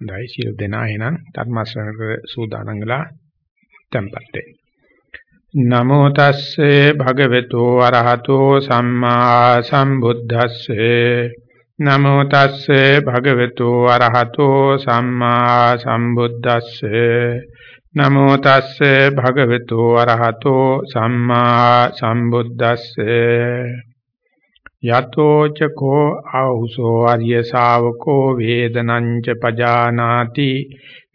හොඳයි. සියලු දෙනා එනං ධර්ම ශ්‍රවණක සූදානම් වෙලා tempත් වෙන්න. නමෝ තස්සේ භගවතු අරහතෝ සම්මා සම්බුද්දස්සේ. නමෝ තස්සේ භගවතු අරහතෝ සම්මා සම්බුද්දස්සේ. නමෝ තස්සේ භගවතු අරහතෝ සම්මා සම්බුද්දස්සේ. යතෝ චකෝ ආහුසෝ ආර්ය ශාවකෝ වේදනං ච පජානාති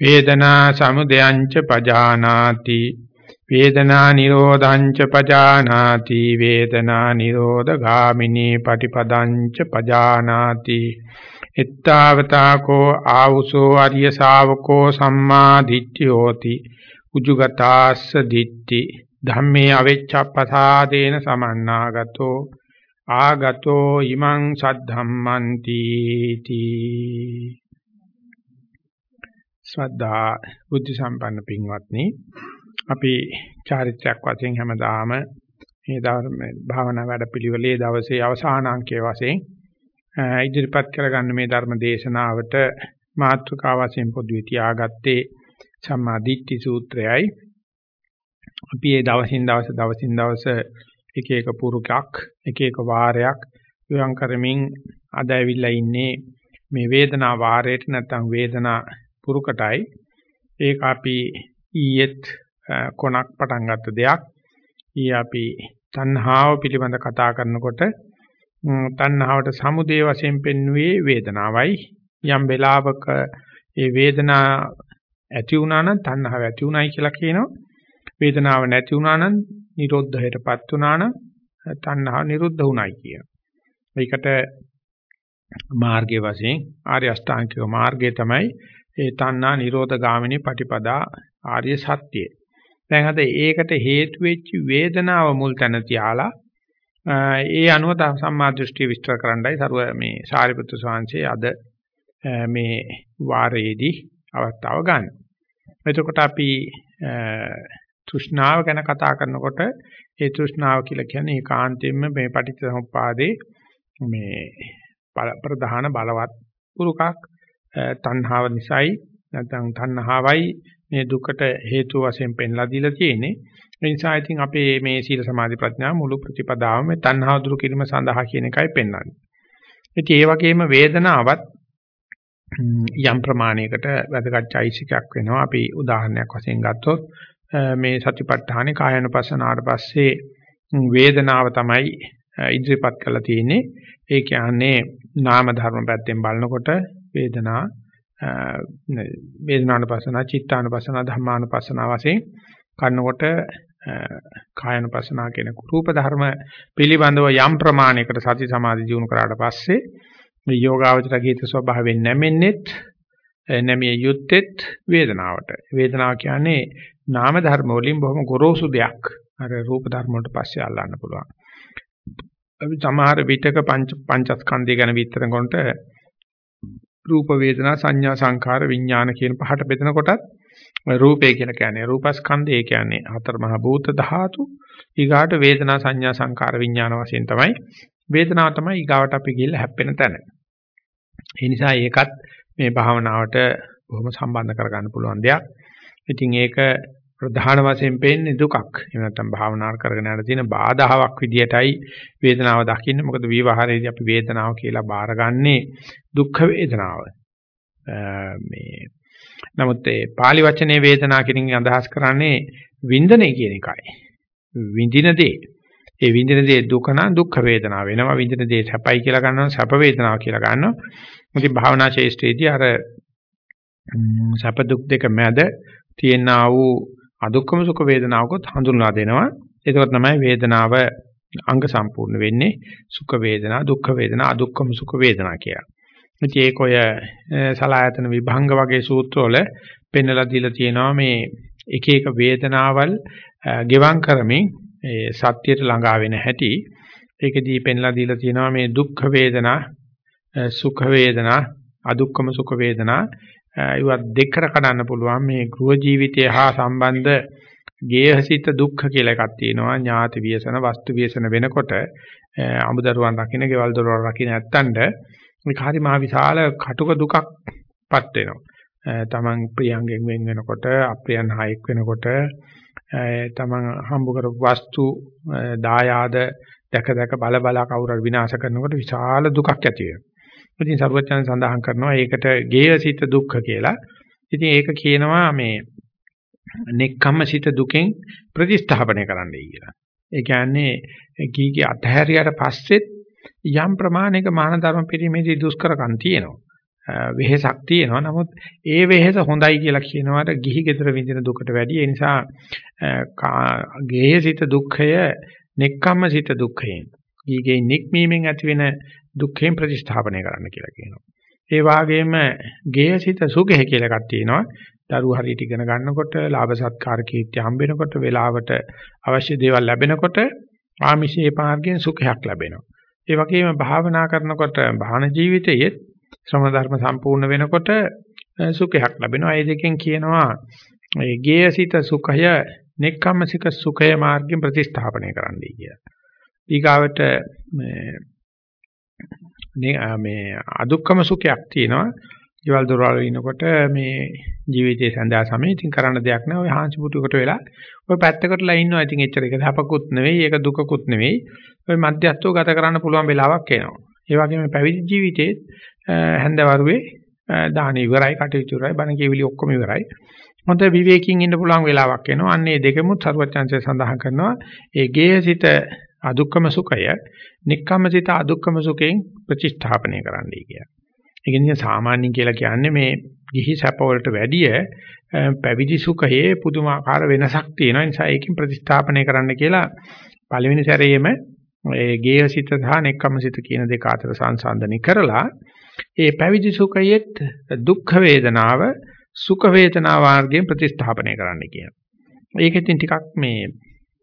වේදනා සමුදයං ච පජානාති වේදනා නිරෝධං ච පජානාති වේදනා නිරෝධ ගාමිනී පටිපදං ච පජානාති ittavataako ආවුසෝ ආර්ය ශාවකෝ සම්මා දිට්ඨියෝති උජුගතාස්ස දිට්ඨි ධම්මේ අවෙච්ඡප්පසාදේන සමන්නාගතෝ ආගතෝ ඉමං සද්ධම්මන්ති තී ශ්‍රද්ධා බුද්ධ සම්පන්න පින්වත්නි අපි චාරිත්‍රාක් වශයෙන් හැමදාම මේ ධර්ම භාවනා වැඩපිළිවෙලේ දවසේ අවසාන අංකයේ වශයෙන් ඉදිරිපත් කරගන්න මේ ධර්ම දේශනාවට මාතෘකා වශයෙන් පොදුවේ තියාගත්තේ සම්මා දිට්ඨි සූත්‍රයයි. අපි මේ දවසින් දවස දවසින් දවස එක එක පුරුකක් එක එක වාරයක් විවං කරමින් අද ඇවිල්ලා ඉන්නේ මේ වේදනා වාරයට නැත්නම් වේදනා පුරුකටයි. ඒක අපි ඊයේත් කොනක් පටන් ගත්ත දෙයක්. ඊ අපි තණ්හාව පිළිබඳ කතා කරනකොට තණ්හාවට සමුදේ වශයෙන් පෙන්වුවේ වේදනාවයි. යම් වෙලාවක ඒ වේදනා ඇති වුණා නම් තණ්හාව ඇති උනායි කියලා කියනවා. වේදනාව නැති වුණා නම් නිරෝධයටපත් වුණා නම් තණ්හාව නිරුද්ධ වුණයි කියන. ඒකට මාර්ගයේ වශයෙන් ආර්ය අෂ්ටාංගික මාර්ගය තමයි ඒ තණ්හා නිරෝධ ගාමිනී පටිපදා ආර්ය සත්‍යය. දැන් අද ඒකට හේතු වෙච්ච වේදනාව මුල් තැන තියාලා ඒ අනුව සම්මා දෘෂ්ටි විස්තර කරන්නයි සරුව මේ සාරිපුත්‍ර ස්වාමීන් අද මේ වාරයේදී අවස්ථාව ගන්න. එතකොට අපි තෘෂ්ණාව ගැන කතා කරනකොට ඒ තෘෂ්ණාව කියලා කියන්නේ ඒකාන්තයෙන්ම මේ පටිච්චසමුප්පාදේ මේ ප්‍රධාන බලවත් පුරුකක් තණ්හාව නිසායි නැත්නම් තණ්හාවයි මේ දුකට හේතු වශයෙන් පෙන්ලා දීලා තියෙන්නේ. ඒ නිසා ඉතින් අපේ මේ සීල සමාධි ප්‍රඥා මුළු ප්‍රතිපදාවම මේ තණ්හාව දුරු කිරීම සඳහා කියන එකයි පෙන්වන්නේ. ඉතින් ඒ වගේම වේදනාවත් යම් ප්‍රමාණයකට වැදගත් චෛසිකයක් වෙනවා. අපි උදාහරණයක් වශයෙන් ගත්තොත් මේ සතිපට්ඨානේ කායනුපස්සනාවට පස්සේ වේදනාව තමයි ඉදිරිපත් කරලා තියෙන්නේ. ඒ කියන්නේ නාම ධර්ම පැත්තෙන් බලනකොට වේදනා වේදනානුපස්සන, චිත්තානුපස්සන, ධම්මානුපස්සන වශයෙන් කරනකොට කායනුපස්සනා කියන රූප ධර්ම පිළිබඳව යම් ප්‍රමාණයකට සති සමාධි දිනු කරාට පස්සේ මේ යෝගාවචර ගීත ස්වභාවයෙන් නැමෙන්නෙත් නැමිය යුත්තේත් වේදනාවට. වේදනාව කියන්නේ නාම ධර්ම වලින් බොහොම ගොරෝසු දෙයක් අර රූප ධර්ම වලට පස්සේ අල්ලන්න පුළුවන්. අපි සමහර විටක පංච පංචස්කන්ධය ගැන විස්තර කරනකොට රූප වේදනා සංඥා සංඛාර විඥාන කියන පහට බෙදනකොටත් රූපේ කියලා කියන්නේ රූපස්කන්ධය කියන්නේ හතර මහ භූත ධාතු ඊගාට වේදනා සංඥා සංඛාර විඥාන වශයෙන් තමයි වේදනාව තමයි ඊගාවට අපි ගිහිල්ලා හැප්පෙන තැන. ඒ නිසා ඒකත් මේ භාවනාවට බොහොම සම්බන්ධ කරගන්න පුළුවන් දෙයක්. ඉතින් ඒක ප්‍රධාන වශයෙන් පේන්නේ දුකක්. එහෙම නැත්නම් භාවනා කරගෙන යන තියෙන බාධාවක් විදියටයි වේදනාව දකින්නේ. මොකද විවහාරයේදී අපි වේදනාව කියලා බාරගන්නේ දුක්ඛ වේදනාව. මේ නමුත් ඒ pāli වචනේ වේදනා කියන අදහස් කරන්නේ වින්දනය කියන එකයි. විඳින දේ. ඒ විඳින දේ දුක නම් දුක්ඛ වේදනාව වෙනවා. විඳින දේ සැපයි කියලා ගන්නවා සැප වේදනාව කියලා ගන්නවා. ඉතින් භාවනා ශේෂ්ත්‍රයේදී අර සැප දුක් දෙක මැද තියෙනා වූ අදුක්කම සුඛ වේදනාවකොත් හඳුන්වා දෙනවා. ඒක තමයි වේදනාව අංග සම්පූර්ණ වෙන්නේ සුඛ වේදනා, දුක්ඛ වේදනා, අදුක්කම සුඛ වේදනා කියලා. ඉතින් ඒක ඔය සලායතන විභංග වගේ සූත්‍රවල පෙන්වලා දීලා තියෙනවා මේ එක එක වේදනාවල් ගෙවම් කරමින් ඒ සත්‍යයට ළඟා වෙන හැටි ඒකදී පෙන්ලා දීලා තියෙනවා මේ දුක්ඛ වේදනා සුඛ වේදනා අදුක්කම සුඛ වේදනා ඒවත් දෙකට කඩන්න පුළුවන්. මේ ගෘහ ජීවිතය හා සම්බන්ධ ගේහසිත දුක්ඛ කියලා එකක් තියෙනවා. ඥාති වියසන වස්තු වියසන වෙනකොට අමුදරුවන් රකින්න ගෙවල් දොරවල් රකින්න නැත්තඳ මේක හරි මහ විශාල කටුක දුකක්පත් වෙනවා. තමන් ප්‍රියංගෙන් වෙන් වෙනකොට අප්‍රියන් හායෙක් වෙනකොට තමන් හම්බ කරපු වස්තු දායාද දැක දැක බල බල කවුරු හරි විනාශ කරනකොට විශාල දුකක් ඇති වෙනවා. ඉතින් සරුවචන සඳහන් කරනවා ඒකට ගේයසිත දුක්ඛ කියලා. ඉතින් ඒක කියනවා මේ නෙක්ඛම්මසිත දුකෙන් ප්‍රතිස්ථාපනය කරන්නයි කියලා. ඒ කියන්නේ කීකේ අතහැරියට පස්සෙත් යම් ප්‍රමාණයක මාන ධර්ම පිරීමේදී දුෂ්කරකම් තියෙනවා. වෙහෙසක් තියෙනවා. නමුත් ඒ වෙහෙස හොඳයි කියලා කියනවාට ගිහි ගෙදර විඳින දුකට වැඩිය. ඒ නිසා ගේහසිත දුක්ඛය නෙක්ඛම්මසිත දුක්ඛයෙන්. ඊගේ නික්මීමෙන් ඇතිවෙන දුක්ඛයෙන් ප්‍රතිස්ථාපනය කරන්න කියලා කියනවා. ඒ වාගේම ගේහසිත සුඛය කියලා එකක් තියෙනවා. දරුවෝ හරියට ඉගෙන ගන්නකොට, ලාභ සත්කාර කීර්ති හම්බ වෙනකොට, වේලාවට අවශ්‍ය දේවල් ලැබෙනකොට ආමිෂයේ මාර්ගයෙන් සුඛයක් ලැබෙනවා. ඒ වගේම භාවනා කරනකොට භාන ජීවිතයේ ශ්‍රම ධර්ම සම්පූර්ණ වෙනකොට සුඛයක් ලැබෙනවා. ඒ දෙකෙන් කියනවා ඒ ගේයසිත සුඛය, නෙක්ඛම්මසික සුඛය මාර්ගයෙන් ප්‍රතිස්ථාපනය කරන්නයි කියලා. ඊගාවට මේ මේ අදුක්කම සුඛයක් තියෙනවා. ඊවල දොරවල් ඉනකොට මේ ජීවිතයේ සඳහා සමේ ඉතින් කරන්න දෙයක් නැහැ. ඔය හාන්සි පුටුකට වෙලා ඔය පැත්තකටලා ඉන්නවා. ඉතින් එච්චර ඒක දහපකුත් නෙවෙයි, ඒක දුකකුත් නෙවෙයි. ඔය මධ්‍යස්ථව ගත කරන්න පුළුවන් වෙලාවක් එනවා. ඒ වගේම පැවිදි ජීවිතයේ හැන්දවරුවේ දාන ඉවරයි, කටයුතු ඉවරයි, බණ කියවිලි ඔක්කොම ඉවරයි. හොඳ විවේකයෙන් ඉන්න පුළුවන් වෙලාවක් එනවා. අන්න ඒ දෙකමුත් සරුවචාන්සේ සඳහන් කරනවා. ඒ ගේහසිත අදුක්කම සුඛය, නික්කමසිත අදුක්කම සුඛයෙන් ප්‍රතිස්ථාපනය කරන්නයි කියන්නේ. ඒ කියන්නේ සාමාන්‍ය කියලා කියන්නේ මේ ගිහි සැප වලට වැඩිය පැවිදි සුඛයේ පුදුමාකාර වෙනසක් තියෙනවා. ඒ නිසා ඒකෙන් ප්‍රතිස්ථාපනය කරන්න කියලා පළවෙනි සැරේම ඒ ගේහසිත සහ නෙක්ඛම්සිත කියන දෙක අතර සංසන්දනය කරලා ඒ පැවිදි සුඛයෙත් දුක්ඛ වේදනාව සුඛ වේදනා වාර්ගයෙන් ප්‍රතිස්ථාපනය කරන්න කියනවා. ඒකෙන් ටිකක් මේ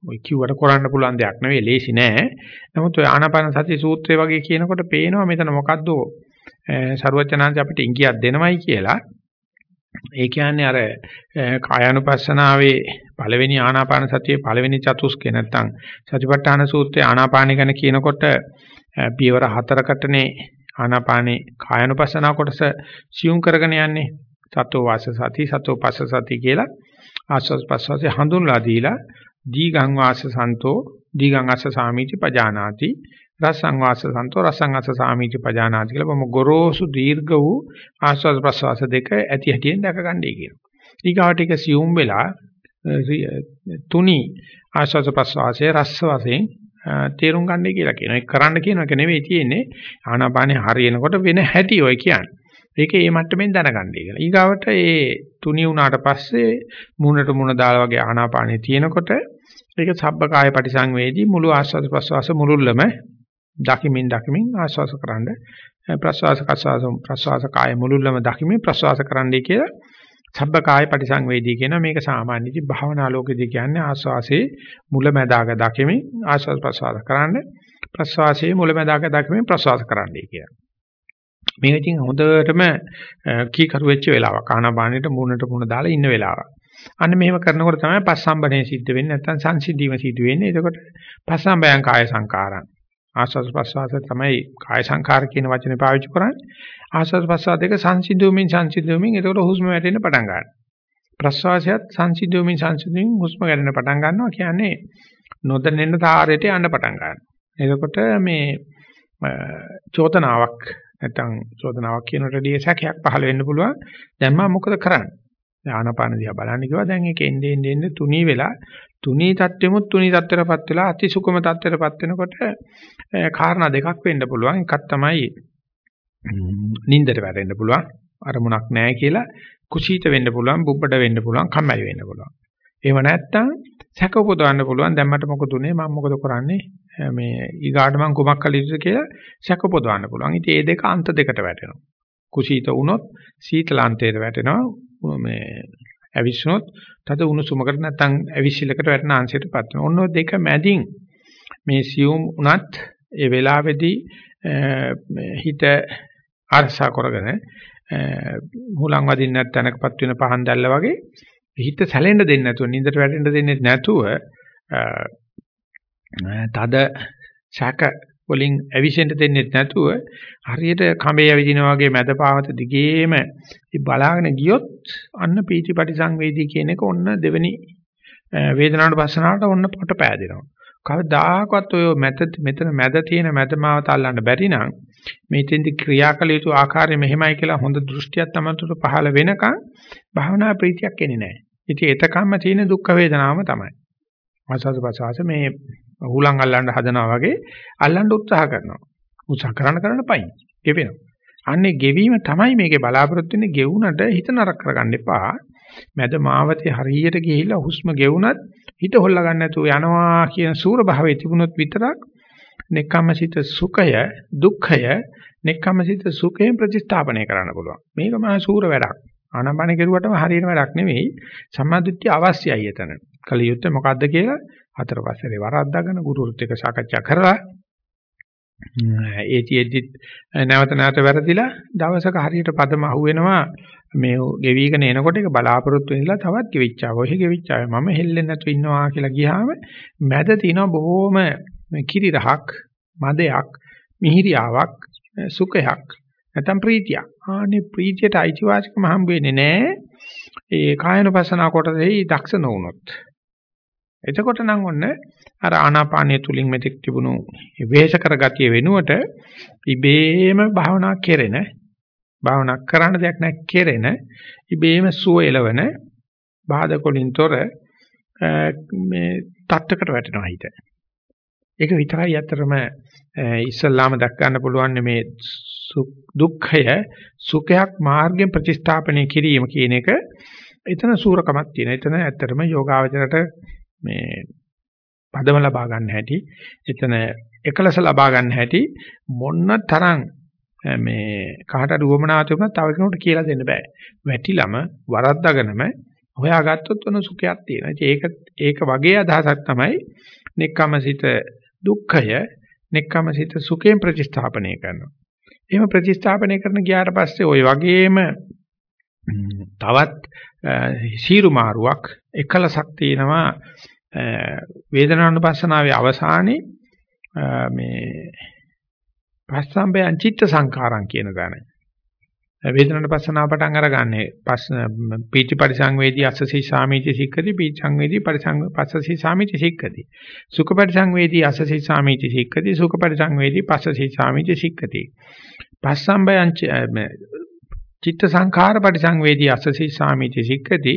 ඔය කිව්වට කරන්න පුළුවන් දෙයක් නෙවෙයි ලේසි නෑ. නමුත් ඔය ආනාපාන සති සූත්‍රය වගේ කියනකොට පේනවා මෙතන මොකද්ද සරුවචනාංශ අපිට ඉඟියක් දෙනවයි කියලා. ඒ කියන්නේ අර කායानुපස්සනාවේ පළවෙනි ආනාපාන සතියේ පළවෙනි චතුස්කේ නැත්තම් සතිපට්ඨාන සූත්‍රයේ ආනාපාන ගැන කියනකොට පියවර හතරකටනේ ආනාපානේ කායानुපස්සනාව කොටස සියුම් කරගෙන යන්නේ සතෝ වාස සති සතෝ පස්ස සති කියලා ආස්වාස් පස්වාසේ හඳුන්ලා දීලා දීගං වාස සන්තෝ දීගං අස්ස සාමීති පජානාති රසං වාස සන්තෝ රසං අස්ස සාමීති පජානාති කියලා බොම ගොරෝසු දීර්ඝ වූ ආස්වාද ප්‍රසවාස දෙක ඇති හැටියෙන් දැක ගන්නයි කියනවා. ඊගාවට එක සියුම් වෙලා තුනි ආස්වාද ප්‍රසවාසයේ රස වශයෙන් තේරුම් ගන්නයි කියලා කියනවා. ඒක කරන්න කියන එක නෙවෙයි තියෙන්නේ. ආනාපානේ හරියනකොට වෙන හැටි ඔය කියන්නේ. ඒක ඒ මට්ටමින් දැනගන්නයි කියලා. ඊගාවට ඒ තුනි වුණාට පස්සේ මූණට මූණ දාලා වගේ ආනාපානේ තියෙනකොට ඒක සබ්බකාය පටිසංවේදී මුළු ආස්වාද ප්‍රසවාස මුළුල්ලම දකිමින් දකිමින් ආස්වාස කරන්න ප්‍රස්වාස කස්වාස ප්‍රස්වාස කාය මුලුල්ලම දකිමින් ප්‍රස්වාස කරන්නයි කියලා සබ්බ කාය පරිසංවේදී කියන මේක සාමාන්‍යදී භාවනා ලෝකෙදී කියන්නේ ආස්වාසේ මුලැමැදාක දකිමින් ආස්වාස ප්‍රස්වාස කරන්න ප්‍රස්වාසයේ මුලැමැදාක දකිමින් ප්‍රස්වාස කරන්නයි කියලා. මේක ඉතින් හොඳටම කීකරු වෙච්ච වෙලාවක් ආනාපානෙට මුණට මුණ දාලා ඉන්න වෙලාවක්. අන්න මෙහෙම කරනකොට තමයි පස්සම්බනේ සිද්ධ වෙන්නේ නැත්නම් සංසිද්ධීම සිද්ධ වෙන්නේ. එතකොට පස්සම්බයං කාය සංකාරං ආස්වාද ප්‍රසවාස තමයි කාය සංඛාර කියන වචනේ පාවිච්චි කරන්නේ. ආස්වාද ප්‍රසවාස දෙක සංසිද්ධුමින් සංසිද්ධුමින් එතකොට හුස්ම වැටෙන්න පටන් ගන්නවා. ප්‍රසවාසයත් සංසිද්ධුමින් සංසිද්ධුමින් හුස්ම ගන්න පටන් ගන්නවා කියන්නේ නොදැනෙන තාරයට යන්න පටන් ගන්නවා. එතකොට මේ චෝතනාවක් නැත්නම් චෝදනාවක් කියනකොටදී සැකයක් පහළ වෙන්න පුළුවන්. දැන් මම මොකද කරන්නේ? ආනාපාන දිහා බලන්න කිව්වා. දැන් ඒක එන්නේ එන්නේ තුනී වෙලා තුනී තත්ත්වෙමුත් තුනී තත්ත්වයටපත් වෙලා අතිසුකම තත්ත්වයටපත් වෙනකොට කාරණා දෙකක් වෙන්න පුළුවන්. එකක් තමයි නින්දට වැටෙන්න පුළුවන්. අරමුණක් නැහැ කියලා කුසීත වෙන්න පුළුවන් බුබ්බඩ වෙන්න පුළුවන් කම්මැලි වෙන්න පුළුවන්. එහෙම නැත්නම් සැක උපදවන්න පුළුවන්. දැන් මට මොකද උනේ? මම මොකද කරන්නේ? මේ ඊගාට මම කුමක් කළ යුතුද කියලා සැක උපදවන්න පුළුවන්. ඉතින් මේ දෙක අන්ත දෙකට වැටෙනවා. කුසීත වුණොත් සීතලාන්තයට වැටෙනවා. මේ ඇවිස්සුනොත් තද උණුසුමකට නැත්නම් ඇවිසිලකට වැටෙන අංශයටපත් වෙනවා. ඔන්න ඔය දෙක මැදින් මේ සියුම් උනත් ඒ වෙලාවේදී හිත අරසා කරගෙන හුලං වදින්න නැත්නම්කපත් වෙන පහන් දැල්ල වගේ හිත සැලෙන්න දෙන්නේ නැතුව නින්දට වැටෙන්න දෙන්නේ නැතුව තද සැක වලින් ඇවිසෙන්න දෙන්නේ නැතුව හරියට කඹේ ඇවිදිනා වගේ මැද පාවත දිගේම බලාගෙන ගියොත් අන්න පීතිපටි සංවේදී කියන එක ඔන්න දෙවෙනි වේදනාවට පස්සනාවට ඔන්න පොට පෑදෙනවා. කවදාකවත් ඔය මැද මෙතන මැද තියෙන මැදමාවත අල්ලන්න බැරි නම් මේතෙන්දි ක්‍රියාකල යුතු ආකාරය මෙහෙමයි කියලා හොඳ දෘෂ්ටියක් තමතුට පහළ වෙනකන් භාවනා ප්‍රීතියක් එන්නේ නැහැ. ඉතින් එතකම්ම තියෙන දුක් වේදනාවම තමයි. ආසස ප්‍රසවාස මේ හුලං අල්ලන්න හදනවා වගේ අල්ලන්න උත්සාහ කරනවා. උත්සාහ කරන කරන පයින් ගෙවෙනවා. අන්නේ ගෙවීම තමයි මේකේ බලාපොරොත්තු වෙන්නේ ගෙවුනට හිත නරක කරගන්න එපා. මැද මාවතේ හරියට ගිහිල්ලා හුස්ම ගෙවුනත් හිත හොල්ලා ගන්න නැතුව යනවා කියන සූර භාවයේ තිබුණොත් විතරක් නෙක්ඛම්මසිත සුඛය දුක්ඛය නෙක්ඛම්මසිත සුඛයෙන් ප්‍රතිස්ථාපනය කරන්න පුළුවන්. මේක මහා සූර වැඩක්. ආනපාන කෙරුවටම හරියන වැඩක් නෙවෙයි. සම්මාදිට්ඨිය අවශ්‍යයි එතන. කලියුත්තේ මොකද්ද කියලා හතර පස්සේ වරද්දාගෙන ගුරුවරුත් එක්ක සාකච්ඡා කරලා ඒතිෙද්දි නැවත නැවත වැරදිලා දවසක හරියට පදම අහුවෙනවා මේ ගෙවිගෙන එනකොට ඒක බලාපොරොත්තු වෙනලා තවත් ගෙවිච්චා. ඔහෙ ගෙවිච්චා. මම හෙල්ලෙන්නේ නැතුව ඉන්නවා කියලා ගියාම මැද තියෙනවා බොහොම කිරි රහක්, මදයක්, මිහිරියාවක්, සුඛයක්, නැත්නම් ප්‍රීතියක්. ආනේ ප්‍රීතියට අයිතිවාසිකම හම්බ වෙන්නේ නැහැ. ඒ කායනපසනා කොටසෙහි දක්ෂ නොවුනොත්. එතකොට නම් ඔන්න අර ආනාපානය තුලින් මෙතෙක් තිබුණු වේශ කරගතිය වෙනුවට ඉබේම භාවනා කෙරෙන භාවනා කරන්න දෙයක් නැහැ කෙරෙන ඉබේම සුව එළවන බාධකොලින්තර මේ தත්වකට වැටෙනවා හිත. ඒක විතරයි අතරම ඉස්සල්ලාම දක් ගන්න පුළුවන් මේ දුක්ඛය සුඛයක් මාර්ගයෙන් ප්‍රතිස්ථාපනය කිරීම කියන එක එතන සූරකමක් තියෙන. එතන ඇත්තටම යෝගාවචරයට මේ පදම ලබා ගන්න හැටි, එතන එකලස ලබා ගන්න හැටි මොන්න තරම් මේ කාට රුවමනා තිබුණා තව කෙනෙකුට කියලා දෙන්න බෑ. වැටිලම වරද්දාගෙනම හොයාගත්තොත් උන සුඛයක් තියෙනවා. ඒක ඒක වගේ අදහසක් තමයි නෙක්කමසිත දුක්ඛය නෙක්කමසිත සුඛයෙන් ප්‍රතිස්ථාපනය කරනවා. එහෙම ප්‍රතිස්ථාපනය කරන ගියාට පස්සේ ওই වගේම තවත් සීරු මාරුවක් එකලසක් තියෙනවා වේදනානුපස්සනාවේ අවසානයේ මේ පස්සම්බයං චිත්ත සංකාරං කියන දණ වේදනානුපස්සනාව පටන් අරගන්නේ පස් පීති පරිසංවේදී අස්සසී සාමීති සික්කති පීති සංවේදී පරිසං පස්සසී සාමීති සික්කති. සුඛ පරිසංවේදී අස්සසී සාමීති සික්කති සුඛ පරිසංවේදී පස්සසී සාමීති සික්කති. පස්සම්බයං චිත්ත සංඛාර පරිසංවේදී අස්සසී සාමිති සික්කති.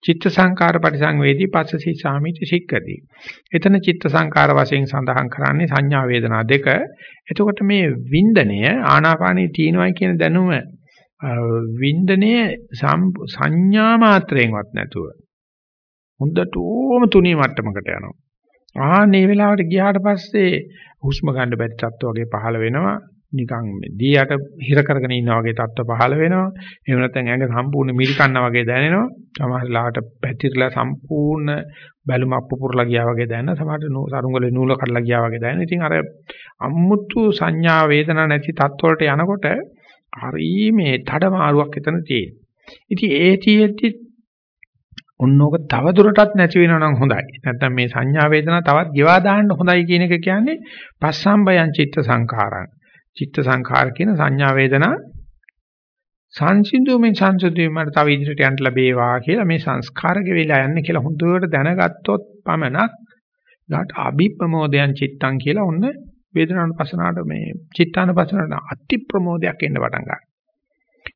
චිත්ත සංඛාර පරිසංවේදී පස්සසී සාමිති සික්කති. එතන චිත්ත සංඛාර වශයෙන් සඳහන් කරන්නේ සංඥා වේදනා දෙක. එතකොට මේ වින්දනය ආනාපානයේ තියෙනවා කියන දැනුම වින්දනය සංඥා මාත්‍රයෙන්වත් නැතුව හොඳට ඕම තුනී මට්ටමකට යනවා. ආන්නේ වෙලාවට ගියාට පස්සේ හුස්ම ගන්න බැරි තත්ත්ව වගේ පහළ වෙනවා. නිකන් දීයට හිර කරගෙන ඉන්නා වගේ තත්ත්ව පහළ වෙනවා. එහෙම නැත්නම් ඇඟ සම්පූර්ණ මිරිකන්නා වගේ දැනෙනවා. සමහර ලාට පැතිරලා සම්පූර්ණ බැලුමක් පුපුරලා ගියා වගේ දැනෙනවා. සමහරට සරුංගලේ නූල කඩලා ගියා වගේ දැනෙනවා. ඉතින් අර අමුතු සංඥා වේදනා නැති තත්ත්වවලට යනකොට හරි මේ මාරුවක් එතන තියෙනවා. ඉතින් ඒ තියෙද්දි ඔන්නෝක තව දුරටත් නැති වෙනවා නම් හොඳයි. නැත්නම් මේ සංඥා වේදනා තවත් ගෙවා දාන්න හොඳයි කියන එක කියන්නේ පස්සම්බයං චිත්ත සංඛාරං. චිත්ත සංඛාර කියන සංඥා වේදනා සංසිඳුමින් සංසුදුවීමට තව ඉදිරියට යන්න ලැබේවා කියලා මේ සංස්කාරක වෙලා යන්නේ කියලා හොඳට දැනගත්තොත් පමණක් ඊට අභිප්‍රමෝදයන් චිත්තං කියලා ඔන්න වේදනානුපසනාවට මේ චිත්තානුපසනාවට අති ප්‍රමෝදයක් එන්න පටන් ගන්නවා.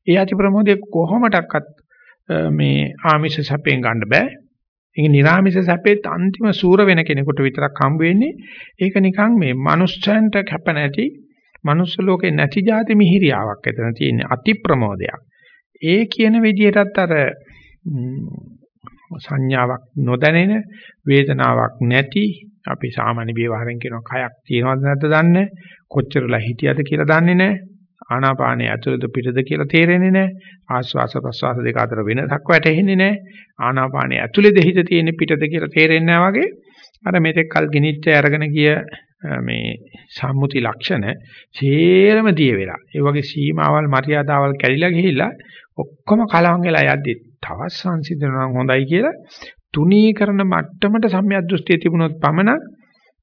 ඒ අති ප්‍රමෝදය කොහොමඩක්වත් මේ ආමිෂ සැපෙන් ගන්න බෑ. ඒක නිර්ආමිෂ සැපේත් අන්තිම සූර වෙන කෙනෙකුට විතරක් හම්බ වෙන්නේ. ඒක නිකන් මේ මනුස්සයන්ට කැප නැති මනුස්ස ලෝකේ නැති જાති මිහිරියාවක් එතන තියෙන අති ප්‍රමෝදයක්. ඒ කියන විදිහටත් අර සංඥාවක් නොදැනෙන වේදනාවක් නැති අපි සාමාන්‍ය විවහාරයෙන් කියන කයක් තියෙනවද නැද්ද දන්නේ කොච්චරලා හිටියද කියලා දන්නේ නැහැ. ආනාපානයේ ඇතුළත පිටද කියලා තේරෙන්නේ නැහැ. ආස්වාස ප්‍රස්වාස දෙක අතර වෙනසක් වැටහෙන්නේ නැහැ. ආනාපානයේ ඇතුළේ දෙහිත තියෙන පිටද කියලා තේරෙන්නේ නැහැ වගේ. අර මෙතෙක් කල් ගිනිච්ච අරගෙන ගිය මේ සම්මුති ලක්ෂණ සේරම දිය වෙලා ඒ වගේ සීමාවල් මරියාදාවල් කැඩිලා ගිහිල්ලා ඔක්කොම කලවම් වෙලා යද්දි තවත් සංසිඳනවා හොඳයි කියලා තුනී කරන මට්ටමට සම්‍යක් දෘෂ්ටිය තිබුණොත් පමණක්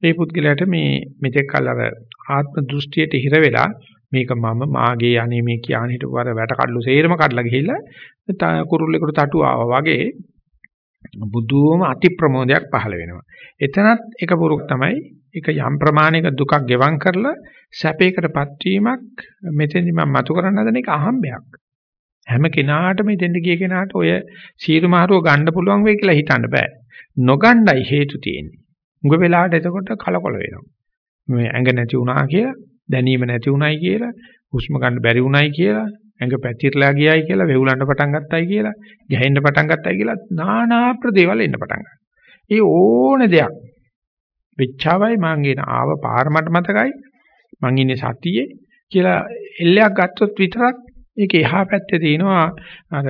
ඒ පුද්ගලයාට මේ මෙතෙක් කල අර ආත්ම දෘෂ්ටියට හිර වෙලා මේක මම මාගේ අනේ මේ කියන හිටපු අර වැට කඩලු සේරම කඩලා ගිහිල්ලා කුරුල්ලෙකුට තටු ආවා වගේ බුදුම අති ප්‍රමෝදයක් පහළ වෙනවා. එතනත් එක පුරුක් තමයි ඒක යම් ප්‍රමාණයක දුකක් ගෙවම් කරලා සැපයකටපත් වීමක් මෙතෙන්දි මම මතු කරන්න හදන එක අහම්බයක්. හැම කෙනාටම මෙතෙන්ද ගිය කෙනාට ඔය සීරු මාරුව ගන්න පුළුවන් වෙයි කියලා හිතන්න බෑ. නොගණ්ඩයි හේතු තියෙන්නේ. උඟ වෙලාවට එතකොට කලකොල වෙනවා. මේ ඇඟ නැති වුණා කියලා, දැනීම නැති වුණයි කියලා, හුස්ම ගන්න බැරි වුණයි කියලා, ඇඟ පැතිරලා ගියයි කියලා, වෙවුලන්න පටන් ගත්තයි කියලා, ගැහෙන්න පටන් ගත්තයි කියලා নানা ප්‍රදේවල් එන්න පටන් ගන්නවා. ඒ ඕන දෙයක් වෙච්චාවයි මං ගෙන ආව පාර මට මතකයි මං ඉන්නේ සතියේ කියලා එල්ලයක් ගත්තොත් විතරක් ඒක එහා පැත්තේ තියෙනවා අර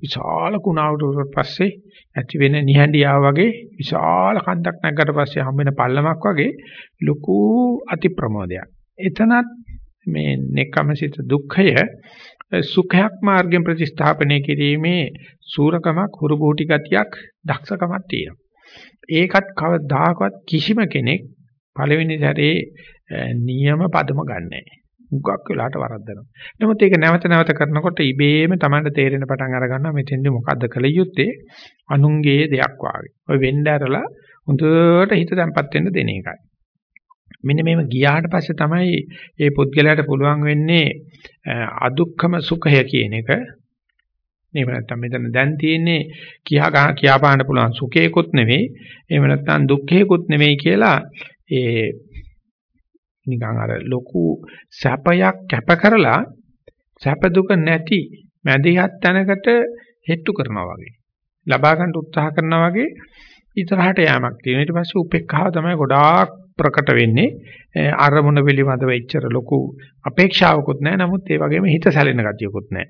විශාල කුණාවුට පස්සේ ඇති වෙන නිහඬියාව වගේ විශාල කන්දක් නැගකට පස්සේ හම් වෙන පල්ලමක් වගේ ලොකු අති ප්‍රමෝදයක්. එතනත් මේ නෙකමසිත දුක්ඛය සුඛයක් මාර්ගයෙන් ප්‍රතිස්ථාපනය කිරීමේ සූරකමක් හුරුබෝටි ගතියක් දක්ෂකමක් තියෙනවා. ඒකත් කවදාකවත් කිසිම කෙනෙක් පළවෙනි සැරේ නියම පදම ගන්නෑ. මුගක් වෙලාට වරද්දනවා. නමුත් ඒක නැවත නැවත කරනකොට ඉබේම Tamanට තේරෙන පටන් අර ගන්නවා මෙතෙන්දි මොකද්ද කළ යුත්තේ? අනුන්ගේ දෙයක් වාගේ. ඔය වෙන්න ඇරලා හොඳට හිත තැම්පත් වෙන්න දෙන එකයි. මෙන්න මේව ගියාට පස්සේ තමයි මේ පුද්ගලයාට පුළුවන් වෙන්නේ අදුක්කම සුඛය කියන එක එහෙම නැත්නම් මෙතන දැන් තියෙන්නේ කියා කියා පාන්න පුළුවන් සුඛේකුත් නෙවෙයි එහෙම නැත්නම් දුක්ඛේකුත් නෙවෙයි කියලා ඒ නිකන් අර ලොකු සැපයක් කැප කරලා සැප දුක නැති මැදිහත් තැනකට හෙට්ටු කරනවා වගේ ලබා ගන්න උත්සාහ කරනවා වගේ ඉතරහට යamak තියෙනවා. ඊට පස්සේ උපේක්ඛාව තමයි ගොඩාක් ප්‍රකට වෙන්නේ අරමුණ පිළිබඳව එච්චර ලොකු අපේක්ෂාවකුත් නැහැ නමුත් ඒ වගේම හිත සැලෙන ගතියකුත් නැහැ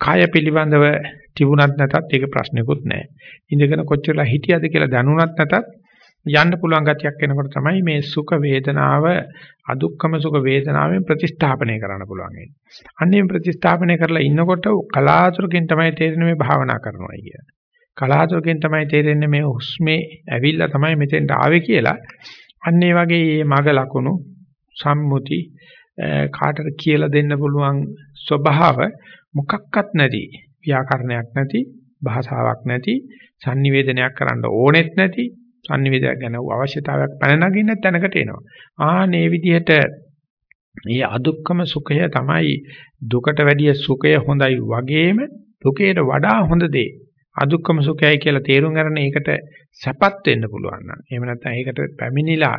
කය පිළිබඳව තිබුණත් නැතත් ඒක ප්‍රශ්නකුත් නැහැ ඉඳගෙන කොච්චරලා හිටියද කියලා දැනුණත් නැතත් යන්න පුළුවන් ගතියක් එනකොට තමයි මේ සුඛ වේදනාව අදුක්කම සුඛ වේදනාවෙන් ප්‍රතිස්ථාපනය කරන්න පුළුවන් වෙන්නේ. අන්නේ ප්‍රතිස්ථාපනය කරලා ඉන්නකොට කලාතුරකින් තමයි තේරෙන්නේ මේ භාවනා කරනවා කියන්නේ. කලාතුරකින් තමයි තේරෙන්නේ මේ හුස්මේ ඇවිල්ලා තමයි මෙතෙන්ට ආවේ කියලා. අන්න ඒ වගේ මේ මග ලකුණු සම්මුති කාටද කියලා දෙන්න පුළුවන් ස්වභාව මොකක්වත් නැති ව්‍යාකරණයක් නැති භාෂාවක් නැති sannivedanayak කරන්න ඕනෙත් නැති sannivedanayak ගැන අවශ්‍යතාවයක් පැන නගින්න තැනකට එනවා. ආනේ විදිහට මේ අදුක්කම සුඛය තමයි දුකට වැඩිය සුඛය හොඳයි වගේම දුකේට වඩා හොඳ දේ අදුක්කම සුඛයයි කියලා තේරුම් ගන්න ඒකට සැපත් වෙන්න පුළුවන් නම් එහෙම නැත්නම් ඒකට පැමිණිලා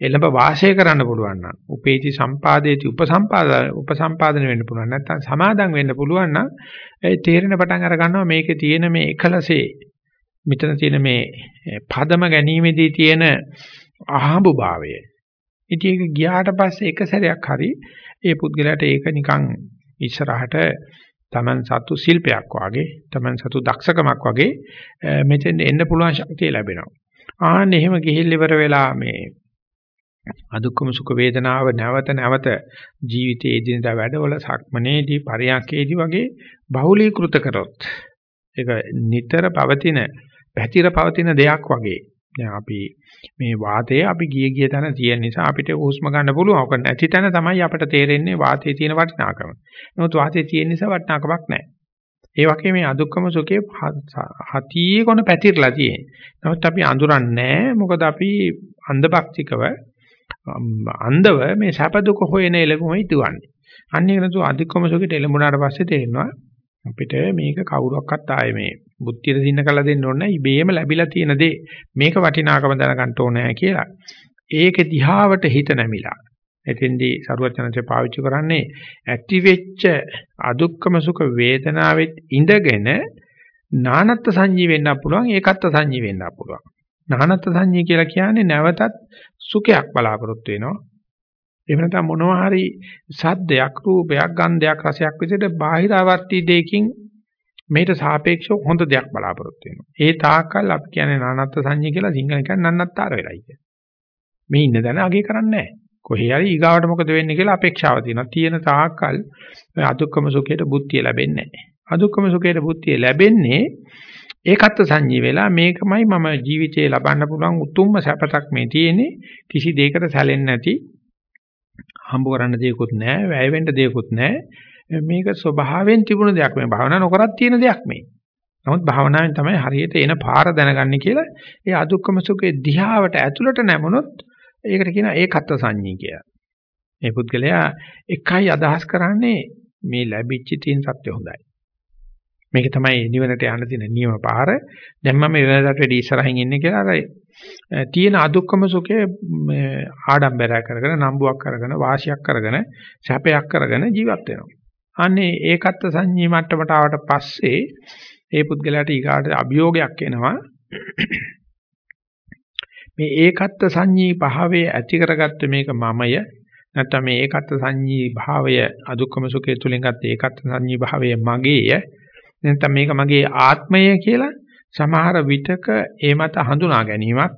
එළඹ වාසය කරන්න පුළුවන් නම් උපේති සම්පාදේති උපසම්පාද උපසම්පාදන වෙන්න පුළුවන්. නැත්නම් සමාදම් වෙන්න පුළුවන් නම් ඒ තේරෙන පටන් අර ගන්නවා මේකේ තියෙන මේ එකලසේ මෙතන තියෙන මේ පදම ගැනීමේදී තියෙන අහඹු භාවය ඉතින් ඒක ගියාට පස්සේ එක සැරයක් හරි ඒ පුද්ගලයාට ඒක නිකන් ඉස්සරහට Taman සතු ශිල්පයක් වාගේ Taman සතු දක්ෂකමක් වාගේ මෙතෙන් එන්න පුළුවන් ශක්තිය ලැබෙනවා. ආන්න එහෙම ගිහිල් ඉවර වෙලා මේ අදුක්කම සුඛ වේදනාව නැවත නැවත ජීවිතයේ එදිනදා වැඩවල සක්මනේදී පරියන්කේදී වගේ බහුලීකృత කරොත් ඒක නිතර පවතින පැතිර පවතින දෙයක් වගේ දැන් අපි මේ වාතය අපි ගිය ගිය තැන තියෙන නිසා අපිට හුස්ම ගන්න පුළුවන්. ඔක නැති තැන තමයි අපිට තේරෙන්නේ වාතයේ තියෙන වටිනාකම. නමුත් වාතයේ තියෙන නිසා වටිනාකමක් නැහැ. ඒ වගේ මේ අදුක්කම සුඛේ හතියේ කොන පැතිරලා තියෙන්නේ. නමුත් අපි අඳුරන්නේ මොකද අපි අන්ධභක්තිකව අන්ධව මේ සැප දුක හොයන එළඹුමයි දුවන්නේ. අන්න ඒක නතු අධික්කම සුඛයට එළඹුණාට පස්සේ තේරෙනවා අපිට මේක කවුරක්වත් ආයේ මේ බුද්ධියට දින්න කළ දෙන්න ඕනේ නැහැ. ඉබේම ලැබිලා තියෙන දේ මේක වටිනාකම දැනගන්න ඕනේ කියලා. ඒක දිහාවට හිත නැමිලා. එතෙන්දී සරුවචනන්සේ පාවිච්චි කරන්නේ ඇති වෙච්ච අදුක්කම සුඛ වේදනාවෙත් ඉඳගෙන නානත්ත් සංජී වෙන්න පුළුවන් ඒකත්ත් සංජී වෙන්න පුළුවන්. නානත්ත් සංජී කියලා කියන්නේ නැවතත් සුඛයක් බලාපොරොත්තු වෙනවා. එහෙම නැත්නම් මොනවා හරි සද්දයක් රූපයක් ගන්ධයක් රසයක් විදිහට බාහිරවර්ති දෙයකින් මේට සාපේක්ෂව හොඳ දෙයක් බලාපොරොත්තු වෙනවා. ඒ තාක්කල් අපි කියන්නේ නානත්ත් සංඤ්ඤය කියලා සිංහලෙන් කියන්නේ නන්නත්තර වෙලයි කියන්නේ. මේ ඉන්න දැන අගේ කරන්නේ නැහැ. කොහේ හරි ඊගාවට මොකද වෙන්නේ කියලා අපේක්ෂාව තියෙනවා. තියෙන තාක්කල් අදුක්කම සුඛයට බුද්ධිය ලැබෙන්නේ නැහැ. අදුක්කම සුඛයට බුද්ධිය ලැබෙන්නේ ඒකත් සංජී වෙලා මේකමයි මම ජීවිතේ ලබන්න පුළුවන් උතුම්ම සැපතක් මේ තියෙන්නේ කිසි දෙයකට සැලෙන්නේ නැති හම්බ කරන්න දෙයක්වත් නැහැ වැය වෙන්න දෙයක්වත් නැහැ මේක ස්වභාවයෙන් තිබුණ දෙයක් මේ භාවනා නොකරත් තියෙන දෙයක් මේ නමුත් භාවනාවෙන් තමයි හරියට එන පාර දැනගන්නේ කියලා ඒ අදුක්කම සුඛේ දිහාවට ඇතුළට නැමුණොත් ඒකට කියනවා ඒකත්ව සංඤී කියලා. මේ පුද්ගලයා එකයි අදහස් කරන්නේ මේ ලැබිච්ච තියෙන සත්‍ය හොඳයි. මේක තමයි නිවනට යන්න තියෙන නියම පාර. දැන් මම වෙනදාට වැඩි ඉස්සරහින් ඉන්නේ කියලා අර තියෙන අදුක්කම සුඛේ ආඩම්බරය කරගෙන නම්බුවක් කරගෙන වාසියක් කරගෙන සැපයක් කරගෙන ජීවත් වෙනවා. අන්නේ ඒකත්ව සංඤී මට්ටමට ආවට පස්සේ ඒ පුද්ගලයාට ඊගාට අභියෝගයක් එනවා. මේ ඒකත්ව සංඤී භාවයේ ඇති කරගත්ත මේක මමය. නැත්නම් මේ ඒකත්ව සංඤී භාවය අදුක්කම සුඛය තුලින් ගත්ත ඒකත්ව සංඤී භාවය මගේය. නැත්නම් මේක මගේ ආත්මය කියලා සමහර විටක ඒ මත හඳුනා ගැනීමක්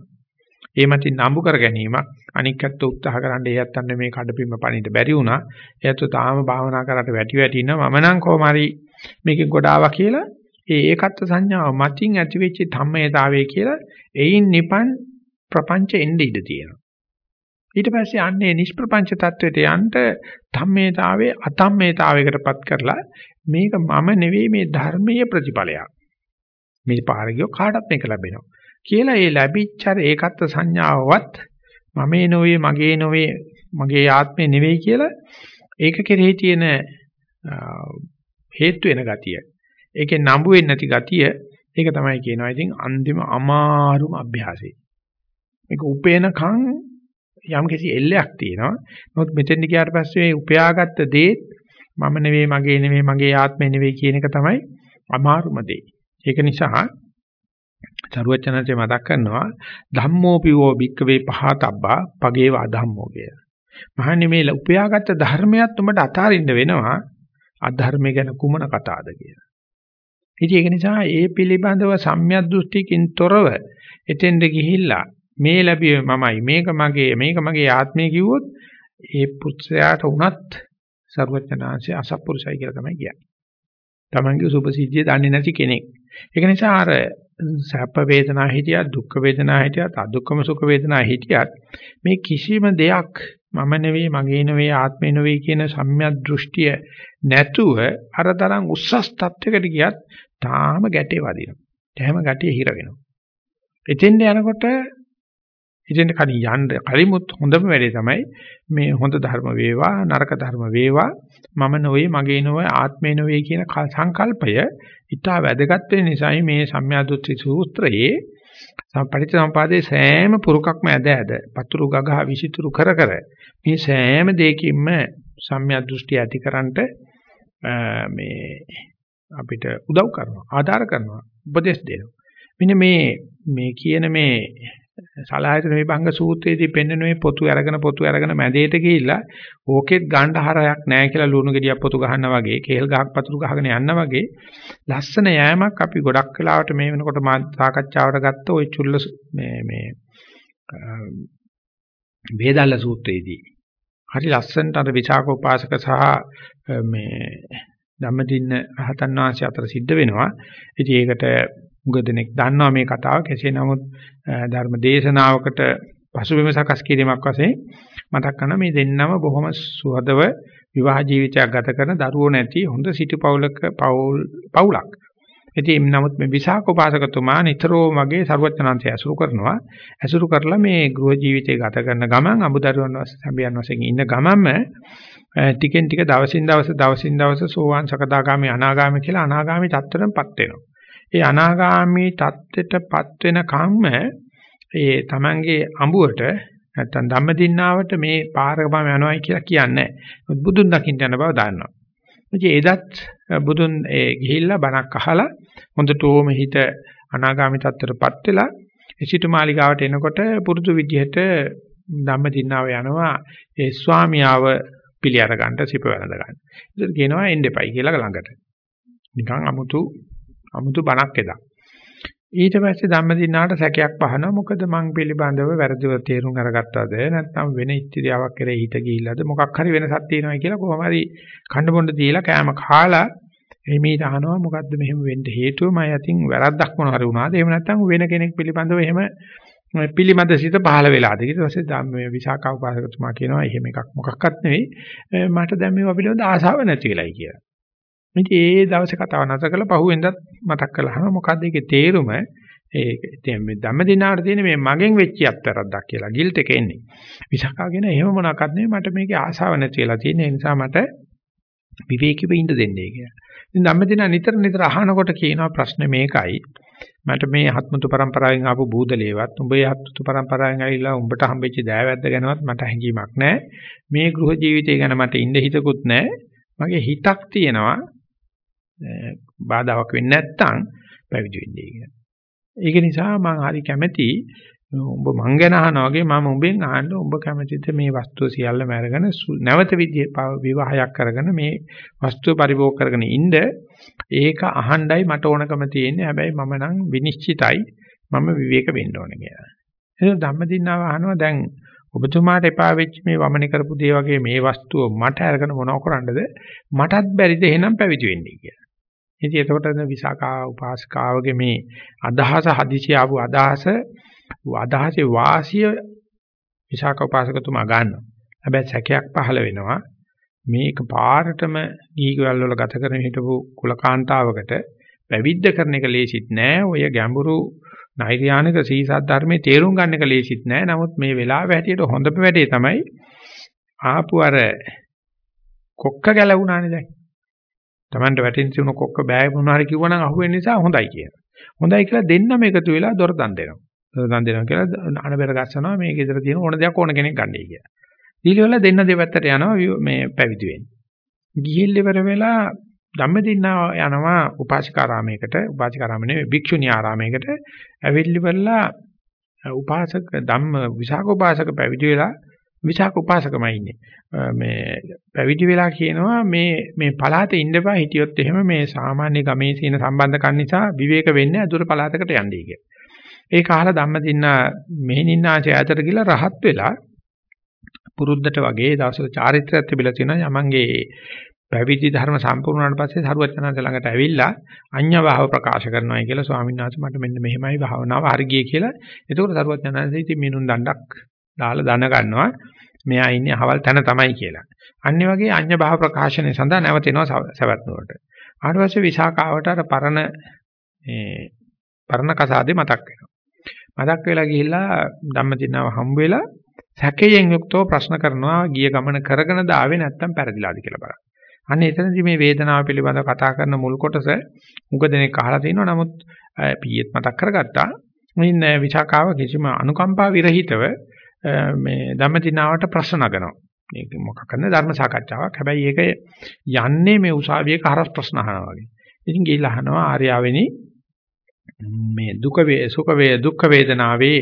ඒ මතින් නම්බු කර ගැනීමක් අනික්කත් උත්සාහ කරන්න එහෙත්තන් මේ කඩපින්ම පණින්න බැරි වුණා. එයත් තාම භාවනා කරාට වැටි වැටි ඉන්නවා. මම නම් කොහොම හරි මේකෙන් ගොඩාවා කියලා ඒ ඒකත්ව සංඥාව මතින් ඇතිවෙච්ච ධම්මයතාවය කියලා එයින් නිපන් ප්‍රපංච එන්න ඉඩ තියෙනවා. ඊට පස්සේ අන්නේ නිෂ්ප්‍රපංච தത്വෙට යන්න ධම්මයතාවේ අතම්මයතාවයකටපත් කරලා මේක මම නෙවෙයි මේ ධර්මයේ ප්‍රතිඵලයක්. මේ පාරගිය කාටත් මේක ලැබෙනවා. කියලා ඒ ලැබිච්ච ඒකත්ව සංඥාවවත් මමේ නොවේ මගේ නොවේ මගේ ආත්මේ නෙවෙයි කියලා ඒක කෙරෙහි තියෙන හේතු වෙන ගතිය ඒකේ නඹු වෙන්නේ නැති ගතිය ඒක තමයි කියනවා. ඉතින් අන්තිම අමාරුම අභ්‍යාසය. මේක උපේනකන් යම් කිසි එල්ලයක් තියෙනවා. නමුත් මෙතෙන්දි ගියාට පස්සේ මේ උපයාගත්ත දේ මම නෙවෙයි මගේ නෙවෙයි මගේ ආත්මය නෙවෙයි කියන එක තමයි අමාරුම දේ. ඒක නිසා චරුවචනන්සේ මතක් කරනවා ධම්මෝපිවෝ භික්කවේ පහතබ්බා පගේව අධම්මෝ කිය. මහන්නේ මේ උපයාගත්ත ධර්මයක් උඹට අතාරින්න වෙනවා අධර්මය ගැන කුමන කතාවද කියලා. ඉතින් ඒක නිසා ඒ පිළිබඳව සම්‍යක් දෘෂ්ටිකින් තොරව එතෙන්ද ගිහිල්ලා මේ ලැබියේ මමයි මේක මගේ මේක මගේ ආත්මය කිව්වොත් ඒ පුත්‍රයාට උනත් ਸਰවඥාන්සේ අසත්පුරුෂයි කියලා තමයි කියන්නේ. Tamange සුභසිද්ධිය දන්නේ නැති කෙනෙක්. ඒක නිසා අර සැප වේදනා හිටියත් දුක් වේදනා හිටියත් අදුක්කම සුඛ වේදනා හිටියත් මේ කිසිම දෙයක් මම නෙවෙයි මගේ නෙවෙයි ආත්මේ නෙවෙයි කියන සම්‍යක් දෘෂ්ටිය නැතුව අර තරම් උස්සස් තත්වයකට ගියත් තාම ගැටේ වදිනවා. එහෙම ගැටේ හිර වෙනවා. එතෙන්ට යනකොට ඉතින් කලින් යන්න කලිමුත් හොඳම වැඩේ තමයි මේ හොඳ ධර්ම වේවා නරක ධර්ම වේවා මම නොවේ මගේ නොවේ ආත්මේ නොවේ කියන සංකල්පය ඉතා වැදගත් වෙන නිසායි මේ සම්‍යාදුත්‍රි සූත්‍රයේ පටිච්චසමුපාදයේ සෑම පුරුකක්ම ඇද ඇද පතුරු ගගහ විසිතුරු කර කර මේ සෑම දෙයකින්ම සම්‍යාදෘෂ්ටි ඇතිකරන්ට මේ අපිට උදව් කරනවා ආධාර කරනවා උපදෙස් දෙනවා. මෙන්න මේ මේ කියන මේ සලායතන විභංග සූත්‍රයේදී පෙන්වන මේ පොතු අරගෙන පොතු අරගෙන මැදේට ගිහිල්ලා ඕකෙත් ගන්න හරයක් නැහැ කියලා ලුණු ගෙඩියක් පොතු ගහනවා වගේ කේල් ගහක් පතුරු ගහගෙන යනවා වගේ ලස්සන යෑමක් අපි ගොඩක් වෙලාවට මේ වෙනකොට මා සාකච්ඡාවට ගත්ත ওই චුල්ල මේ මේ වේදාල සූත්‍රයේදී හරි ලස්සනට අර විචාක උපාසක සහ මේ ධම්මදින්න රහතන් වහන්සේ අතර සිද්ධ වෙනවා. ඉතින් ඒකට මුග දෙනෙක් දන්නවා මේ කතාව කෙසේ නමුත් ධර්ම දේශනාවකට පසුබිම සකස් කිරීමක් වශයෙන් මතක් කරන මේ දෙන්නම බොහොම සුහදව විවාහ ජීවිතයක් ගත කරන දරුවෝ නැති හොඳ සිටු පවුලක පවුල් පවුලක්. ඉතින් නමුත් මේ විසාක උපාසකතුමා නිතරම වගේ ਸਰවඥාන්තය ඇසුරු කරනවා. ඇසුරු කරලා මේ ගෘහ ජීවිතය ගත කරන ගමන් අමුදරුවන් වශයෙන් වශයෙන් ඉන්න ගමන්ම ටිකෙන් ටික දවසින් දවස දවසින් දවස සෝවාන් සකදාගාමි අනාගාමි කියලා අනාගාමි තත්ත්වෙටපත් වෙනවා. ඒ අනාගාමි தත්ත්වයටපත් වෙන කම්ම ඒ Tamange අඹුවට නැත්තම් ධම්මදින්නාවට මේ පාරකම යනවායි කියලා කියන්නේ නැහැ. බුදුන් දකින්න යන බව දන්නවා. ඉතින් එදත් බුදුන් ඒ ගිහිල්ලා බණක් අහලා හොඳටම හිත අනාගාමි தත්ත්වයටපත් වෙලා සිටු මාලිගාවට එනකොට පුරුදු විදිහට ධම්මදින්නාව යනවා ඒ ස්වාමියාව පිළි අර ගන්නට සිප වැළඳ ගන්න. ඉතින් කියනවා එන්න එපයි කියලා ළඟට. නිකන් අමුතු අමුතු බණක් එදා. ඊට පස්සේ ධම්මදින්නාට සැකයක් පහනවා. මොකද මං පිළිබඳව වැරදිව තේරුම් අරගත්තද? නැත්නම් වෙන ඉත්‍ත්‍යාවක් කරේ හිත ගිහිල්ලාද? මොකක් හරි වෙනසක් තියෙනවා කියලා කොහොම හරි කණ්ඩ බොණ්ඩ දීලා කෑම කාලා එමේ අහනවා. මොකද්ද මෙහෙම වෙන්න හේතුව? මම යතින් වැරද්දක් මොන හරි වුණාද? එහෙම නැත්නම් වෙන කෙනෙක් පිළිබඳව එහෙම පිළිමද සිත පහළ වෙලාද ඊට පස්සේ මේ විසාකා උපාසකතුමා කියනවා එහෙම එකක් මොකක්වත් නෙවෙයි. මට දැන් මේවා පිළිබඳ ආසාව නැති වෙලයි කියලා. ඉතින් ඒ දවසේ කතාව නැතර කරලා පහුවෙන්දත් මතක් කළාම මොකද්ද ඒකේ තේරුම? ඒ මේ ධම්මදිනාට තියෙන මේ මගෙන් වෙච්ච අත්තරද්දක් කියලා ගිල්ට් එක එන්නේ. විසකාගෙන එහෙම මොනක්වත් නෙවෙයි මට මේකේ ආසාව නැති වෙලා තියෙන නිසා මට විවේකීව ඉඳ දෙන්නේ කියලා. ඉතින් ධම්මදිනා නිතර නිතර අහනකොට කියනවා ප්‍රශ්නේ මේකයි. මට මේ හත්මුතු පරම්පරාවෙන් ආපු බූදලේවත් උඹේ හත්මුතු පරම්පරාවෙන් ඇවිල්ලා උඹට හම්බෙච්ච දෑවැද්ද ගැනවත් මට හැඟීමක් නැහැ. මේ ගෘහ ජීවිතය ගැන මට ඉඳ හිතකුත් නැහැ. මගේ හිතක් තියෙනවා බාධාවක් වෙන්නේ නැත්තම් පැවිදි වෙන්නේ කියලා. ඒක නිසා මම හරි කැමැති උඹ මං ගැන අහනවා වගේ මම උඹෙන් අහන්න උඹ කැමතිද මේ වස්තුව සියල්ලම අරගෙන නැවත විවාහයක් කරගෙන මේ වස්තුව පරිභෝග කරගෙන ඉන්න ඒක අහණ්ඩයි මට ඕනකම තියෙන්නේ හැබැයි මම නම් විනිශ්චිතයි මම විවේක වෙන්න ඕන කියලා. එහෙනම් ධම්මදින්නාව අහනවා දැන් ඔබතුමාට එපා වෙච්ච මේ වමනේ කරපු දේ වගේ මේ වස්තුව මට අරගෙන මොනව කරන්නද මටත් බැරිද එහෙනම් පැවිදි වෙන්නේ කියලා. ඉතින් එතකොට විසාකා උපාසකාවගේ මේ අදහස හදිසි ආපු අදහස අදහසේ වාසිය විසාක උපාසකතුමා ගන්නවා. හැබැයි සැකයක් පහළ වෙනවා. මේක පාරටම දීගවල වල ගත කරන හිටපු කුලකාන්තාවකට පැවිද්ද කරන එක ලේසිත් නෑ. ඔය ගැඹුරු නෛර්යානික සීසත් ධර්මයේ තේරුම් ගන්න එක ලේසිත් නෑ. නමුත් මේ වෙලාව හැටියට හොඳම වැඩේ තමයි ආපු අර කොක්ක ගැලවුණානේ දැන්. Tamanට වැටෙන තියුණු කොක්ක බෑ මොනවා හරි කිව්වනම් අහුවෙන නිසා හොඳයි කියන. හොඳයි කියලා දෙන්නම එකතු වෙලා දොර දන් දෙනවා. දන් දෙනවා කියලා අනබෙර ගස්සනවා මේ ගෙදර තියෙන ඕන දෙයක් ඕන කෙනෙක් ගන්නයි කියලා. දීලිවල දෙන්න දෙපැත්තට යනවා මේ පැවිදි වෙන්න. ගිහිල් ඉවර වෙලා ධම්මදින්නා යනවා උපාසිකාරාමයකට උපාසිකාරාම නෙවෙයි භික්ෂුණී ආරාමයකට ඇවිල්ලිවලා උපාසක ධම්ම විසාක උපාසක පැවිදි වෙලා විසාක උපාසකමයි ඉන්නේ. මේ පැවිදි වෙලා කියනවා මේ මේ පළාතේ ඉඳපා හිටියොත් එහෙම මේ සාමාන්‍ය ගමේ සීන සම්බන්ධකම් නිසා විවේක වෙන්නේ අදුර පළාතකට යන්නේ කියලා. ඒක අහලා ධම්මදින්න මෙහෙණින්නාචය ඇතට ගිහලා රහත් වෙලා පුරුද්දට වගේ දවසක චාරිත්‍රාක් තිබිලා තියෙනවා යමන්ගේ පැවිදි ධර්ම සම්පූර්ණ වුණාට පස්සේ සරුවචනන්ත ළඟට ඇවිල්ලා අඤ්ඤ භාව ප්‍රකාශ කරනවා කියලා ස්වාමීන් වහන්සේ මට මෙන්න මෙහෙමයි භාවනාව හරි ගියේ කියලා. එතකොට සරුවචනන්ත ඉතින් මිනුන් දණ්ඩක් දාලා දන ගන්නවා. මෙයා ඉන්නේ අහවල් තැන තමයි කියලා. අනිත් වගේ අඤ්ඤ භාව ප්‍රකාශනය සඳහා නැවතෙනවා සවැත් නුවරට. ආට පස්සේ විසාකාවට අර පරණ මේ පරණ කසාදේ මතක් වෙනවා. මතක් වෙලා ගිහිල්ලා ධම්මදිනාව හම්බ වෙලා සැකයෙන් යුක්තව ප්‍රශ්න කරනවා ගිය ගමන කරගෙන දාවේ නැත්තම් පෙරදිලාද කියලා බලන්න. අන්න එතනදී මේ වේදනාව පිළිබඳව කතා කරන මුල් කොටස මුග දෙනෙක් අහලා තිනවා. නමුත් පීයත් මතක් කරගත්තා. මින් විචාකාව කිසිම අනුකම්පා විරහිතව මේ ධම්මදිනාවට ප්‍රශ්න නගනවා. මේක මොකක් කරන ධර්ම සාකච්ඡාවක්. හැබැයි ඒක යන්නේ මේ උසාවියක හරස් ප්‍රශ්න අහනවා වගේ. ඉතින් ගිහිල්ලා අහනවා ආර්යාවෙනි මේ දුක වේ සුඛ වේ දුක්ඛ වේදනාවේ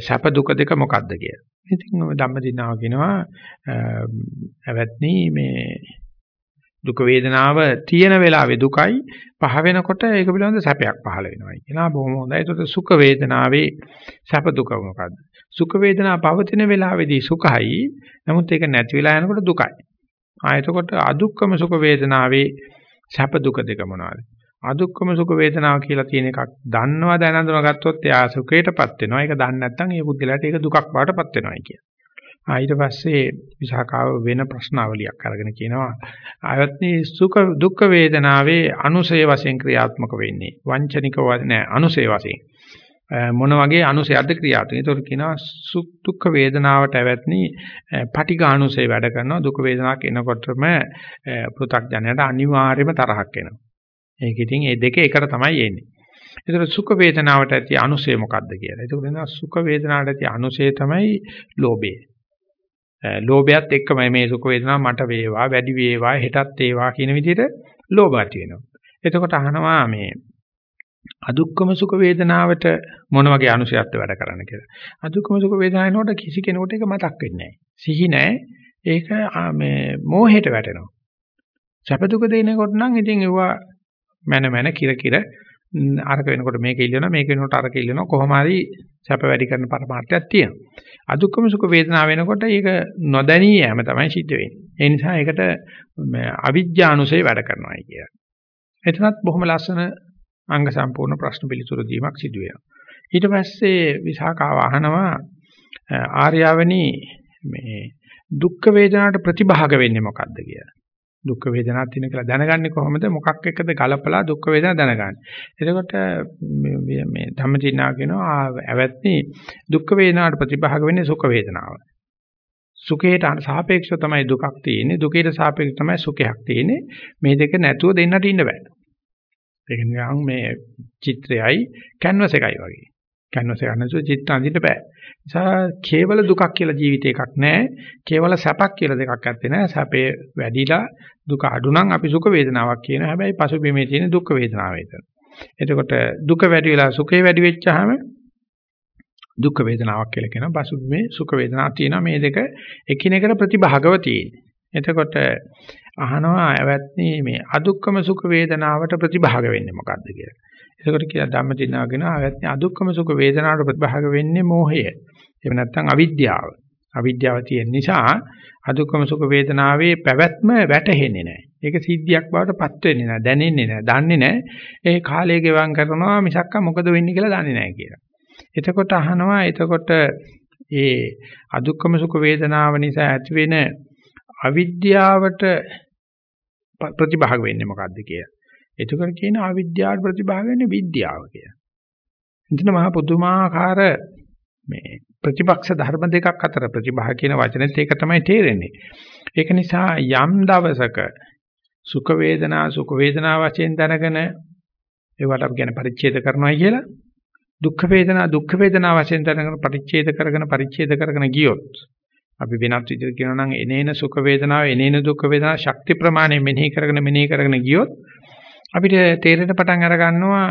සැප දුක දෙක මොකක්ද කියලා. ඉතින් ධම්මදිනාව කියනවා ඇවැත්නි මේ දුක වේදනාව තියෙන වෙලාවේ දුකයි පහ වෙනකොට ඒක පිළිබඳ සැපයක් පහළ වෙනවායි කියනවා බොහොම හොඳයි. ඒකට සුඛ වේදනාවේ සැප දුක මොකක්ද? සුඛ වේදනාව පවතින වෙලාවේදී සුඛයි. නමුත් ඒක නැති වෙලා යනකොට දුකයි. ආ එතකොට අදුක්කම සුඛ වේදනාවේ සැප දුක දෙක මොනවාද? අදුක්කම සුඛ වේදනාව කියලා තියෙන එකක් දන්නවා දැන හඳුනාගත්තොත් එයා සුඛයටපත් වෙනවා. ඒක දන්නේ නැත්නම් ඒ පුද්ගලයාට ඒක දුකක් බවටපත් වෙනවායි කියන. ආ ඊට පස්සේ විසාකාව වෙන ප්‍රශ්නාවලියක් අරගෙන කියනවා ආයත්නි සුඛ දුක්ඛ වේදනාවේ අනුසය වශයෙන් ක්‍රියාත්මක වෙන්නේ. වංචනික නෑ අනුසය වශයෙන්. මොන වගේ අනුසයක්ද ක්‍රියාත්මක. ඒතකොට කියනවා සුඛ දුක්ඛ වේදනාවට ඇවැත්නි පටිඝානුසය වැඩ කරනවා. දුක් වේදනාවක් එනකොටම පෘථග්ජනයට අනිවාර්යයෙන්ම තරහක් එනවා. ඒක ඉතින් මේ දෙක එකට තමයි එන්නේ. ඒතර සුඛ වේදනාවට ඇති අනුසය මොකක්ද කියලා. ඒක වෙනවා සුඛ වේදනාවට ඇති අනුසය තමයි ලෝභය. ලෝභයත් එක්කම මේ සුඛ වේදනාව මට වේවා, වැඩි වේවා, හෙටත් වේවා කියන විදිහට ලෝභ ඇති වෙනවා. එතකොට අහනවා මේ අදුක්කම සුඛ වේදනාවට මොන වගේ අනුසයක්ද වැඩ කරන්න කියලා. අදුක්කම සුඛ වේදනාවනකොට කිසි කෙනෙකුට ඒක මතක් වෙන්නේ නැහැ. සිහි නැහැ. ඒක මේ මෝහයට වැටෙනවා. සැප දුක දෙනකොට නම් ඉතින් ඒවා මන මන කිර කිර අරක වෙනකොට මේක ඉල්ලනවා මේක වෙනකොට අරක ඉල්ලනවා කොහොම හරි සැප වැඩි කරන පරමාර්ථයක් තියෙනවා. අදුක්කම සුඛ වේදනාව වෙනකොට ඒක නොදැනී යෑම තමයි සිද්ධ වෙන්නේ. ඒ නිසා ඒකට අවිජ්ජානුසය වැඩ කරනවායි කියලා. එතනත් බොහොම ලස්සන අංග සම්පූර්ණ ප්‍රශ්න පිළිතුරු දීමක් සිදු වෙනවා. ඊට පස්සේ විසාකාව අහනවා ආර්යවනි මේ දුක් වේදනාවට ප්‍රතිභාග වෙන්නේ මොකද්ද කියලා. දුක් වේදනාවක් තියෙන කියලා දැනගන්නේ කොහොමද මොකක් එක්කද ගලපලා දුක් වේදනා දැනගන්නේ. එතකොට මේ ධම්මචින්නා කියනවා ඇවැත්නි දුක් වේදනාවට ප්‍රතිභාග වෙන්නේ සුඛ වේදනාව. සුඛයට සාපේක්ෂව තමයි දුකක් තියෙන්නේ. දුකේට සාපේක්ෂව තමයි සුඛයක් තියෙන්නේ. මේ දෙක නැතුව දෙන්නට ඉන්න බෑ. ඒක නිකන් මේ චිත්‍රයයි කැන්වස් එකයි වගේ. කැන්වස් එක නැතුව චිත්‍ර අඳින්න බෑ. නිසා කේවල දුකක් කියලා ජීවිතේ එකක් නැහැ. කේවල සැපක් කියලා දෙකක් ඇත්තේ නැහැ. සැපේ වැඩිලා දුක අඩු නම් අපි සුඛ වේදනාවක් කියන හැබැයි පසුබිමේ තියෙන දුක් වේදනාව වේදන. එතකොට දුක වැඩි වෙලා සුඛේ වැඩි වෙච්චාම දුක් වේදනාවක් කියලා කියනවා. පසුබිමේ සුඛ වේදනාවක් තියෙනවා. මේ දෙක එකිනෙකට ප්‍රතිභාගව තියෙන්නේ. එතකොට අහනවා ඇවැත්නි මේ අදුක්කම සුඛ වේදනාවට ප්‍රතිභාග වෙන්නේ මොකද්ද කියලා. එතකොට කියලා ධම්මදිනාව කියනවා ඇවැත්නි අදුක්කම සුඛ වේදනාවට ප්‍රතිභාග වෙන්නේ මෝහය. එහෙම නැත්නම් අවිද්‍යාව. අවිද්‍යාව තියෙන නිසා අදුක්කම සුඛ වේදනාවේ පැවැත්ම වැටහෙන්නේ නැහැ. ඒක සිද්ධියක් බවට පත් වෙන්නේ නැහැ, දැනෙන්නේ නැහැ, දන්නේ නැහැ. ඒ කාලය ගෙවම් කරනවා මිසක්ක මොකද වෙන්නේ කියලා දන්නේ නැහැ කියලා. එතකොට අහනවා එතකොට ඒ අදුක්කම සුඛ වේදනාව නිසා ඇතිවෙන අවිද්‍යාවට ප්‍රතිභාග වෙන්නේ මොකද්ද කියලා. එතකොට කියන අවිද්‍යාවට ප්‍රතිභාග වෙන්නේ විද්‍යාව කියලා. එතන මහා පුදුමාකාර මේ ප්‍රතිපක්ෂ ධර්ම දෙකක් අතර ප්‍රතිභාග කියන වචනේත් ඒක තමයි තේරෙන්නේ. ඒක නිසා යම් දවසක සුඛ වේදනා සුඛ වේදනා වශයෙන් දැනගෙන ඒවට අපි කියන පරිච්ඡේද කරනවා කියලා දුක්ඛ වේදනා දුක්ඛ වේදනා වශයෙන් දැනගෙන පරිච්ඡේද කරගෙන පරිච්ඡේද කරගෙන ගියොත් අපි වෙනත් විදිහට කියනවා නම් එනේන සුඛ වේදනාව එනේන දුක්ඛ වේදනාව ශක්ති ප්‍රමාණය මෙනෙහි කරගෙන මෙනෙහි කරගෙන ගියොත් අපිට තේරෙන පටන් අර ගන්නවා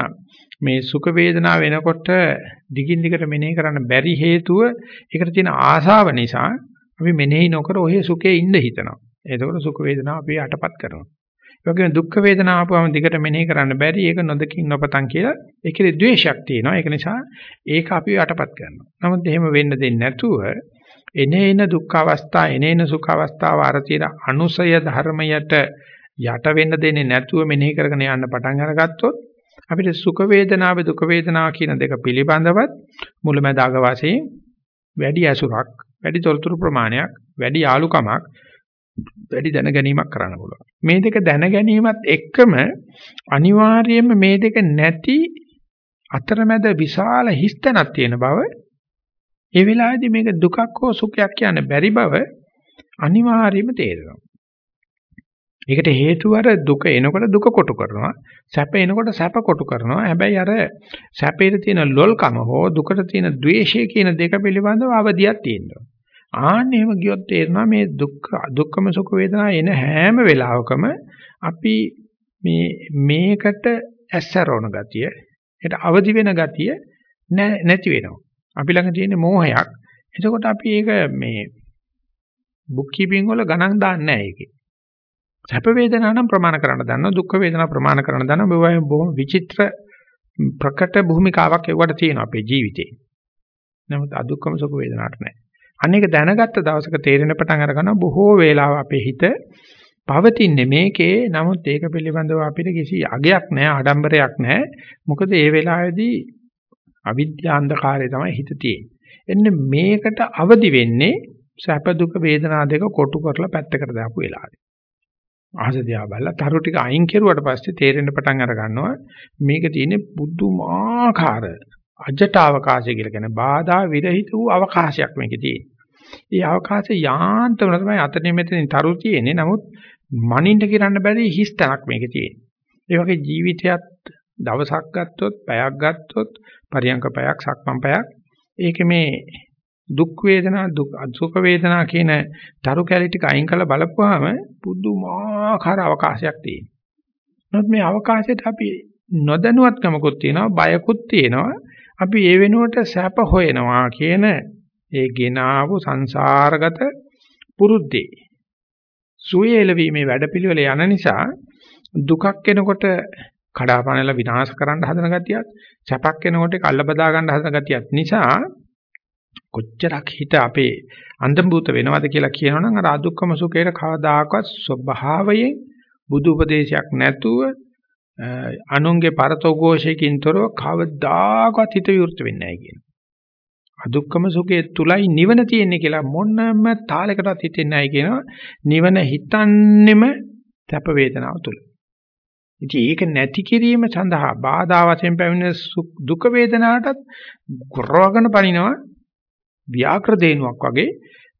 මේ සුඛ වේදනාව වෙනකොට දිගින් දිගට මෙනෙහි කරන්න බැරි හේතුව ඒකට තියෙන ආසාව නිසා අපි මෙනෙහි නොකර ඔහේ සුඛේ ඉන්න හිතනවා. එතකොට සුඛ වේදනාව අපි යටපත් කරනවා. ඒ වගේම දුක්ඛ වේදනාව ආපුවම දිගට මෙනෙහි කරන්න බැරි ඒක නොදකින් නොපතන් කියලා ඒකේ ද්වේෂයක් තියෙනවා. ඒක නිසා ඒක අපි යටපත් කරනවා. නමුත් එහෙම වෙන්න දෙන්නේ නැතුව එනේන දුක්ඛ අවස්ථා එනේන සුඛ අවස්ථාව අර තියෙන අනුසය ධර්මයට යට වෙන්න දෙන්නේ නැතුව මෙනෙහි කරගෙන යන්න පටන් අරගත්තොත් අපිට සුඛ වේදනාව දුක වේදනාව කියන දෙක පිළිබඳවත් මුලැමැදාග වශයෙන් වැඩි ඇසුරක් වැඩි තොරතුරු ප්‍රමාණයක් වැඩි යාලුකමක් වැඩි දැන ගැනීමක් කරන්න පුළුවන්. මේ දෙක දැන ගැනීමත් එක්කම අනිවාර්යයෙන්ම මේ දෙක නැති අතරමැද විශාල හිස්තනක් තියෙන බව ඒ වෙලාවේදී මේක දුකක් හෝ සුඛයක් කියන්න බැරි බව අනිවාර්යයෙන්ම තේරෙනවා. ඒකට හේතුව අර දුක එනකොට දුක කොටු කරනවා සැප එනකොට සැප කොටු කරනවා. හැබැයි අර සැපේට තියෙන ලොල්කම හෝ දුකට තියෙන ද්වේෂය කියන දෙක පිළිබඳව අවදියක් තියෙනවා. ආන්න එහෙම ගියොත් තේරෙනවා මේ දුක් දුක්ඛම සුඛ වේදනා එන හැම වෙලාවකම අපි මේ මේකට ඇස්සරවන ගතිය ඒකට අවදි වෙන ගතිය නැති වෙනවා. අපි ළඟ තියෙන මෝහයක්. එතකොට අපි ඒක මේ බුක් කීපින් වල ගණන් දාන්නේ නැහැ ඒකේ. සැප වේදනා නම් ප්‍රමාණ කරන්න දන්නවා දුක්ඛ වේදනා ප්‍රමාණ කරන්න දන්නවා මේ බොහොම විචිත්‍ර ප්‍රකට භූමිකාවක් ඒවට තියෙනවා අපේ ජීවිතේ. නමුත් අදුක්කම සුඛ වේදනාවට නැහැ. අනේක දැනගත්ත දවසක තේරෙන පටන් අර ගන්නවා බොහෝ වේලාව අපේ හිත පවතින්නේ මේකේ නමුත් ඒක පිළිබඳව අපිට කිසි අගයක් නැහැ ආඩම්බරයක් නැහැ. මොකද ඒ වෙලාවේදී අවිද්‍යාන්ධකාරය තමයි හිත තියෙන්නේ. මේකට අවදි වෙන්නේ සැප දුක වේදනා දෙක කොටු කරලා පැත්තකට දාපු වෙලාවේ. අහස දිහා බලලා තරු ටික අයින් කෙරුවට පස්සේ තේරෙන්න පටන් අර ගන්නවා මේක තියෙන්නේ බුදුමාකාර අජට අවකාශය කියලා කියන බාධා විරහිත වූ අවකාශයක් මේකේ තියෙන්නේ. ඒ අවකාශය යාන්තම තමයි අතනින් මෙතනින් තරු තියෙන්නේ. නමුත් මනින්න කිරන්න බැරි හිස් තැනක් මේකේ තියෙන්නේ. ඒ වගේ ජීවිතයත් දවසක් ගත්තොත්, පැයක් ගත්තොත්, පරියංක පැයක් සක්මන් පැයක් ඒක මේ දුක් වේදනා දුක් සුඛ වේදනා කියන තරු කැලි ටික අයින් කරලා බලපුවාම පුදුමාකාර අවකාශයක් තියෙනවා. නමුත් මේ අවකාශයට අපි නොදැනුවත්කමකුත් තියෙනවා බයකුත් තියෙනවා. අපි ඒ වෙනුවට සැප හොයනවා කියන ඒ ගෙනාවු සංසාරගත පුරුද්දේ. සුවේලවීමේ වැඩපිළිවෙල යන නිසා දුකක් එනකොට කඩාපැනලා විනාශ කරන්න හදන ගතියත් සැපක් එනකොට කල්ල බදා ගන්න හදන ගතියත් නිසා කොච්චරක් හිත අපේ අන්ධභූත වෙනවද කියලා කියනවනම් අර අදුක්කම සුඛේට කවදාකවත් ස්වභාවයෙන් බුදු උපදේශයක් නැතුව අනුන්ගේ පරතෝഘോഷයකින් තොරව කවදාකවත් හිත විවෘත වෙන්නේ නැහැ කියන. අදුක්කම සුඛයේ තුලයි නිවන තියෙන්නේ කියලා මොනම තාලයකටවත් හිතෙන්නේ නැහැ කියනවා. නිවන හිතන්නෙම තප වේදනාව තුල. ඉතින් ඒක නැති කිරීම සඳහා බාධා වශයෙන් පැමිණෙන දුක වේදනාවටත් ගොරවගෙන පනිනවා ව්‍යාකර දේනුවක් වගේ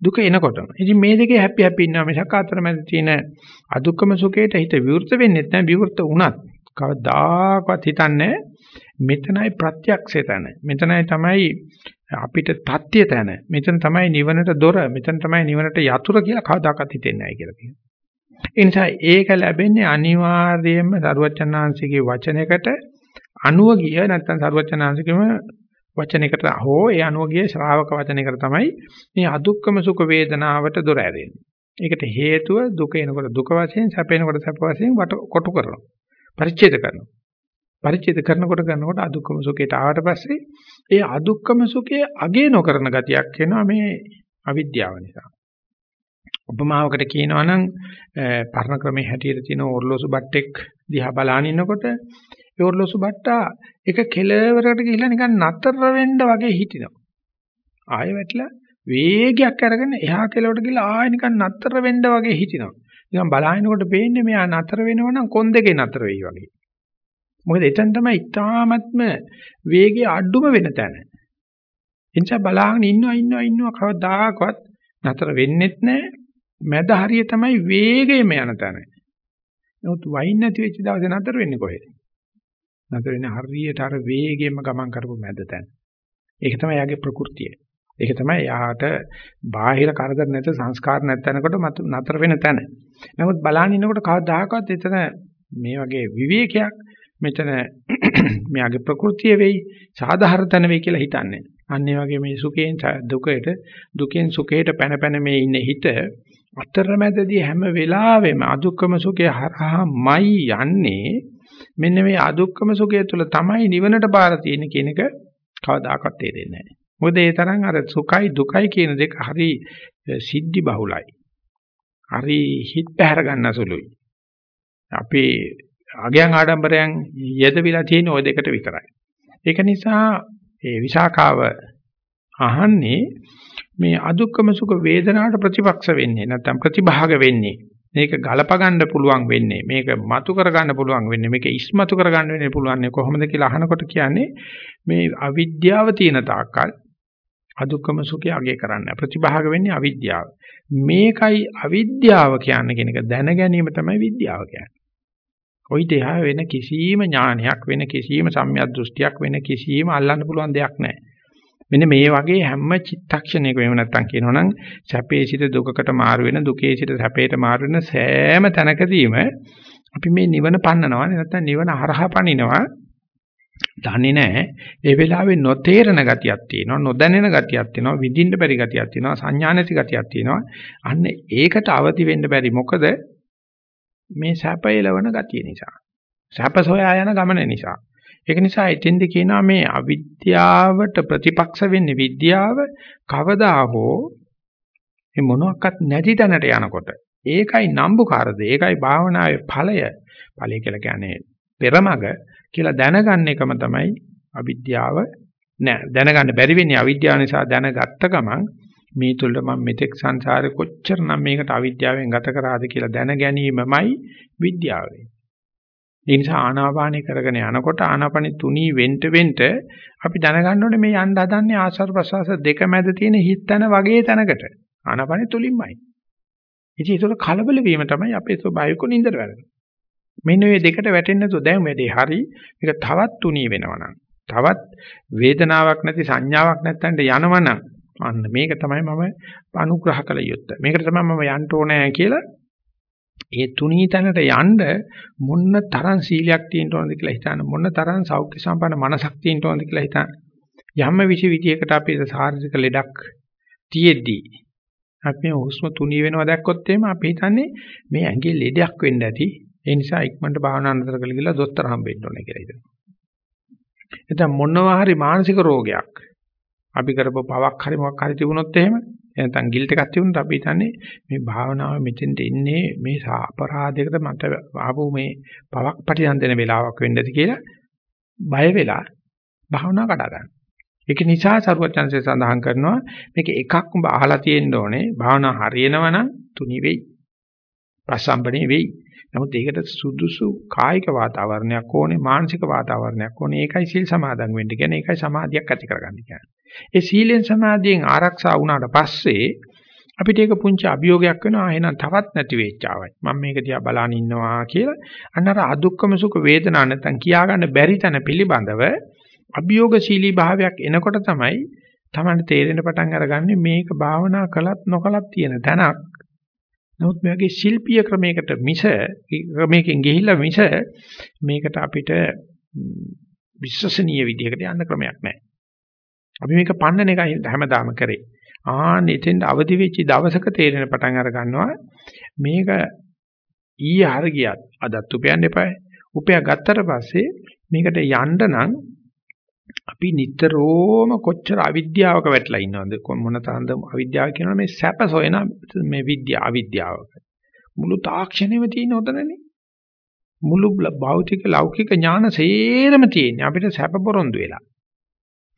දුක එනකොටම. ඉතින් මේ දෙකේ හැපි හැපි ඉන්නවා මිසක් අතරමැද තියෙන අදුක්කම සුඛයට හිත විවෘත වෙන්නේ නැහැ. විවෘත වුණත් කවදාකවත් හිතන්නේ මෙතනයි ප්‍රත්‍යක්ෂය තැන. මෙතනයි තමයි අපිට தත්ත්‍ය තැන. මෙතන තමයි නිවනට දොර. මෙතන තමයි නිවනට යතුරු කියලා කවදාකවත් හිතෙන්නේ නැහැ කියලා කියනවා. ඒ නිසා ඒක ලැබෙන්නේ අනිවාර්යයෙන්ම සරුවචනාංශිකේ වචනයකට අනුව ගිය නැත්නම් සරුවචනාංශිකේම වචනයකට හෝ ඒ අනුව ගිය ශ්‍රාවක වචනයකට තමයි මේ අදුක්කම සුඛ වේදනාවට දොර ඇරෙන්නේ. ඒකට හේතුව දුක එනකොට දුක වශයෙන් සැප එනකොට සැප වශයෙන් කොටු කරනවා. පරිච්ඡේද කරනවා. පරිච්ඡේද කරනකොට කරනකොට අදුක්කම සුඛයට ආවට පස්සේ ඒ අදුක්කම සුඛයේ අගේ නොකරන ගතියක් එනවා මේ අවිද්‍යාව නිසා. උපමාවකට කියනවා නම් පරණ ක්‍රමයේ හැටියට තියෙන ඔර්ලෝසු බට්ටෙක් දිහා බලාගෙන ඉන්නකොට ඒ ඔර්ලෝසු බට්ටා එක කෙලවරකට ගිහිල්ලා නිකන් නතර වෙන්න වගේ හිටිනවා. ආයෙ වැටලා වේගයක් අරගෙන එහා කෙලවට ගිහිල්ලා ආයෙ නිකන් නතර වෙන්න වගේ හිටිනවා. නිකන් බලාගෙනකොට පේන්නේ මෙයා නතර වෙනවනම් කොන් දෙකේ නතර වෙයි වගේ. මොකද එතන තමයි ඉතාමත්ම වේගය අඩුම වෙන තැන. එනිසා බලාගෙන ඉන්නවා ඉන්නවා ඉන්නවා කවදාකවත් නතර වෙන්නෙත් නැහැ. මැද හරිය තමයි වේගයෙන්ම යන තැන. නමුත් වයින් නැති වෙච්ච දවසේ නතර වෙන්නේ කොහෙද? නතර වෙන්නේ හරියට අර වේගයෙන්ම ගමන් කරපු මැද තැන. ඒක තමයි යාගේ ප්‍රകൃතිය. ඒක තමයි යාට බාහිර කරදර නැත සංස්කාර නැත්නකොට නතර වෙන තැන. නමුත් බලන්න ඉන්නකොට කවදාකවත් එතන මේ වගේ විවේකයක් මෙතන මෙයාගේ ප්‍රകൃතිය වෙයි සාධාරණ තැන වෙයි කියලා හිතන්නේ. අන්න ඒ වගේ මේ සුඛයෙන් දුකයට දුකෙන් සුඛයට පැන පැන මේ ඉන්න හිත අතරමැදදී හැම වෙලාවෙම අදුක්කම සුඛය හරහාමයි යන්නේ. මෙන්න මේ අදුක්කම සුඛය තුළ තමයි නිවනට බාර තියෙන කියන එක කවදාකවත් තේරෙන්නේ නැහැ. මොකද ඒ තරම් අර සුඛයි දුකයි කියන දෙක හරි සිද්ධි බහුලයි. හරි හිත පැහැර ගන්න සුළුයි. අපේ අගයන් ආඩම්බරයන් යෙදවිලා තියෙන ওই දෙකට විතරයි. ඒක නිසා ඒ විසාකාව අහන්නේ මේ අදුක්කම සුඛ වේදනාවට ප්‍රතිපක්ෂ වෙන්නේ නැත්නම් ප්‍රතිභාග වෙන්නේ. මේක ගලප ගන්න පුළුවන් වෙන්නේ. මේක මතු කර ගන්න පුළුවන් වෙන්නේ. මේක ඉස්මතු කර ගන්න වෙන්නේ පුළුවන් කොහොමද කියලා අහනකොට කියන්නේ මේ අවිද්‍යාව තියෙන තාක්කල් අදුක්කම සුඛය අගය කරන්න. ප්‍රතිභාග වෙන්නේ අවිද්‍යාව. මේකයි අවිද්‍යාව කියන්නේ කියන එක දැන ගැනීම තමයි විද්‍යාව කියන්නේ. ওই දෙහා වෙන කිසියම් ඥානයක් වෙන කිසියම් සම්‍යක් දෘෂ්ටියක් වෙන කිසියම් අල්ලන්න පුළුවන් දෙයක් නැහැ. මෙන්න මේ වගේ හැම චිත්තක්ෂණයකම එහෙම නැත්තම් කියනවනම් සැපේ සිට දුකකට මාරු වෙන දුකේ සිට සැපේට මාරු වෙන සෑම තැනකදීම අපි මේ නිවන පන්නනවා නැත්තම් නිවන හරහා පනිනවා දන්නේ නැහැ ඒ වෙලාවේ නොතේරෙන ගතියක් තියෙනවා නොදැනෙන ගතියක් තියෙනවා විඳින්න බැරි ගතියක් තියෙනවා සංඥා නැති ගතියක් තියෙනවා අන්න ඒකට අවදි වෙන්න බැරි මොකද මේ සැප එළවන ගතිය නිසා. සැප සොයා යන ගමන නිසා. ඒක නිසා එතෙන්ද කියනවා මේ අවිද්‍යාවට ප්‍රතිපක්ෂ වෙන්නේ විද්‍යාව කවදා හෝ මේ මොනවත් නැති තැනට යනකොට. ඒකයි නම්බුකාරද? ඒකයි භාවනාවේ ඵලය. ඵලය කියලා කියන්නේ පෙරමග කියලා දැනගන්න එකම තමයි අවිද්‍යාව නෑ. දැනගන්න බැරි වෙන්නේ අවිද්‍යාව නිසා දැනගත්ත ගමන් මේ තුල මම මෙතෙක් සංසාරේ කොච්චරනම් මේකට අවිද්‍යාවෙන් ගත කරාද කියලා දැන ගැනීමමයි විද්‍යාව. ඒ නිසා ආනාපානය කරගෙන යනකොට ආනාපානි තුනී වෙන්න වෙන්න අපි දැනගන්න ඕනේ මේ යන්න හදන්නේ ආස්වාද ප්‍රසවාස දෙක මැද තියෙන හිතන වගේ තැනකට. ආනාපානි තුලින්මයි. ඉතින් ඒක කලබල වීම තමයි අපේ ස්වභාවික නින්දර වැඩන්නේ. මෙන්න මේ දෙකට වැටෙන්නේ නැතුව දැන් වැඩේ හරි මේක තවත් තුනී වෙනවා තවත් වේදනාවක් නැති සංඥාවක් නැත්තන්ට යනවනම් අන්න මේක තමයි මම අනුග්‍රහ කළ යුත්තේ. මේකට තමයි මම යන්න ඕනේ කියලා ඒ තුනී තැනට යන්න මොන්න තරම් සීලයක් තියෙන්න ඕනද කියලා හිතන්න. මොන්න තරම් සෞඛ්‍ය සම්පන්න මනසක් තියෙන්න ඕනද කියලා හිතන්න. යම් විශ් විදියකට අපේ සාර්ථක ලෙඩක් තියෙද්දී අපි හුස්ම තුනී වෙනවා දැක්කොත් එහෙම අපි හිතන්නේ මේ ඇඟේ ලෙඩයක් වෙන්න ඇති. ඒ නිසා ඉක්මනට භාවනා අනතර කරලා ගිහලා දොස්තර හම්බෙන්න ඕනේ කියලා හිතනවා. එතන මොනවා හරි මානසික රෝගයක් අපි කරපු පවක් හරි මොකක් හරි තිබුණොත් එහෙම නැත්නම් ගිල්ට් එකක් තිබුණොත් අපි හිතන්නේ මේ භාවනාව මෙතෙන්ට එන්නේ මේ අපරාධයකට මට ආපු මේ පවක් පටිසම් දෙන වෙලාවක් වෙන්නද කියලා බය වෙලා භාවනාව කඩා ගන්න. ඒක නිසා සරුවචන්සේ සඳහන් කරනවා මේක එකක් උඹ අහලා තියෙන්න ඕනේ භාවනාව හරියනවා නම් තුනි වෙයි. ප්‍රසම්පණේ වෙයි. නමුත් ඒකට සුදුසු කායික වාතාවරණයක් ඕනේ මානසික වාතාවරණයක් ඕනේ. ඒකයි සීල් සමාදන් වෙන්න කියන්නේ. ඒකයි සමාධියක් ඇති කරගන්න කියන්නේ. ඒ සීලෙන් සමාධියෙන් ආරක්ෂා වුණාට පස්සේ අපිට ඒක පුංචි අභියෝගයක් වෙනවා. එහෙනම් තවත් නැති වෙච්චාවයි. මම මේක දිහා බලන් ඉන්නවා කියලා. අන්න අර අදුක්කම සුඛ වේදනා නැත්තම් කියාගන්න බැරි තැන පිළිබඳව අභියෝගශීලී භාවයක් එනකොට තමයි Taman තේරෙන පටන් අරගන්නේ මේක භාවනා කළත් නොකළත් තියෙන තැනක්. නමුත් මේ වගේ ශිල්පීය ක්‍රමයකට මිස ක්‍රමයකින් ගිහිල්ලා මිස මේකට අපිට විශ්වසනීය විදිහකට යන්න ක්‍රමයක් නැහැ. අපි මේක පන්නන එකයි හැමදාම කරේ. ආන්න එතෙන්ට අවදි වෙච්ච දවසක තේරෙන පටන් අර ගන්නවා මේක ඊයේ හර ගියත් අදත් උපයන්න එපායි. උපයා ගත්තට පස්සේ මේකට යන්න නම් අපි නිතරම කොච්චර අවිද්‍යාවක වැටලා ඉන්නවද මොන තරම්ද අවිද්‍යාව කියනවා මේ සැප සොයන මේ විද්‍යාව අවිද්‍යාවක මුළු තාක්ෂණයම තියෙන උතනනේ මුළු භෞතික ලෞකික ඥාන සේරම තියෙන්නේ අපිට සැප පොරොන්දු වෙලා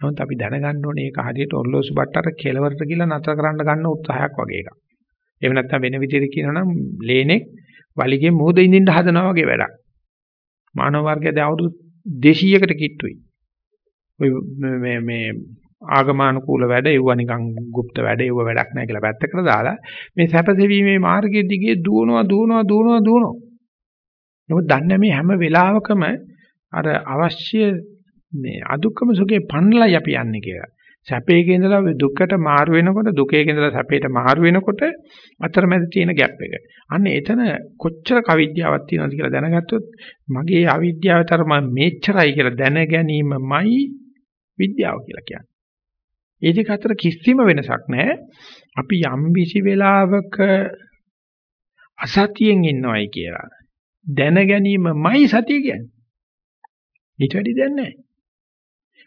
නමුත් අපි දැනගන්න ඕනේ ඒක හරියට ඔර්ලෝසු බට්ටර කෙලවරට ගිහලා නතර කරන්න ගන්න උත්සාහයක් වගේ එකක් එහෙම නැත්නම් වෙන විදිහට කියනවනම් ලේනෙක් වලිගේ මොහොත ඉඳින්න හදනවා වගේ වැඩක් මානව වර්ගය දැන් අවුරුදු 200කට කිට්ටුයි ඔය මේ මේ ආගමානුකූල වැඩ ඒව නිකන් গুপ্ত වැඩ ඒව වැඩක් නැහැ කියලා පැත්තකට දාලා මේ සැපසෙවීමේ මාර්ගයේ දිගේ දුවනවා දුවනවා දුවනවා දුවනවා. නමුත් දන්නේ මේ හැම වෙලාවකම අර අවශ්‍ය මේ අදුක්කම සුඛේ පන්නලයි අපි යන්නේ කියලා. සැපේක ඉඳලා දුකට මාරු වෙනකොට දුකේක ඉඳලා සැපේට මාරු වෙනකොට අතරමැද තියෙන ગેප් එක. අන්න එතන කොච්චර කවිද්‍යාවක් තියෙනවද කියලා දැනගත්තොත් මගේ අවිද්‍යාව තරම මේච්චරයි කියලා දැන ගැනීමමයි විද්‍යාව කියලා කියන්නේ. ඒ දෙක අතර කිසිම වෙනසක් නැහැ. අපි යම් කිසි වෙලාවක අසතියෙන් ඉන්නවයි කියලා දැන ගැනීමමයි සතිය කියන්නේ. ඊට වැඩි දෙයක් නැහැ.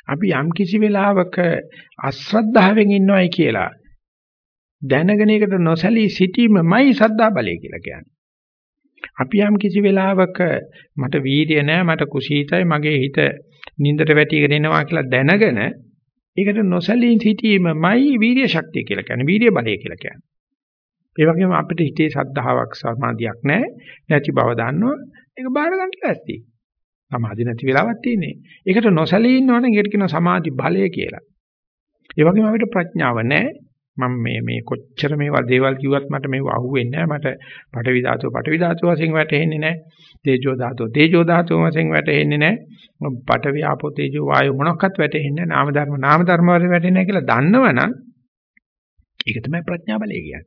අපි යම් කිසි වෙලාවක අශ්‍රද්ධාවෙන් ඉන්නවයි කියලා දැනගෙන ඒකට නොසැලී සිටීමමයි සද්ධා බලය කියලා කියන්නේ. අපි යම් කිසි වෙලාවක මට වීර්ය නැහැ මට කුසීතයි මගේ හිත නින්දට වැටිගෙන එනවා කියලා දැනගෙන ඒකට නොසැලී සිටීමමයි වීර්ය ශක්තිය කියලා කියන්නේ වීර්ය බලය කියලා කියන්නේ. ඒ වගේම අපිට හිතේ සද්ධාාවක් සමාධියක් නැහැ නැති බව දන්නවා ඒක බාර ගන්න ලෑස්ති. සමාධි නැති වෙලාවක් තියෙන්නේ. ඒකට නොසැලී ඉන්නවනේ ඒකට කියනවා සමාධි බලය කියලා. ඒ වගේම අපිට ප්‍රඥාව නැහැ. මම මේ මේ කොච්චර මේවා දේවල් කිව්වත් මට මේව අහුවෙන්නේ නැහැ. මට පටවි ධාතුව පටවි ධාතුව වශයෙන් වැටෙන්නේ නැහැ. තේජෝ ධාතුව තේජෝ ධාතුව වශයෙන් වැටෙන්නේ නැහැ. පටවි ආපෝ තේජෝ වායු මොනක්වත් වැටෙන්නේ නැහැ. නාම ධර්ම නාම ධර්ම වලින් වැටෙන්නේ නැහැ කියලා දන්නවනම් ඒක තමයි ප්‍රඥා බලය කියන්නේ.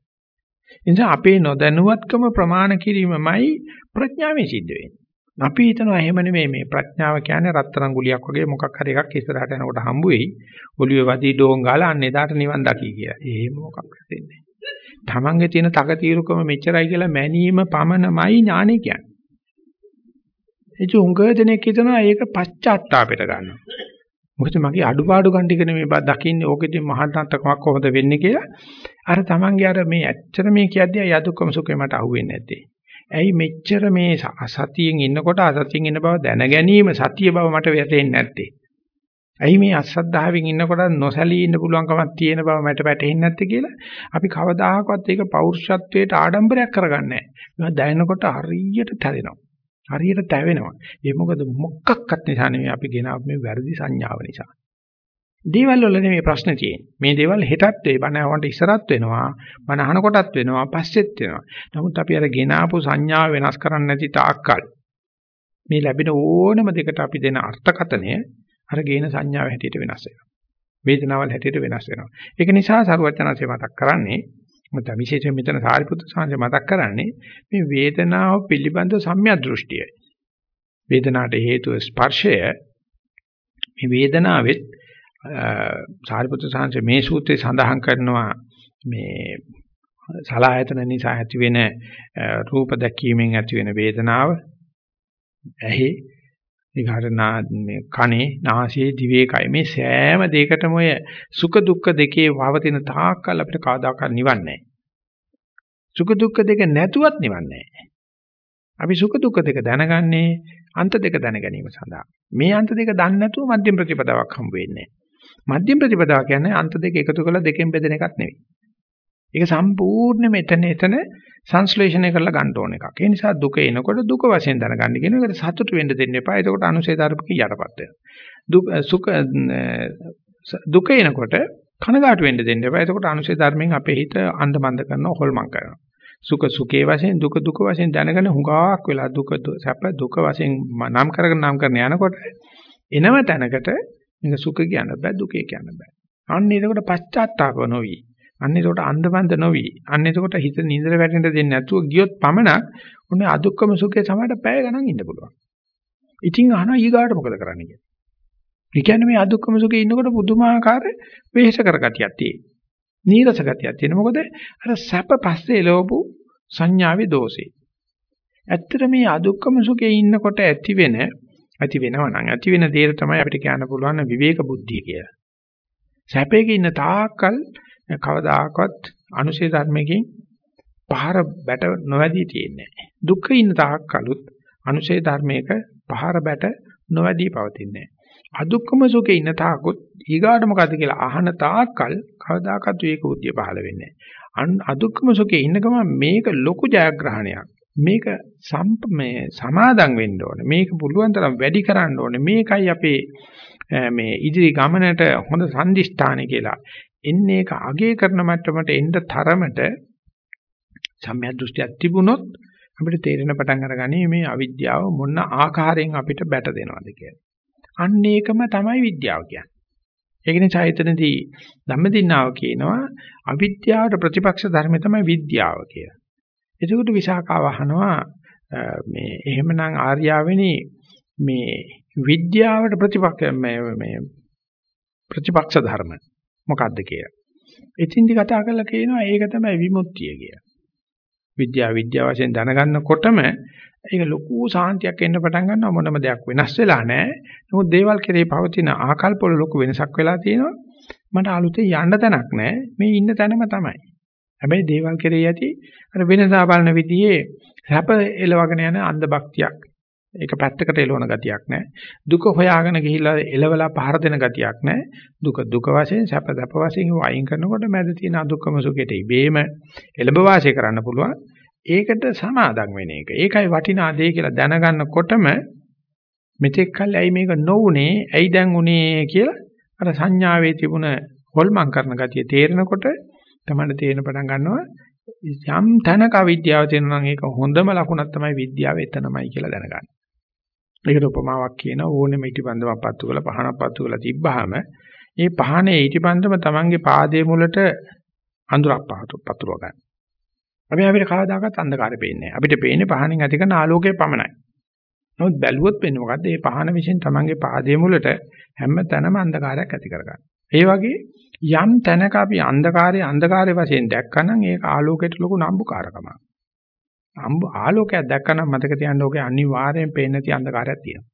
ඒ නිසා අපේ නොදැනුවත්කම ප්‍රමාණ කිරීමමයි ප්‍රඥාවෙන් සිද්ධ වෙන්නේ. අපි හිතනවා එහෙම නෙමෙයි මේ ප්‍රඥාව කියන්නේ රත්තරන් ගුලියක් වගේ මොකක් හරි එකක් ඉස්සරහට යනකොට හම්බ වෙයි. ඔළුවේ වදී ඩෝන් ගාලා අන්න එදාට නිවන් දකි කියලා. එහෙම මොකක් වෙන්නේ. තමන්ගේ තියෙන තක తీරුකම මෙච්චරයි කියලා මැනීම පමණමයි ඥානෙ කියන්නේ. ඒ චුංග දෙනෙක් හිතනවා ඒක පශ්චාත්තාපයට ගන්නවා. මොකද මගේ අඩුපාඩු ගන්න ටික නෙමෙයි බා දකින්නේ ඕකෙදී මහාන්තකමක් කොහොමද වෙන්නේ කියලා. අර තමන්ගේ අර මේ ඇත්තට මේ කියද්දී යදුක්කම සුඛේ මට අහුවෙන්නේ නැත්තේ. ඇයි මෙච්චර මේ අසතියෙන් ඉන්නකොට අසතියෙන් ඉන්න බව දැන ගැනීම සතිය බව මට වැටහෙන්නේ නැත්තේ? ඇයි මේ අසද්ධාවෙන් ඉන්නකොට නොසැලී ඉන්න පුළුවන්කමක් තියෙන බව මට වැටහෙන්නේ නැත්තේ කියලා අපි කවදාහක්වත් ඒක පෞරුෂත්වයට ආඩම්බරයක් කරගන්නේ නැහැ. දැනෙනකොට හරියට තැවෙනවා. හරියට තැවෙනවා. ඒ මොකද මොකක්වත් නිසා නෙමෙයි අපි ගෙනාව මේ වැරදි සංඥාව නිසා. දේවල් වල නෙමෙයි ප්‍රශ්නේ තියෙන්නේ. මේ දේවල් හෙටත් වේ, බණ අහනකොට ඉස්සරත් වෙනවා, බණ අහනකොටත් වෙනවා, පස්සෙත් වෙනවා. නමුත් අපි අර ගෙන ආපු සංඥාව වෙනස් කරන්නේ නැති තාක්කල් මේ ලැබෙන ඕනම දෙකට අපි දෙන අර්ථකතනය අර ගේන සංඥාව හැටියට වෙනස් වෙනවා. වේදනාවල් හැටියට වෙනස් වෙනවා. ඒක නිසා සරුවචනanse මතක් කරන්නේ මත විශේෂයෙන් මෙතන සාරිපුත්‍ර සාංශය මතක් කරන්නේ මේ වේදනාව පිළිබඳ සම්‍යක් දෘෂ්ටියයි. වේදනාවට හේතුව ස්පර්ශය මේ වේදනාවෙත් සාරිපුත්‍ර සාංශ මේ සූත්‍රයේ සඳහන් කරනවා මේ සලආයතන නිසා ඇති වෙන රූප දැකීමෙන් ඇති වෙන වේදනාව ඇහි ඊගාට මේ කනේ, නාසයේ, දිවේ, කය මේ සෑම දෙයකටම ඔය සුඛ දුක්ඛ දෙකේ වවතින තාක්කල් අපිට කවදාකවත් නිවන්නේ සුඛ දුක්ඛ දෙක නැතුවත් නිවන්නේ අපි සුඛ දුක්ඛ දෙක දැනගන්නේ අන්ත දෙක දැන ගැනීම සඳහා. මේ අන්ත දෙක දන්නේ නැතුව මධ්‍යම ප්‍රතිපදාවක් හම්බ වෙන්නේ මධ්‍යම ප්‍රතිපදාව කියන්නේ අන්ත දෙක එකතු කරලා දෙකෙන් බෙදෙන එකක් නෙවෙයි. ඒක සම්පූර්ණ මෙතන එතන සංශ්ලේෂණය කරලා ගන්න ඕන එකක්. ඒ නිසා දුක එනකොට දුක වශයෙන් දැනගන්න කියන එකට සතුට වෙන්න දෙන්න එපා. එතකොට අනුසේ ධර්මක යටපත් වෙනවා. දුක සුඛ දුක එනකොට කනගාටු වෙන්න දෙන්න එපා. එතකොට අනුසේ ධර්මයෙන් අපේ හිත අන්ධමන්ද කරනවා, හොල්මන් කරනවා. සුඛ සුඛේ වශයෙන් දුක දුක වශයෙන් දැනගෙන හුඟක් වෙලා දුක සැප දුක වශයෙන් නම් කරගෙන නම් කරන යනකොට එනව තැනකට මේක සුඛ කියන්න බෑ දුකේ කියන්න බෑ. අන්න එතකොට පශ්චාත්තාප නොවි. අන්න එතකොට අන්ධබන්ද නොවි. අන්න එතකොට හිත නිඳර වැටෙන්න දෙන්නේ නැතුව ගියොත් පමණක් උන්නේ අදුක්කම සුඛේ සමහරට පැය ගණන් ඉන්න පුළුවන්. ඉතින් අහනවා ඊගාට මොකද කරන්නේ කියලා. ඒ කියන්නේ මේ අදුක්කම සුඛේ ඉන්නකොට පුදුමාකාර වෙහෙස කරගතියක් තියෙනවා. නීරස ගතියක් තියෙන. මොකද අර සැප පස්සේ එළවපු සංඥාවේ දෝෂේ. ඇත්තට මේ අදුක්කම සුඛේ ඉන්නකොට ඇති වෙන ඇති වෙනවා නම් ඇති වෙන දේ තමයි අපිට කියන්න පුළුවන් විවේක බුද්ධිය කියලා. සැපේක ඉන්න තාක්කල් කවදාකවත් අනුශේ ධර්මයෙන් පහර බැට නොවැදී තියෙන්නේ නැහැ. දුක්ඛ ඉන්න තාක්කලුත් අනුශේ ධර්මයක පහර බැට නොවැදී පවතින්නේ අදුක්කම සුඛේ ඉන්න තාකුත් ඊගාට මොකද කියලා අහන තාක්කල් කවදාකවත් ඒක බුද්ධිය පහළ වෙන්නේ නැහැ. අදුක්කම සුඛේ ඉන්න ගමන් මේක ලොකු ජයග්‍රහණයක්. මේක සම්ප මේ සමාදම් වෙන්න ඕනේ. මේක පුළුවන් තරම් වැඩි කරන්න ඕනේ. මේකයි අපේ මේ ඉදිරි ගමනට හොඳ සම්දිස්ථානේ කියලා. එන්නේ ඒක අගේ කරන මට්ටමට එන්න තරමට සම්‍යක් දෘෂ්ටියක් තිබුණොත් අපිට තේරෙන පටන් අරගන්නේ මේ අවිද්‍යාව මොන ආකාරයෙන් අපිට බැට දෙනවද කියලා. අන්න ඒකම තමයි විද්‍යාව කියන්නේ. ඒක නිසා එතනදී ධම්මදින්නාව කියනවා අවිද්‍යාවට ප්‍රතිපක්ෂ ධර්ම තමයි විද්‍යාව කියලා. එතකොට විසාකාව අහනවා මේ එහෙමනම් ආර්යාවෙනි මේ විද්‍යාවට ප්‍රතිපක්ෂ මේ මේ ප්‍රතිපක්ෂ ධර්ම මොකක්ද කියලා. එතින්දි කතා කරලා කියනවා ඒක තමයි විමුක්තිය කියලා. විද්‍යාව විද්‍යාව වශයෙන් දැනගන්නකොටම ඒක ලොකු සාන්තියක් එන්න පටන් ගන්නවා මොනම දෙයක් වෙනස් වෙලා නැහැ. නමුත් දේවල් කෙරේ පවතින ආකල්ප වල ලොකු වෙනසක් වෙලා තියෙනවා. මට අලුතෙන් යන්න තැනක් නැහැ. මේ ඉන්න තැනම තමයි. හැබැයි දේවල් කෙරේ ඇති අර වෙනසා බලන විදිහේ සැප එලවගෙන යන අන්ධ භක්තියක්. ඒක පැත්තකට එලවන ගතියක් නැහැ. දුක හොයාගෙන ගිහිල්ලා එලවලා පහර දෙන ගතියක් නැහැ. දුක දුක වශයෙන් සැප සැප වශයෙන් වයින් කරනකොට මැද තියෙන අදුක්කම සුඛයට ඉබේම එළඹ වාසය කරන්න පුළුවන්. ඒකට සමාදම් වෙන එක. ඒකයි වටිනා දේ කියලා දැනගන්නකොටම මෙතෙක් කල් ඇයි මේක නොඋනේ ඇයි දැන් උනේ කියලා අර සංඥාවේ තිබුණ හොල්මන් කරන ගතිය තේරෙනකොට තමයි තේරෙන පටන් ගන්නවා යම් තැනක අවිද්‍යාව තියෙනවා නම් ඒක හොඳම ලකුණක් තමයි විද්‍යාව එතනමයි කියලා දැනගන්න. ඒකට උපමාවක් කියන ඕනෙම ඊටිබන්දමක් පත්තු කරලා පහනක් පත්තු කරලා තිබ්බහම මේ පහනේ ඊටිබන්දම තමන්ගේ පාදයේ මුලට අඳුරක් පතුරව ගන්න. අපි අපිට කවදාකවත් අන්ධකාරය පේන්නේ නැහැ. අපිට පේන්නේ පහනින් ඇති කරන ආලෝකය පමණයි. නමුත් බැලුවොත් වෙන්නේ මොකද්ද? මේ පහන විසින් තමන්ගේ පාදයේ මුලට හැම තැනම අන්ධකාරයක් ඇති කරගන්න. ඒ වගේ යම් තැනක අපි අන්ධකාරය අන්ධකාරය වශයෙන් දැක්කනම් ඒක ආලෝකයට ලොකු නම්බුකාරකමක්. අම්බ ආලෝකයක් දැක්කනම් මතක තියාගන්න ඕකේ අනිවාර්යෙන් පේන්නේ නැති අන්ධකාරයක් තියෙනවා.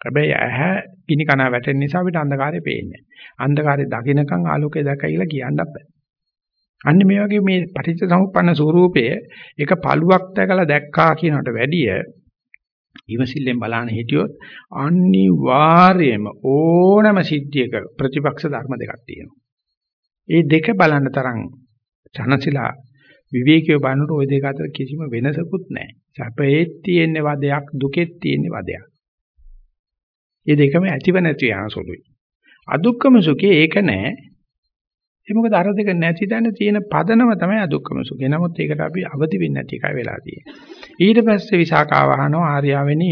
හැබැයි ඇහැ ගිනි කන වැටෙන නිසා අපිට අන්ධකාරය පේන්නේ නැහැ. අන්ධකාරය දකින්නකම් ආලෝකය දැක්කයි කියලා කියන්නත් බෑ. අන්න මේ වගේ මේ පටිච්ච සමුප්පන්න ස්වરૂපය එක පළුවක් දැකලා දැක්කා කියනකට වැඩිය ඉවසිල්ලෙන් බලන්න හිටියොත් අනිවාර්යයෙන්ම ඕනම සිද්ධියක ප්‍රතිපක්ෂ ධර්ම දෙකක් තියෙනවා. ඒ දෙක බලන්න තරම් ජනසිලා විවේකීව බලනකොට ওই දෙක අතර කිසිම වෙනසකුත් නැහැ. සැපෙත් තියෙන වදයක් දුකෙත් තියෙන වදයක්. මේ දෙකම ඇතිව නැති යන සුළුයි. අදුක්කම සුඛේ ඒක නැහැ. ඒ මොකද අර දෙක නැති තැන තියෙන පදනම තමයි අදුක්කම සුඛය. නමුත් ඒකට අපි අවදි වෙන්නේ නැති එකයි වෙලා තියෙන්නේ. ඊට පස්සේ විසාකාව අහනවා ආර්යාවෙනි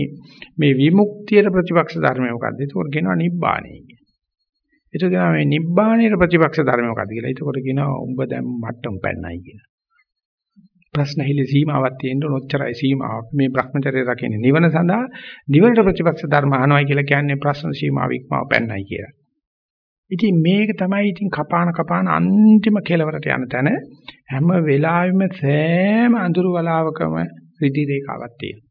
මේ විමුක්තියට ප්‍රතිපක්ෂ ධර්මය මොකද්ද? ඒක කියනවා නිබ්බාණය කියලා. ඒක කියනවා මේ නිබ්බාණයට ප්‍රතිපක්ෂ ධර්මය මොකද්ද කියලා. ඒකකොට කියනවා උඹ දැන් මට්ටම් පැන්නයි කියලා. ප්‍රශ්න හිලි සීමාවක් තියෙන්න ඔච්චරයි සීමාවක්. මේ Brahmacharya රකින්නේ නිවන සඳහා නිවනට ප්‍රතිපක්ෂ ධර්ම අහනවයි කියලා කියන්නේ ප්‍රශ්න සීමාව ඉක්මව පැන්නයි කියලා. ඉතින් මේක තමයි ඉතින් කපාන කපාන අන්තිම කෙලවරට යන තැන හැම වෙලාවෙම සෑම අඳුරු වලාවකම රිදි රේඛාවක් තියෙනවා.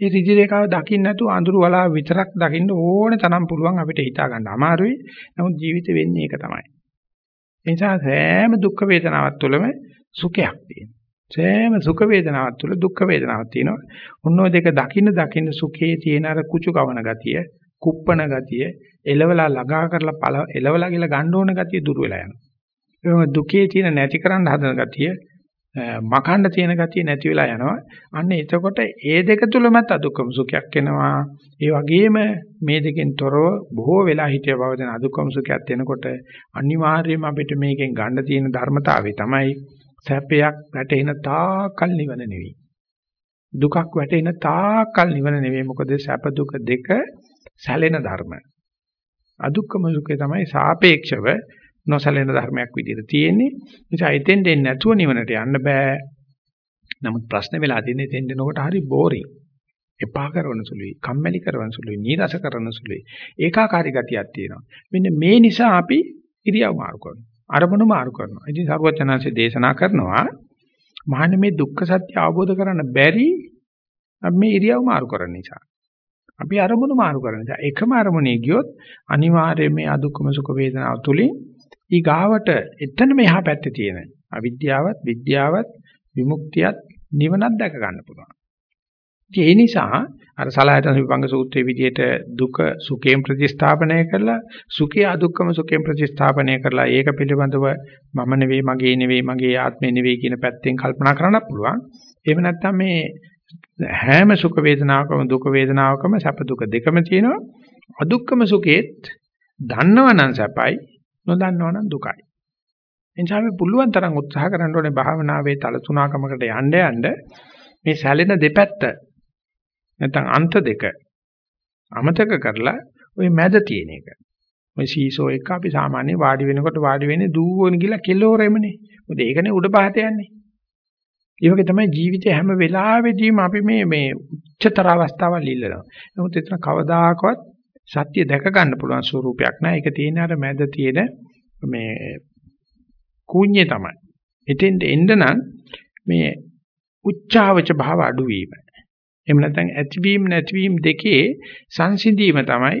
ඒ ඍජු රේඛාව දකින්න නැතුව අඳුරු වලාව විතරක් දකින්න ඕනේ තරම් පුළුවන් අපිට හිතා ගන්න අමාරුයි. නමුත් ජීවිතේ වෙන්නේ ඒක තමයි. ඒ නිසා සෑම දුක් වේදනාවක් තුළම සුඛයක් තියෙනවා. සෑම සුඛ වේදනාවක් තුළ දුක් වේදනාවක් තියෙනවා. ඔන්නෝ දෙක දකින්න දකින්න සුඛයේ තියෙන අර කුචු කවන ගතිය, කුප්පන ගතිය, එලවලා ළඟා කරලා පළ එලවලා කියලා ගන්න ඕන ගතිය දුර වෙලා යනවා. ඒ දුකේ තියෙන නැති කරන්න හදන ගතිය මකන්න තියෙන ගතිය නැති වෙලා යනවා. අන්න එතකොට ඒ දෙක තුලමත් අදුක්කම සුඛයක් එනවා. ඒ වගේම මේ දෙකෙන් තොරව බොහෝ වෙලා හිටිය බව දැන අදුක්කම සුඛයක් එනකොට අනිවාර්යයෙන්ම අපිට මේකෙන් ගන්න තියෙන ධර්මතාවය තමයි සැපයක් වැටෙන තාකල් නිවන නෙවෙයි. දුකක් වැටෙන තාකල් නිවන නෙවෙයි. මොකද සැප දුක දෙක සැලෙන ධර්ම. අදුක්කම සුඛය තමයි සාපේක්ෂව නොසැලෙන ධර්මයක් විදිහට තියෙන්නේ. නිසා එතෙන් දෙන්නේ නැතුව නිවනට යන්න බෑ. නමුත් ප්‍රශ්න වෙලා තියෙන්නේ එතෙන් දෙනකොට හරි බෝරින්. එපා කරන සුළුයි, කම්මැලි කරන සුළුයි, නීරස කරන සුළුයි. ඒකාකාරී ගතියක් තියෙනවා. මෙන්න මේ නිසා අපි ඉරියව් මාරු කරනවා. අරමුණු මාරු කරනවා. ඉතින් සරුවචනාංශය දේශනා කරනවා මහන්නේ මේ දුක්ඛ සත්‍ය අවබෝධ කරන්න බැරි මේ ඉරියව් මාරු කරන නිසා. අපි අරමුණු මාරු කරන නිසා එකම අරමුණේ ගියොත් අනිවාර්යයෙන් මේ අදුක්කම සුඛ වේදනාව තුලින් ඊගාවට එතන මෙහා පැත්තේ තියෙන අවිද්‍යාවත් විද්‍යාවත් විමුක්තියත් නිවනත් දැක ගන්න පුළුවන්. ඒ නිසා අර සලආයතන විභංග සූත්‍රයේ විදිහට දුක සුඛයෙන් ප්‍රතිස්ථාපනය කරලා සුඛය අදුක්කම සුඛයෙන් ප්‍රතිස්ථාපනය කරලා ඒක පිළිබඳව මම නෙවෙයි මගේ නෙවෙයි මගේ ආත්මය නෙවෙයි කියන පැත්තෙන් කල්පනා කරන්න පුළුවන්. එහෙම නැත්නම් මේ හැම සුඛ වේදනාවකම දුක වේදනාවකම සැප දුක දෙකම තියෙනවා. අදුක්කම සුඛේත් දන්නවනම් සැපයි නොදන්නවනම් දුකයි. එනිසා අපි පුළුවන් තරම් උත්සාහ කරන්න ඕනේ භාවනාවේ තලතුණකමකට යන්න යන්න මේ සැලෙන දෙපැත්ත නැත්නම් අන්ත දෙක අමතක කරලා ওই මැද තියෙන එක. ඔය සීසෝ එක අපි සාමාන්‍ය වාඩි වෙනකොට වාඩි වෙන්නේ දූවන කියලා කෙලෝරෙමනේ. මොකද ඒකනේ උඩ පහත යන්නේ. ඒ වගේ තමයි ජීවිතේ හැම වෙලාවෙදීම අපි මේ මේ උච්චතර අවස්ථාවල් ඉල්ලනවා. නමුත් එතන කවදාකවත් සත්‍ය දැක ගන්න පුළුවන් ස්වරූපයක් නෑ. ඒක තියෙන අර මැද තියෙන මේ කුඤ්ඤේ තමයි. එතෙන්ට එන්න නම් මේ උච්චාවච භාව අඩුවීම. එහෙම නැත්නම් ඇතිවීම නැතිවීම දෙකේ සංසිඳීම තමයි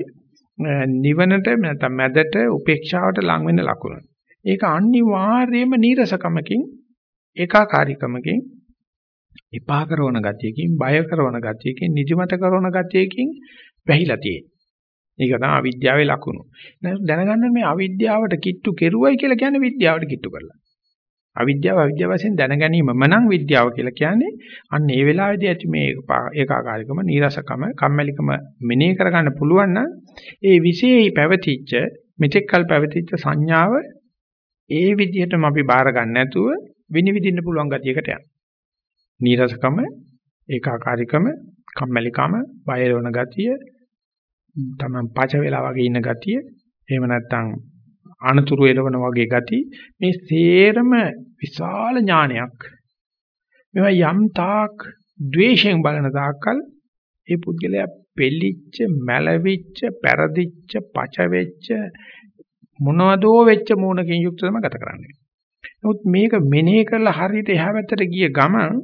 නිවනට නැත්නම් මැදට උපේක්ෂාවට ලං වෙන ලකුණ. ඒක අනිවාර්යයෙන්ම නීරසකමකින් ඒකාකාරීකමකින් එපා කරන ගතියකින් බය කරන ගතියකින් නිදිමත කරන ගතියකින් වැහිලා තියෙන්නේ. ඒක තමයි අවිද්‍යාවේ ලකුණු. දැනගන්න මේ අවිද්‍යාවට කිට්ටු කෙරුවයි කියලා කියන්නේ විද්‍යාවට කිට්ටු කරලා. අවිද්‍යාව අවිද්‍යාව වශයෙන් දැන ගැනීමම නම් විද්‍යාව කියලා කියන්නේ අන්න ඒ වෙලාවේදී ඇති මේ ඒකාකාරීකම, නීරසකම, කම්මැලිකම මෙනෙහි කරගන්න පුළුවන් නම් ඒ විශේෂයි පැවතිච්ච මෙතෙක් කල් පැවතිච්ච සංඥාව ඒ විදිහටම අපි බාර ගන්න නැතුව විනිවිදින්න පුළුවන් ගතියකට යනවා. නීරසකම, ඒකාකාරීකම, කම්මැලිකම, බය වෙන ගතිය, තමන් පච වෙලා වගේ ඉන්න ගතිය එහෙම නැත්නම් අනතුරු එළවන වගේ ගති මේ සේරම විශාල ඥානයක් මේවා යම් තාක් ද්වේෂයෙන් බලන තාක්කල් ඒ පුද්ගලයා පෙලිච්ච මැලවිච්ච පෙරදිච්ච පච වෙච්ච මොනවදෝ වෙච්ච මූණකින් යුක්ත තමයි ගත කරන්නේ. නමුත් මේක මෙනෙහි කරලා හරියට එහා පැත්තට ගිය ගමන්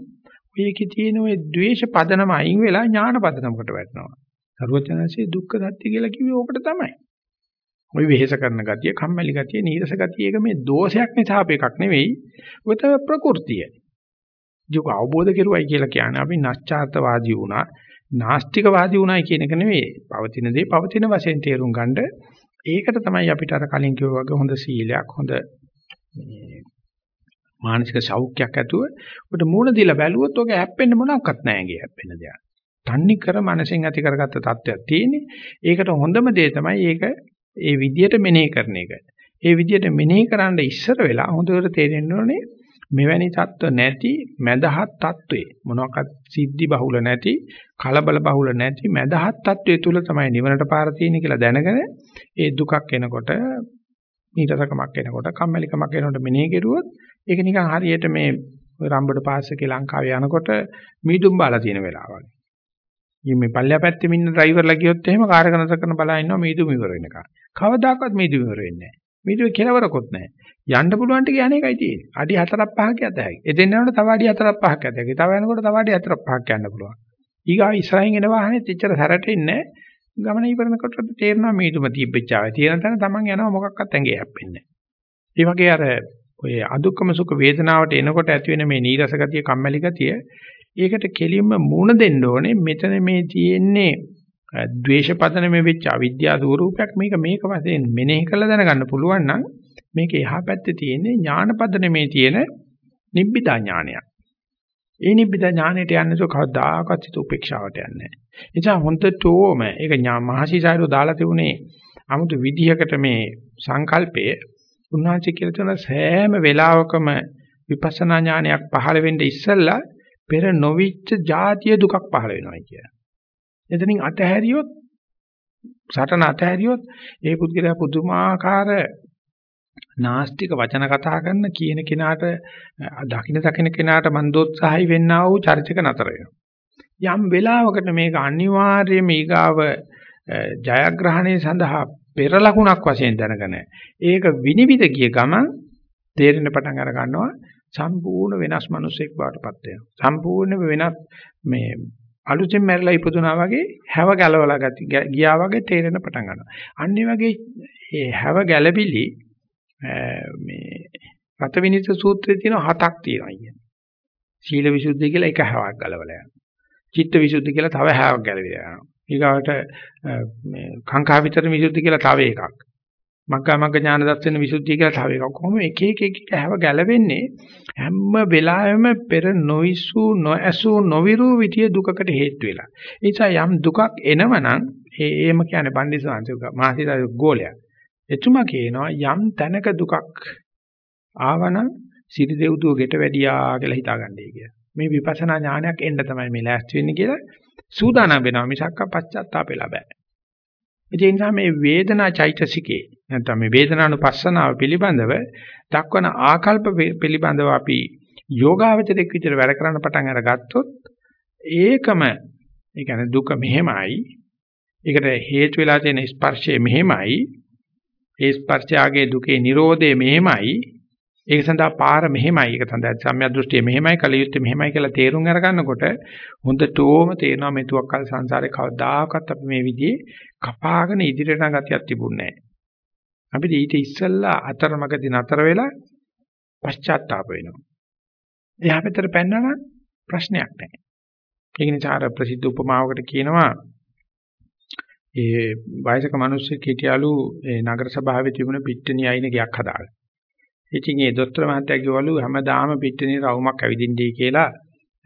ඔයකේ තියෙන ওই ද්වේෂ පදනම අයින් වෙලා ඥාන පදනමකට වැටෙනවා. සරුවචනanse දුක්ඛ සත්‍ය කියලා කිව්වේ ඕකට තමයි. ওই වෙහෙස කරන ගතිය, කම්මැලි ගතිය, නීරස ගතිය ඒක මේ දෝෂයක් නිසා අප එකක් නෙවෙයි. ඔය තමයි ප්‍රകൃතිය. ඒක අවබෝධ කරුවයි කියලා කියන්නේ අපි නැස්චාර්තවාදී වුණා, නාස්තිකවාදී වුණායි කියන එක නෙවෙයි. පවතින දේ පවතින වශයෙන් තේරුම් ගන්නට ඒකට තමයි අපිට අර කලින් කිව්වා වගේ හොඳ සීලයක්, හොඳ මානසික සෞඛ්‍යයක් ඇතුව උඩ මූණ දීලා බැලුවොත් ඔක හැප්පෙන්න මොනවත් නැහැ ගේ හැප්පෙන දෙයක්. තන්නේ කර මනසෙන් ඇති කරගත්ත தත්වයක් තියෙන්නේ. ඒකට හොඳම දේ තමයි ඒක ඒ විදියට මෙනෙහි කරන එක. ඒ විදියට මෙනෙහි කරන්න ඉස්සර වෙලා හොඳට තේරෙන්න ඕනේ මෙවැනි தত্ত্ব නැති මදහත් தત્ත්වේ මොනවාක්වත් සිද්ධි බහුල නැති කලබල බහුල නැති මදහත් தત્ත්වයේ තුල තමයි නිවනට පාර තියෙන්නේ කියලා දැනගෙන ඒ දුකක් එනකොට නීරසකමක් එනකොට කම්මැලිකමක් එනකොට මෙනෙහි කෙරුවොත් ඒක නිකන් හරියට මේ රම්බඩ පාස් එකේ ලංකාවේ යනකොට මීදුම් බාලා තියෙන වෙලාව වගේ. ඉතින් මේ පල්ලිය පැත්තේ ඉන්න ඩ්‍රයිවර්ලා කියොත් එහෙම කාර් එක නතර කරන බලා ඉන්නවා මීදුම ඉවර වෙනකන්. කවදාකවත් මීදුම ඉවර වෙන්නේ නැහැ. මීදුමේ කෙලවරකුත් නැහැ. යන්න පුළුවන් ටික යන්නේ එකයි තියෙන්නේ. අඩි 4ක් 5ක් යත හැකියි. එතෙන් යනකොට තව අඩි 4ක් 5ක් යත හැකියි. තව යනකොට තව අඩි 4ක් 5ක් යන්න පුළුවන්. ඊගා ඉස්සරහින් එන වාහනේත් එච්චර සැරටෙන්නේ ගමන ඉවරනකොට තේරෙනවා මේතුම තිබ්බෙච්චාවේ තියෙන තැන තමන් යනවා මොකක්වත් ඇඟේ හැප්පෙන්නේ නැහැ. ඒ වගේ අර ඔය අදුක්කම සුඛ වේදනාවට එනකොට ඇති වෙන මේ නීරස ගතිය කම්මැලි ගතිය ඒකට කෙලින්ම මුණ දෙන්න ඕනේ මෙතන මේ තියෙන්නේ ද්වේෂපතන මේ වෙච්ච අවිද්‍යා ස්වරූපයක් මේක මේක වශයෙන් මෙනෙහි කරලා දැනගන්න පුළුවන් නම් මේක එහා පැත්තේ තියෙන්නේ ඥානපදන මේ තියෙන නිබ්බිදා ඥානයක්. ඒ නිබ්බිදා ඥානෙට යන්නේ සෝ කවදාකවත් හිත උපේක්ෂාවට යන්නේ නැහැ. ඒ නිසා හොන්දටෝම ඒක මහසිසාරෝ දාලා තිබුණේ 아무තු විදිහකට මේ සංකල්පයේ උන්වහන්සේ කියලා තියෙන සෑම වෙලාවකම විපස්සනා ඥානයක් පහළ වෙන්න ඉස්සෙල්ලා පෙර නොවිච්ච ಜಾතිය දුකක් පහළ වෙනවා කියලා. එතනින් අතහැරියොත් සටන අතහැරියොත් ඒ පුද්ගලයා පුදුමාකාර නාස්තික වචන කතා කරන කියන කෙනාට දකින්න දකින්න කෙනාට මන්දෝත්සහයි වෙන්නා වූ චරිතක නතර වෙනවා. යම් වෙලාවකට මේක අනිවාර්යයෙන්ම ඊගාව ජයග්‍රහණය සඳහා පෙර ලකුණක් වශයෙන් දැනගෙන ඒක විනිවිද ගිය ගමන් තේරෙන පටන් අර ගන්නවා සම්පූර්ණ වෙනස් මිනිසෙක් බවටපත් වෙනවා. සම්පූර්ණ වෙනස් මේ අලුතෙන් මැරිලා ඉපදුනා වගේ හැව ගැලවලා ගියා වගේ තේරෙන පටන් ගන්නවා. අන්න වගේ මේ හැව ගැළපිලි මේ රතවිනිත සූත්‍රයේ තියෙන හතක් තියෙනවා කියන්නේ. සීල විසුද්ධිය කියලා එක හැවක් ගලවලා යනවා. චිත්ත විසුද්ධි කියලා තව හැවක් ගැලවිලා යනවා. ඊගාවට මේ කාංකා විතර විසුද්ධි කියලා තව එකක්. මග්ගා මග්ග ඥාන දර්ශන විසුද්ධිය කියලා තව එකක්. කොහොම එක එක එක එක හැව ගැලවෙන්නේ හැම වෙලාවෙම පෙර නොයිසු නොඇසු නොවිරු විදිය දුකකට හේතු වෙලා. ඒ නිසා යම් දුකක් එනවනම් ඒ ඒම කියන්නේ පණ්ඩිතසංශක මාසිතා ගෝලයක්. එතුමා කියනවා යම් තැනක දුකක් ආවනම් සිරි දෙව්දුව ගෙට වැඩියා කියලා හිතාගන්නයි කියලා. මේ විපස්සනා ඥානයක් එන්න තමයි මේ ලෑස්ති වෙන්නේ කියලා සූදානම් වෙනවා. මිසක් පශ්චාත්තාපෙලා බෑ. ඒ නිසා මේ වේදනා චෛතසිකේ නැත්නම් මේ වේදනානුපස්සනාව පිළිබඳව දක්වන ආකල්ප පිළිබඳව අපි යෝගාවචරයක් විතර වැඩ කරන්න පටන් අරගත්තොත් ඒකම ඒ කියන්නේ දුක මෙහෙමයි. ඒකට හේතු වෙලා තියෙන ස්පර්ශය මෙහෙමයි. ඒ ස්පර්ශයාගේ දුකේ Nirodhe මෙහෙමයි. ඒක සඳහා පාර මෙහෙමයි ඒක සඳහා සම්‍යක් දෘෂ්ටිය මෙහෙමයි කලියුත්තේ මෙහෙමයි කියලා තේරුම් අරගන්නකොට හොඳටම තේරෙනවා මේ තුවක් කල සංසාරේ කවදාකවත් අපි මේ විදිහේ කපාගෙන ඉදිරියට යන ගතියක් තිබුණේ නැහැ. අපි ඊට ඉස්සෙල්ලා අතරමඟදී නතර වෙලා පශ්චාත්තාප වෙනවා. එහා පැත්තට පැනනවා ප්‍රශ්නයක් නැහැ. ඒක නිසා අර ප්‍රසිද්ධ උපමාවකට කියනවා ඒ වයසක මිනිස්සෙක් හිටියලු ඒ නගර සභාවේ තිබුණ පිට්ටනිය අයින ගයක් හදාගන්න. ඉතින් ඒ දොස්තර මහත්තයා කිව්වලු හැමදාම පිටිනේ රවුමක් ඇවිදින්නයි කියලා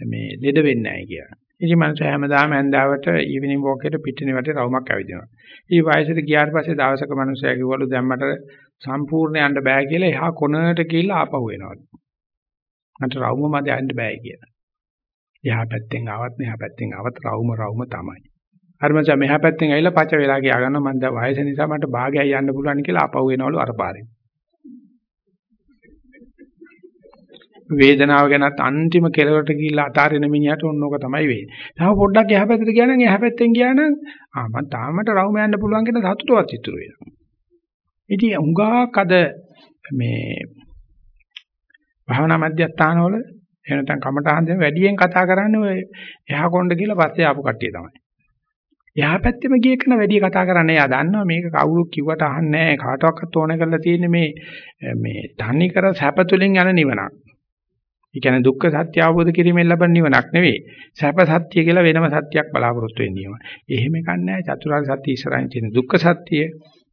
මේ ලෙඩ වෙන්නේ නැහැ කියලා. ඉතින් මනස හැමදාම ඇඳාවට ඊවිනිං වෝක් එකට පිටිනේ වටේ රවුමක් ඇවිදිනවා. ඊ වයසට ගියාට පස්සේ දවසක මනුස්සයා කිව්වලු දැන් මට සම්පූර්ණ යන්න බෑ කියලා එහා කොනකට ගිහිල්ලා ආපහු එනවලු. මට රවුම මැද යන්න බෑ කියලා. එහා පැත්තෙන් ආවත් මෙහා පැත්තෙන් ආවත් රවුම රවුම තමයි. අර මචං මෙහා පැත්තෙන් ඇවිල්ලා පච වෙලා ගියා ගන්නවා මම දැන් වයස නිසා මට භාගයයි යන්න පුළුවන් කියලා ආපහු එනවලු අර පාරේ. වේදනාව ගැනත් අන්තිම කෙලවරට ගිහිල්ලා අතාරින මිනිහට ඕනෝක තමයි වෙන්නේ. තව පොඩ්ඩක් එහා පැත්තට ගියා නම් එහා පැත්තෙන් ගියා නම් ආ මම තාමට රවුම යන්න පුළුවන් කියන සතුටවත් ඉතුරු වෙනවා. ඉතින් උඟාක් අද මේ භාවනා මධ්‍යස්ථානවල එහෙම නැත්නම් කමටහන් දෙන වැඩියෙන් කතා කරන්නේ ඔය එහා කොණ්ඩ කියලා පස්සේ ආපු කට්ටිය තමයි. එහා පැත්තෙම ගිය කෙනා වැඩි කතා කරන්නේ. එයා දන්නවා මේක කවුරු කිව්වට අහන්නේ නැහැ. කාටවත් ඕන කරලා තියෙන්නේ මේ මේ තනි කර සැපතුලින් යන නිවනක්. ඒ කියන්නේ දුක්ඛ සත්‍ය අවබෝධ කිරීමෙන් ලබන නිවනක් නෙවෙයි. සැප සත්‍ය කියලා වෙනම සත්‍යයක් බලාපොරොත්තු වෙන්නේම. එහෙම එකක් නැහැ. චතුරාර්ය සත්‍ය ඉස්සරහින් තියෙන දුක්ඛ සත්‍ය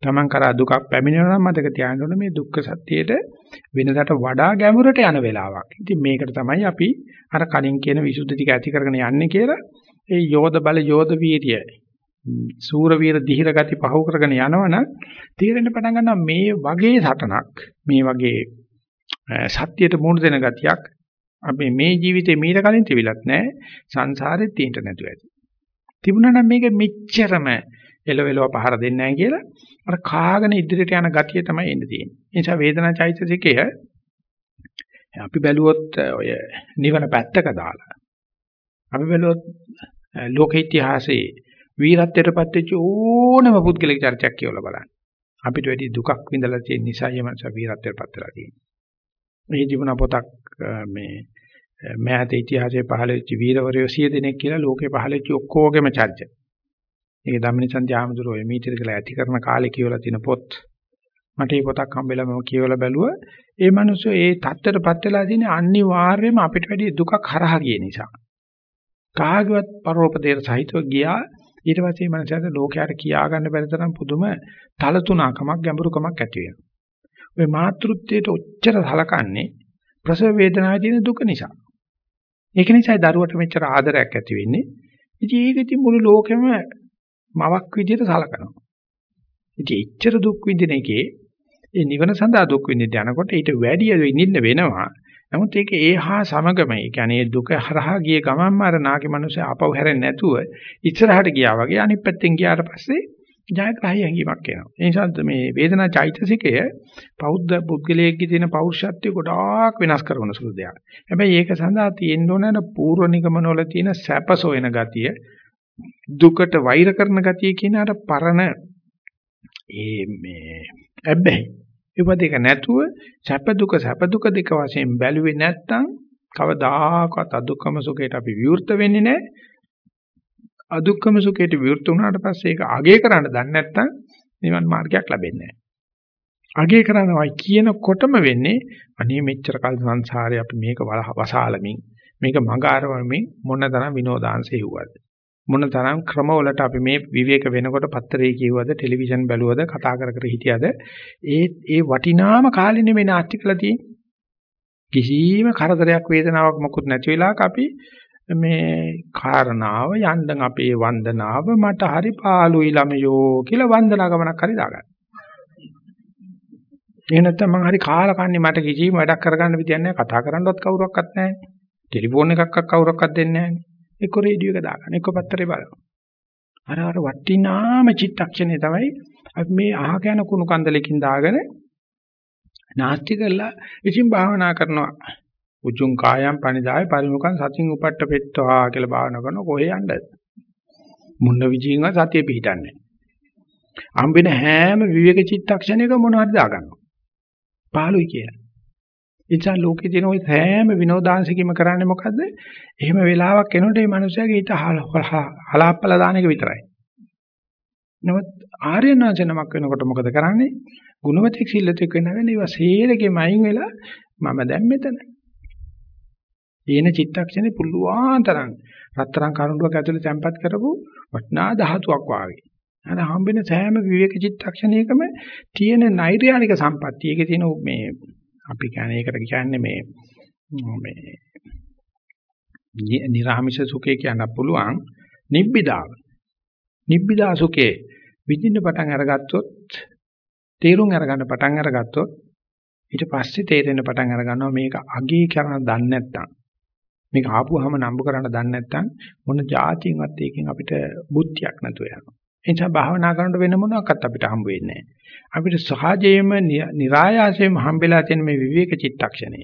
තමන් කරා දුකක් පැමිණෙනවා නම් මතක තියාගන්න ඕනේ මේ දුක්ඛ සත්‍යයට වෙනදාට වඩා ගැඹුරට යන වෙලාවක්. ඉතින් මේකට තමයි අපි අර කලින් කියන විසුද්ධි ටික ඇති කරගෙන යන්නේ කියලා ඒ යෝධ බල යෝධ වීර්ය සූර වීර දිහිර ගති පහව කරගෙන යනවනම් තීරෙන්න පටන් ගන්නවා මේ වගේ සටනක් මේ වගේ සත්‍යයට මුහුණ දෙන ගතියක් අපි මේ ජීවිතේ මීට කලින් තිබිලත් නැහැ සංසාරෙත් තියෙන්න නැතුව ඇති. තිබුණා නම් මේක මෙච්චරම එලවෙලව පහර දෙන්නේ නැහැ කියලා අර කාගෙන ඉදිරියට යන ගතිය තමයි එන්න තියෙන්නේ. ඒ නිසා වේදනා චෛතසිකය අපි බැලුවොත් ඔය නිවන පැත්තක දාලා අපි බැලුවොත් ලෝක ඉතිහාසයේ වීරත්වයටපත් වෙච්ච ඕනම පුද්ගලික චරිතයක් කියවලා බලන්න. අපිට වැඩි දුකක් විඳලා තියෙන නිසා යමස වීරත්වයටපත් වෙලා තියෙනවා. මේ ජීවන පොතක් මේ මෑත ඉතිහාසයේ පහළ වෙච්ච වීරවරයෝ 100 දෙනෙක් කියලා ලෝකේ පහළ වෙච්ච ඔක්කොගේම චර්ච. ඒක ධම්මනිසන්ති ආමතුරෝ මීටර කියලා ඇති කරන කාලේ කියවලා තියෙන පොත්. මට මේ පොතක් හම්බෙලා මම කියවලා බැලුවා. ඒ මිනිස්සු ඒ தත්තරපත් වෙලා තියෙන අනිවාර්යයෙන්ම අපිට වැඩි දුකක් හරහා ගිය නිසා. කාගේවත් පරෝපදේර සහිතව ගියා ඊට පස්සේ මනසට ලෝකයට කියා ගන්න බැරි තරම් පුදුම තලතුණකමක් ගැඹුරුකමක් ඇති වෙනවා. ඔය මාතෘත්වයට ඔච්චර සලකන්නේ ප්‍රසව වේදනාවේ තියෙන දුක නිසා. ඒක නිසායි දරුවට මෙච්චර ආදරයක් ඇති වෙන්නේ. ඉතින් ඒක ඉතින් මුළු ලෝකෙම මවක් විදියට සලකනවා. ඉතින් එච්චර දුක් විඳින එකේ ඒ නිවන සඳහා දුක් විඳින්න යනකොට ඊට වැඩි විඳින්න වෙනවා. නමුත් ඒක ඒහා සමගම ඒ කියන්නේ දුක හරහා ගිය ගමන්ම අර නාගේ මිනිස්සු ආපහු හැරෙන්නේ නැතුව ඉස්සරහට ගියා වගේ අනිත් පැත්තෙන් ගියාට පස්සේ ජයග්‍රහී හැඟීමක් එනවා. ඒ නිසා මේ වේදනා චෛතසිකය බෞද්ධ පුද්ගලයෙක්ගේ තියෙන පෞරුෂත්වය ගොඩාක් වෙනස් කරන සුළු දෙයක්. හැබැයි ඒක සඳහා තියෙන්න ඕන අර පූර්ව නිගමනවල තියෙන සැපසොයන ගතිය දුකට වෛර කරන ගතිය කියන අර පරණ ඒ මේ හැබැයි ඉපදෙක නැතුව සැප දුක සැප දුක දෙක වශයෙන් බැලුවේ නැත්නම් කවදාකවත් අදුක්කම සුඛයට අපි විවෘත වෙන්නේ නැහැ. අදුක්කම සුඛයට විවෘත වුණාට පස්සේ ඒක අගය කරන්න දන්නේ නැත්නම් නිවන් මාර්ගයක් ලැබෙන්නේ නැහැ. අගය කරනවායි කියනකොටම වෙන්නේ අනේ මෙච්චර කල් සංසාරේ අපි මේක වසාලමින් මේක මඟ ආරවමින් මොන තරම් විනෝදාංශ හේවුවද මොන තරම් ක්‍රමවලට අපි මේ විවේක වෙනකොට පත්තරේ කියවද ටෙලිවිෂන් බැලුවද කතා කර කර හිටියද? ඒ ඒ වටිනාම කාලේ නෙමෙයි නාස්ති කළා තියෙන්නේ. කිසිම කරදරයක් වේදනාවක් මොකුත් නැති වෙලාවක අපි මේ කාරණාව යන්න අපේ වන්දනාව මට හරි පාළුයි ළමයෝ කියලා වන්දනා ගමනක් හරි දාගන්න. එහෙ නැත්නම් මං හරි කාලා කන්නේ මට කිසිම වැඩක් කරගන්න විදියක් නැහැ කතා කරන්නවත් කවුරක්වත් නැහැ. ටෙලිෆෝන් එකක්වත් කවුරක්වත් දෙන්නේ නැහැ. එක්ක රේඩියෝ එක දාගන්න එක්ක පත්තරේ බලන්න. අර අර වටිනාම චිත්තක්ෂණේ තමයි අපි මේ අහක යන කුණු කන්දලකින් දාගෙන නාස්ති කරලා ඉතින් භාවනා කරනවා. උජුං කායම් පනිදාය පරිමුඛං සතින් උපට්ඨ පෙත්වා කියලා භාවනා කරන කොහේ යන්නද? මුන්න විජින්ව සතිය පිහිටන්නේ. හම්බෙන හැම විවේක චිත්තක්ෂණයක මොනවද දාගන්නවා. පාළුයි කියලා. ඉතින් ලෝකේ තියෙන ওই සෑම විනෝදාංශිකීම කරන්නේ මොකද්ද? එහෙම වෙලාවක් එනකොට මේ මිනිස්යාගේ හිත හලාප්පල දාන එක විතරයි. නමුත් ආර්යනාචනමක් වෙනකොට මොකද කරන්නේ? ගුණවතෙක් සිල්ලතෙක් වෙනවෙන ඒවා සේරගෙම අයින් වෙලා මම දැන් මෙතන. ඊන චිත්තක්ෂණේ පුළුවන් තරම් රත්තරන් කරුණුවක් ඇතුලේ තැම්පත් කරපු වටනා ධාතුවක් වාගේ. අර හම්බෙන සෑම විවේක චිත්තක්ෂණයකම තියෙන නෛර්යානික සම්පත්තිය. ඒකේ තියෙන මේ අපි කියන්නේ ඒකට කියන්නේ මේ මේ නිර්ආමිෂ සුඛය කියන්න පුළුවන් නිබ්බිදාව. නිබ්බිදා සුඛේ විඳින්න පටන් අරගත්තොත් තේරුම් අරගන්න පටන් අරගත්තොත් ඊට පස්සේ තේරෙන්න පටන් අර ගන්නවා මේක අගේ කරන දන්නේ නැත්තම් මේක ආපුවාම නම්බු කරන්න දන්නේ නැත්නම් මොන જાතියෙන්වත් ඒකෙන් අපිට බුද්ධියක් නැතුව යනවා. ඒ නිසා භාවනා කරනකොට වෙන මොනවාක්වත් අපිට හම්බ වෙන්නේ නැහැ. අපිට සහජයෙන්ම નિરાයාසයෙන්ම හම්බෙලා තියෙන මේ විවේක චිත්තක්ෂණය.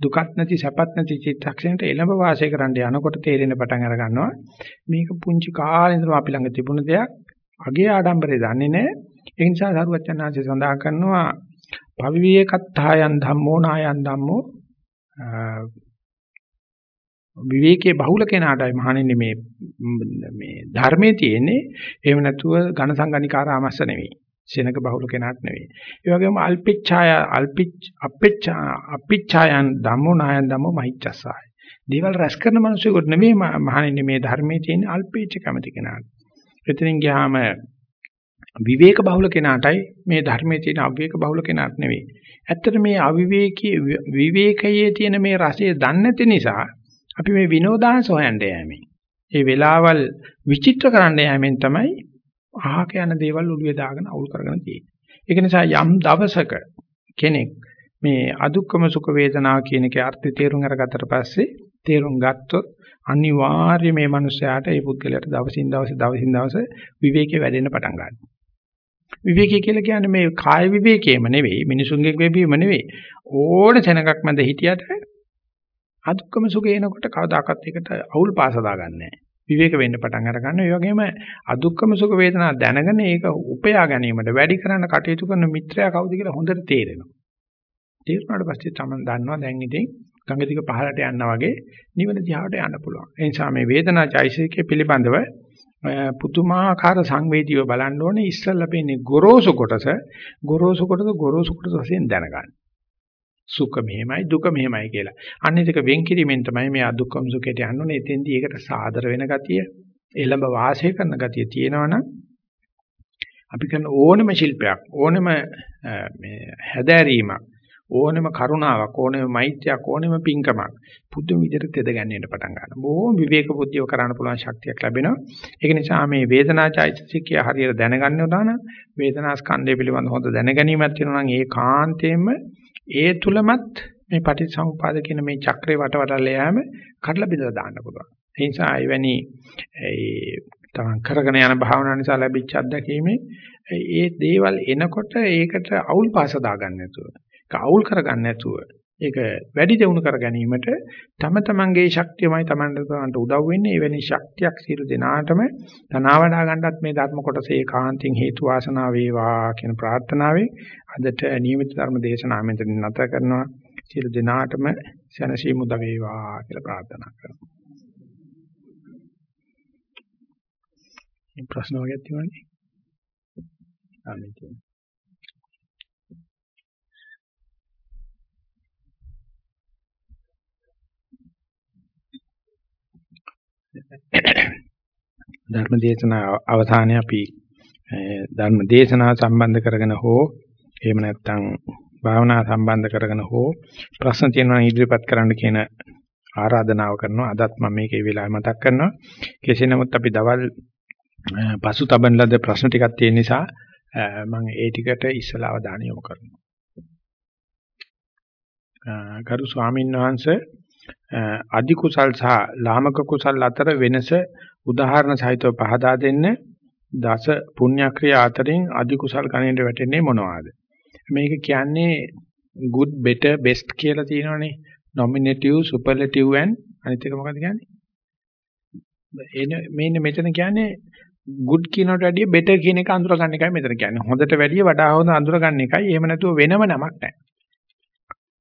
දුකක් නැති සැපත් නැති චිත්තක්ෂණයට එළඹ වාසය කරන්න යනකොට තේරෙන පටන් අර ගන්නවා. මේක පුංචි කාලේ ඉඳලා අපි ළඟ තිබුණ දෙයක්. අගේ ආඩම්බරේ දන්නේ නැහැ. ඒ නිසා සරුවචනාංශය සඳහන් කරනවා පවිවේකත්තායන් ධම්මෝ නායන් ධම්මෝ විවේකයේ බහුල කෙනාටයි මහණෙනි මේ මේ ධර්මයේ තියෙන්නේ එහෙම නැතුව ඝන සංගණිකාරාමස්ස නෙවෙයි සෙනක බහුල කෙනාට නෙවෙයි. ඒ වගේම අල්පිච්ඡාය අල්පිච් අපිච්ඡා අපිච්ඡායන් ධම්මෝ නායන් ධම්මෝ මහිච්ඡසාය. දේවල් රැස් කරන මිනිසෙකුට නෙවෙයි මහණෙනි මේ ධර්මයේ තියෙන අල්පීච්ඡ කැමති කෙනාට. එතනින් ගියාම විවේක බහුල කෙනාටයි මේ ධර්මයේ තියෙන අවිවේක බහුල කෙනාට නෙවෙයි. ඇත්තට මේ අවිවේකී විවේකයේ තියෙන මේ රසය දන්නේ නැති නිසා අපි මේ විනෝදාංශ හොයන්න යෑමේ. ඒ වෙලාවල් විචිත්‍ර කරන්න යෑමෙන් තමයි අහක යන දේවල් ඔළුවේ දාගෙන අවුල් කරගෙන තියෙන්නේ. ඒක නිසා යම් දවසක කෙනෙක් මේ අදුක්කම සුඛ වේදනා කියන එකේ අර්ථය තේරුම් අරගත්තට පස්සේ තේරුම් ගත්තොත් අනිවාර්ය මේ මනුස්සයාට ඒ පුද්ගලයාට දවසින් දවස දවසින් දවස විවේකයේ වැඩෙන්න පටන් ගන්නවා. විවේකී කියලා කියන්නේ මේ කාය විවේකයේම නෙවෙයි මිනිසුන්ගේ වෙබීම නෙවෙයි ඕන තැනකක් මැද හිටියට අදුක්කම සුඛ එනකොට කවදාකවත් ඒකට අවුල් පාස දාගන්නේ නැහැ. විවේක වෙන්න පටන් අර ගන්නවා. ඒ වගේම අදුක්කම සුඛ වේදනා දැනගෙන ඒක උපයා ගැනීමට වැඩි කරන්න කටයුතු කරන මිත්‍රයා කවුද කියලා හොඳට තේරෙනවා. තේරුණාට පස්සේ තමයි දන්නවා දැන් ඉතින් ගඟ දිග පහළට යනවා වගේ නිවන දිහාට යන්න පුළුවන්. ඒ නිසා මේ වේදනා චෛසිකයේ පිළිබඳව පුදුමාකාර සංවේදීව බලන්න ඕනේ ඉස්සල්ලා පෙන්නේ ගොරෝසු කොටස ගොරෝසු කොටස ගොරෝසු කොටස වශයෙන් දැනගන්න. සුඛ මෙහෙමයි දුක මෙහෙමයි කියලා. අන්න ඒක වෙන් කිරීමෙන් තමයි මේ අදුක්කම සුඛයට යන්න ඕනේ. එතෙන්දී ඒකට සාදර වෙන ගතිය, එළඹ වාසය කරන ගතිය තියෙනවනම් අපි කරන ඕනම ශිල්පයක්, ඕනම මේ හැදෑරීමක්, ඕනම කරුණාවක්, ඕනම මෛත්‍රියක්, ඕනම පිංකමක් පුදුම විදිහට තෙද ගැන්වෙන්න පටන් ගන්නවා. බොහොම විවේක බුද්ධිය කරන්න පුළුවන් ශක්තියක් ලැබෙනවා. ඒක නිසා මේ වේදනා චෛතසිකය හරියට දැනගන්න උදාන වේදනා ස්කන්ධය පිළිබඳ හොඳ දැනගැනීමක් තියෙනවා නම් ඒ කාන්තේම ඒ තුලමත් මේ පටිච්චසමුපාද කියන මේ චක්‍රේ වටවටල යෑම කඩලා බෙදලා දාන්න පුළුවන්. ඒ නිසා එවැනි ඒ තමන් කරගෙන යන භාවනාව නිසා ලැබිච්ච අත්දැකීමේ ඒ දේවල් එනකොට ඒකට අවුල් පාස දාගන්න නැතුව, ඒක අවුල් කරගන්න නැතුව, ඒක වැඩි දියුණු කර ගැනීමට තම තමන්ගේ ශක්තියමයි තමන්ට තමන්ට උදව් වෙන්නේ. එවැනි ශක්තියක් සියලු දෙනාටම තනවාඩා ගන්නත් මේ ධර්ම කොටසේ කාන්තින් හේතු වාසනා වේවා කියන ප්‍රාර්ථනාවෙන් අදට නියමිත ධර්ම දේශනාව මෙතන නැත කරනවා. සියලු දෙනාටම සැනසීම උදා වේවා කියලා ප්‍රාර්ථනා කරනවා. ප්‍රශ්න වර්ගයක් තියෙනවනේ. ආමිතිය. ධර්ම දේශනා අවසානයේ අපි ධර්ම දේශනා සම්බන්ධ කරගෙන හෝ එහෙම නැත්නම් භාවනා සම්බන්ධ කරගෙන හෝ ප්‍රශ්න තියෙනවා ඉදිරිපත් කරන්න කියන ආරාධනාව කරනවා. අදත් මම මේකේ වෙලාව මතක් කරනවා. කෙසේ නමුත් අපි දවල් පසු තබන ලද ප්‍රශ්න ටිකක් තියෙන නිසා මම ඒ ටිකට ඉස්සලා අවධානය යොමු කරනවා. ගරු ස්වාමීන් වහන්සේ අධි කුසල් සහ ලාමක කුසල් අතර වෙනස උදාහරණ සහිතව පහදා දෙන්න දස පුණ්‍යක්‍රියා අතරින් අධි කුසල් ගණයට වැටෙන්නේ මොනවාද? මේක කියන්නේ good better best කියලා තියෙනවනේ. Nominative superlative and අනිත් එක මොකක්ද කියන්නේ? එන මේන්නේ මෙතන කියන්නේ good කියනට වැඩිය better කියන එක අඳුර ගන්න එකයි මෙතන කියන්නේ. හොඳට වැඩිය වඩා හොඳ අඳුර ගන්න එකයි. එහෙම නැතුව වෙනම නමක් නැහැ.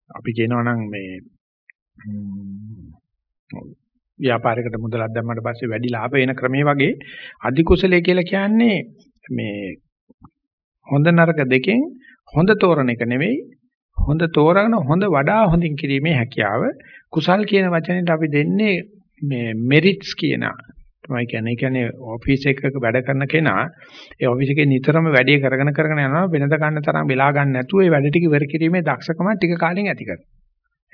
අපි කියනවා නම් මේ ව්‍යාපාරයකට මුදලක් දැම්මට පස්සේ වැඩි ලාභ වෙන ක්‍රමයේ වගේ අධි කුසලයේ කියලා කියන්නේ මේ හොඳ නරක දෙකෙන් හොඳ තෝරන එක නෙවෙයි හොඳ තෝරන හොඳ වඩා හොඳින් කිරීමේ හැකියාව කුසල් කියන වචනේට අපි දෙන්නේ මේ මෙරිට්ස් කියන තමයි කියන්නේ. ඒ කියන්නේ ඔෆිස් එකක වැඩ කරන කෙනා ඒ ඔෆිස් එකේ නිතරම වැඩේ කරගෙන කරගෙන යනවා වෙනද ගන්න තරම් වෙලා ගන්න නැතුව ඒ වැඩ ටික ඉවර කිරීමේ දක්ෂකම ටික කාලෙකින් ඇති කරනවා.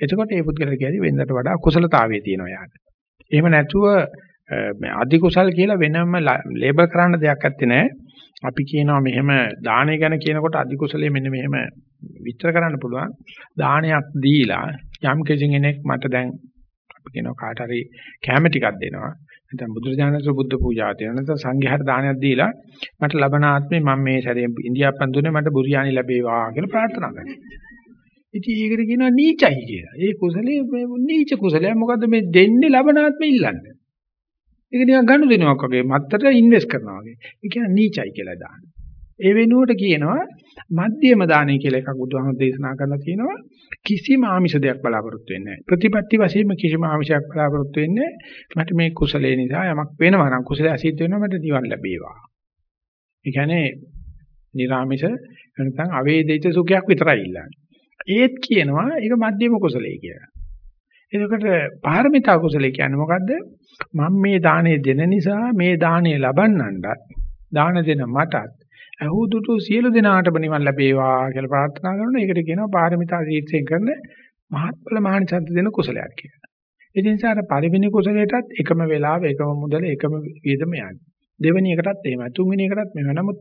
එතකොට ඒ පුද්ගලයා කියන්නේ වෙනදට වඩා කුසලතාවයේ තියෙනවා යාට. එහෙම නැතුව මේ අධි කුසල් කියලා වෙනම ලේබල් කරන්න දෙයක් නැත්තේ නෑ. අපි කියනවා මෙහෙම දාණය ගැන කියනකොට අධි කුසලයේ මෙන්න මෙහෙම විස්තර කරන්න පුළුවන්. දානයක් දීලා යම් කෙනෙක් මට දැන් අපි කියනවා කාට හරි කැම ටිකක් දෙනවා. නැත්නම් බුදුරජාණන් බුද්ධ පූජාව දෙනවා. නැත්නම් සංඝයාට දානයක් දීලා මට ලබන ආත්මේ මම මේ සැරේ ඉන්දියාප්පන් දුන්නේ මට බුරියානි ලැබේවා කියලා ප්‍රාර්ථනා කරනවා. ඉතින් ඒකට කියනවා නීචයි කියලා. ඒ කුසලයේ නීච කුසලයක් මොකද්ද මේ දෙන්නේ ලබන ආත්මේ ඉල්ලන්නේ. ඒක නිකන් ගන්න දෙනවක් වගේ මත්තට ඉන්වෙස්ට් කරනවා වගේ. ඒ කියන්නේ නීචයි කියලා දාන. ඒ වෙනුවට කියනවා මධ්‍යම දානයි කියලා එකක් බුදුහාමුදුරු දේශනා කරලා තියෙනවා. කිසිම ආමිෂ දෙයක් බලාපොරොත්තු වෙන්නේ නැහැ. ප්‍රතිපත්ති වශයෙන්ම කිසිම ආමිෂයක් බලාපොරොත්තු වෙන්නේ මට මේ කුසලේ නිසා යමක් වෙනවා නම් කුසලයේ අසිද්ධ වෙනවා මට නිවන් ලැබේවා. ඒ කියන්නේ නිර්ආමිෂ නැත්නම් අවේදිත සුඛයක් විතරයි ඉල්ලන්නේ. ඒත් කියනවා ඒක මධ්‍යම කුසලයේ කියලා. එතකොට පාරමිතා කුසලයේ කියන්නේ මොකද්ද? මම මේ දාණය දෙන නිසා මේ දාණය ලබන්නණ්ඩත් දාන දෙන මටත් අහුදුතු සියලු දෙනාටම නිවන් ලැබේවා කියලා ප්‍රාර්ථනා කරනවා. ඒකට කියනවා පාරමිතා ශීර්ෂයෙන් කරන මහත්ඵල මහානිසද්ද දෙන කුසලයක් කියලා. ඒ නිසා අර පරිවිණ කුසලයටත් එකම වෙලාව එකම මුදල එකම වියදම යන්නේ. දෙවෙනි එකටත් එහෙමයි. තුන්වෙනි එකටත් මෙහෙම. නමුත්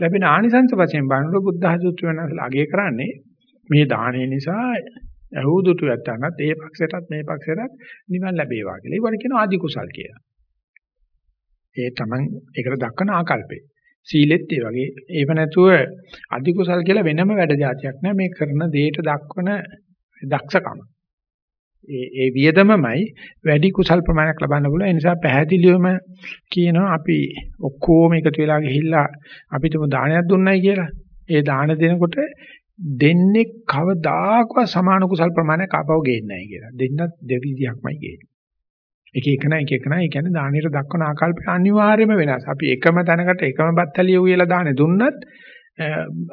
ලැබෙන ආනිසංස වශයෙන් බණ්ඩ බුද්ධ හසුත්‍ර වෙනසල අගය කරන්නේ මේ දාණය නිසා ඇහුදුතු යත්තනත් ඒ පක්ෂයටත් මේ පක්ෂයටත් නිවන් ලැබේවා කියලා. ඒවට කියනවා ආදි කුසල් කියලා. ඒ තමයි ඒකට දක්වන ආකල්පේ. සීලෙත් ඒ වගේ. ඒව නැතුව අධි කුසල් කියලා වෙනම වැඩ જાතියක් නෑ මේ කරන දෙයට දක්වන දක්ෂකම. ඒ ඒ වියදමමයි වැඩි කුසල් ප්‍රමාණයක් ලබන්න පුළුවන්. ඒ නිසා පැහැදිලිවම කියනවා අපි ඔක්කොම එකතු වෙලා ගිහිල්ලා අපිටම දානයක් දුන්නයි කියලා. ඒ දාන දෙනකොට දෙන්නේ කවදාකවත් සමාන කුසල් ප්‍රමාණයක් ආපහු ගේන්නේ නැහැ කියලා. දෙන්නත් දෙවිදියක්මයි ගේන්නේ. එක එක නයි එක එක නයි ඒ කියන්නේ දානෙට දක්වන ආකල්ප අනිවාර්යයෙන්ම වෙනස්. අපි එකම තැනකට එකම බත්තලිය උයලා දාන්නේ දුන්නත්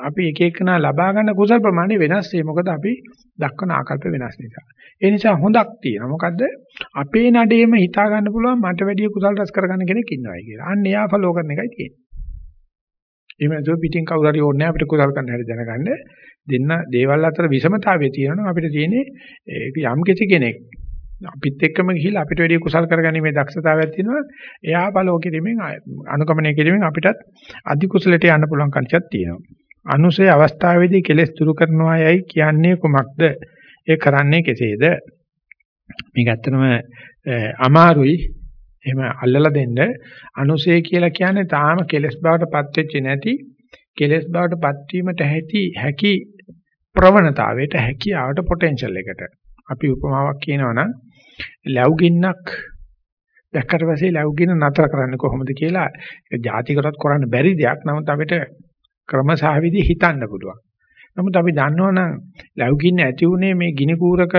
අපි එක එකනා ලබා ගන්න කුසල් ප්‍රමාණය වෙනස් ඒ මොකද අපි දක්වන ආකල්ප වෙනස් නිසා. ඒ නිසා හොඳක් තියෙනවා. මොකද්ද? අපේ නඩේම හිතා ගන්න පුළුවන් මට වැඩිය කුසල් රැස් කරගන්න කෙනෙක් ඉන්නවයි කියලා. අන්න එයා ෆලෝ කරන එකයි තියෙන්නේ. එහෙම නැතුව පිටින් කවුරු හරි ඕනේ අපිට කුසල් කරන්න හැටි දැනගන්න. දෙන්න දේවල් අතර විෂමතාවය තියෙනවා අපිට තියෙන්නේ යම් කිසි කෙනෙක් අපිත් එක්කම ගිහිල්ලා අපිට වැඩි කුසල් කරගැනීමේ දක්ෂතාවයක් තියෙනවා. එයා බලෝ කිරීමෙන් අනුගමනය කිරීමෙන් අපිටත් අධි කුසලයට යන්න පුළුවන් කන්චක් තියෙනවා. අනුසය අවස්ථාවේදී කෙලෙස් දුරු කරනවා යයි කියන්නේ කුමක්ද? ඒ කරන්නේ කෙසේද? මේක ඇත්තටම අමාරුයි. එහෙම අල්ලලා දෙන්න අනුසය කියලා කියන්නේ තාම කෙලෙස් බවට පත් වෙච්ච නැති කෙලෙස් බවට පත් වීමට හැකි හැකි ප්‍රවණතාවයට හැකියාවට පොටෙන්ෂල් එකට අපි උපමාවක් කියනවා නම් ලැබුගින්නක් දැක්කට පස්සේ ලැබුගින්න නතර කරන්නේ කොහොමද කියලා ඒක ಜಾතිකරත් කරන්න බැරි දෙයක්. නමුත් අපිට ක්‍රමසහවිදි හිතන්න පුළුවන්. නමුත් අපි දන්නවනම් ලැබුගින්න ඇති උනේ මේ ගිනි කූරක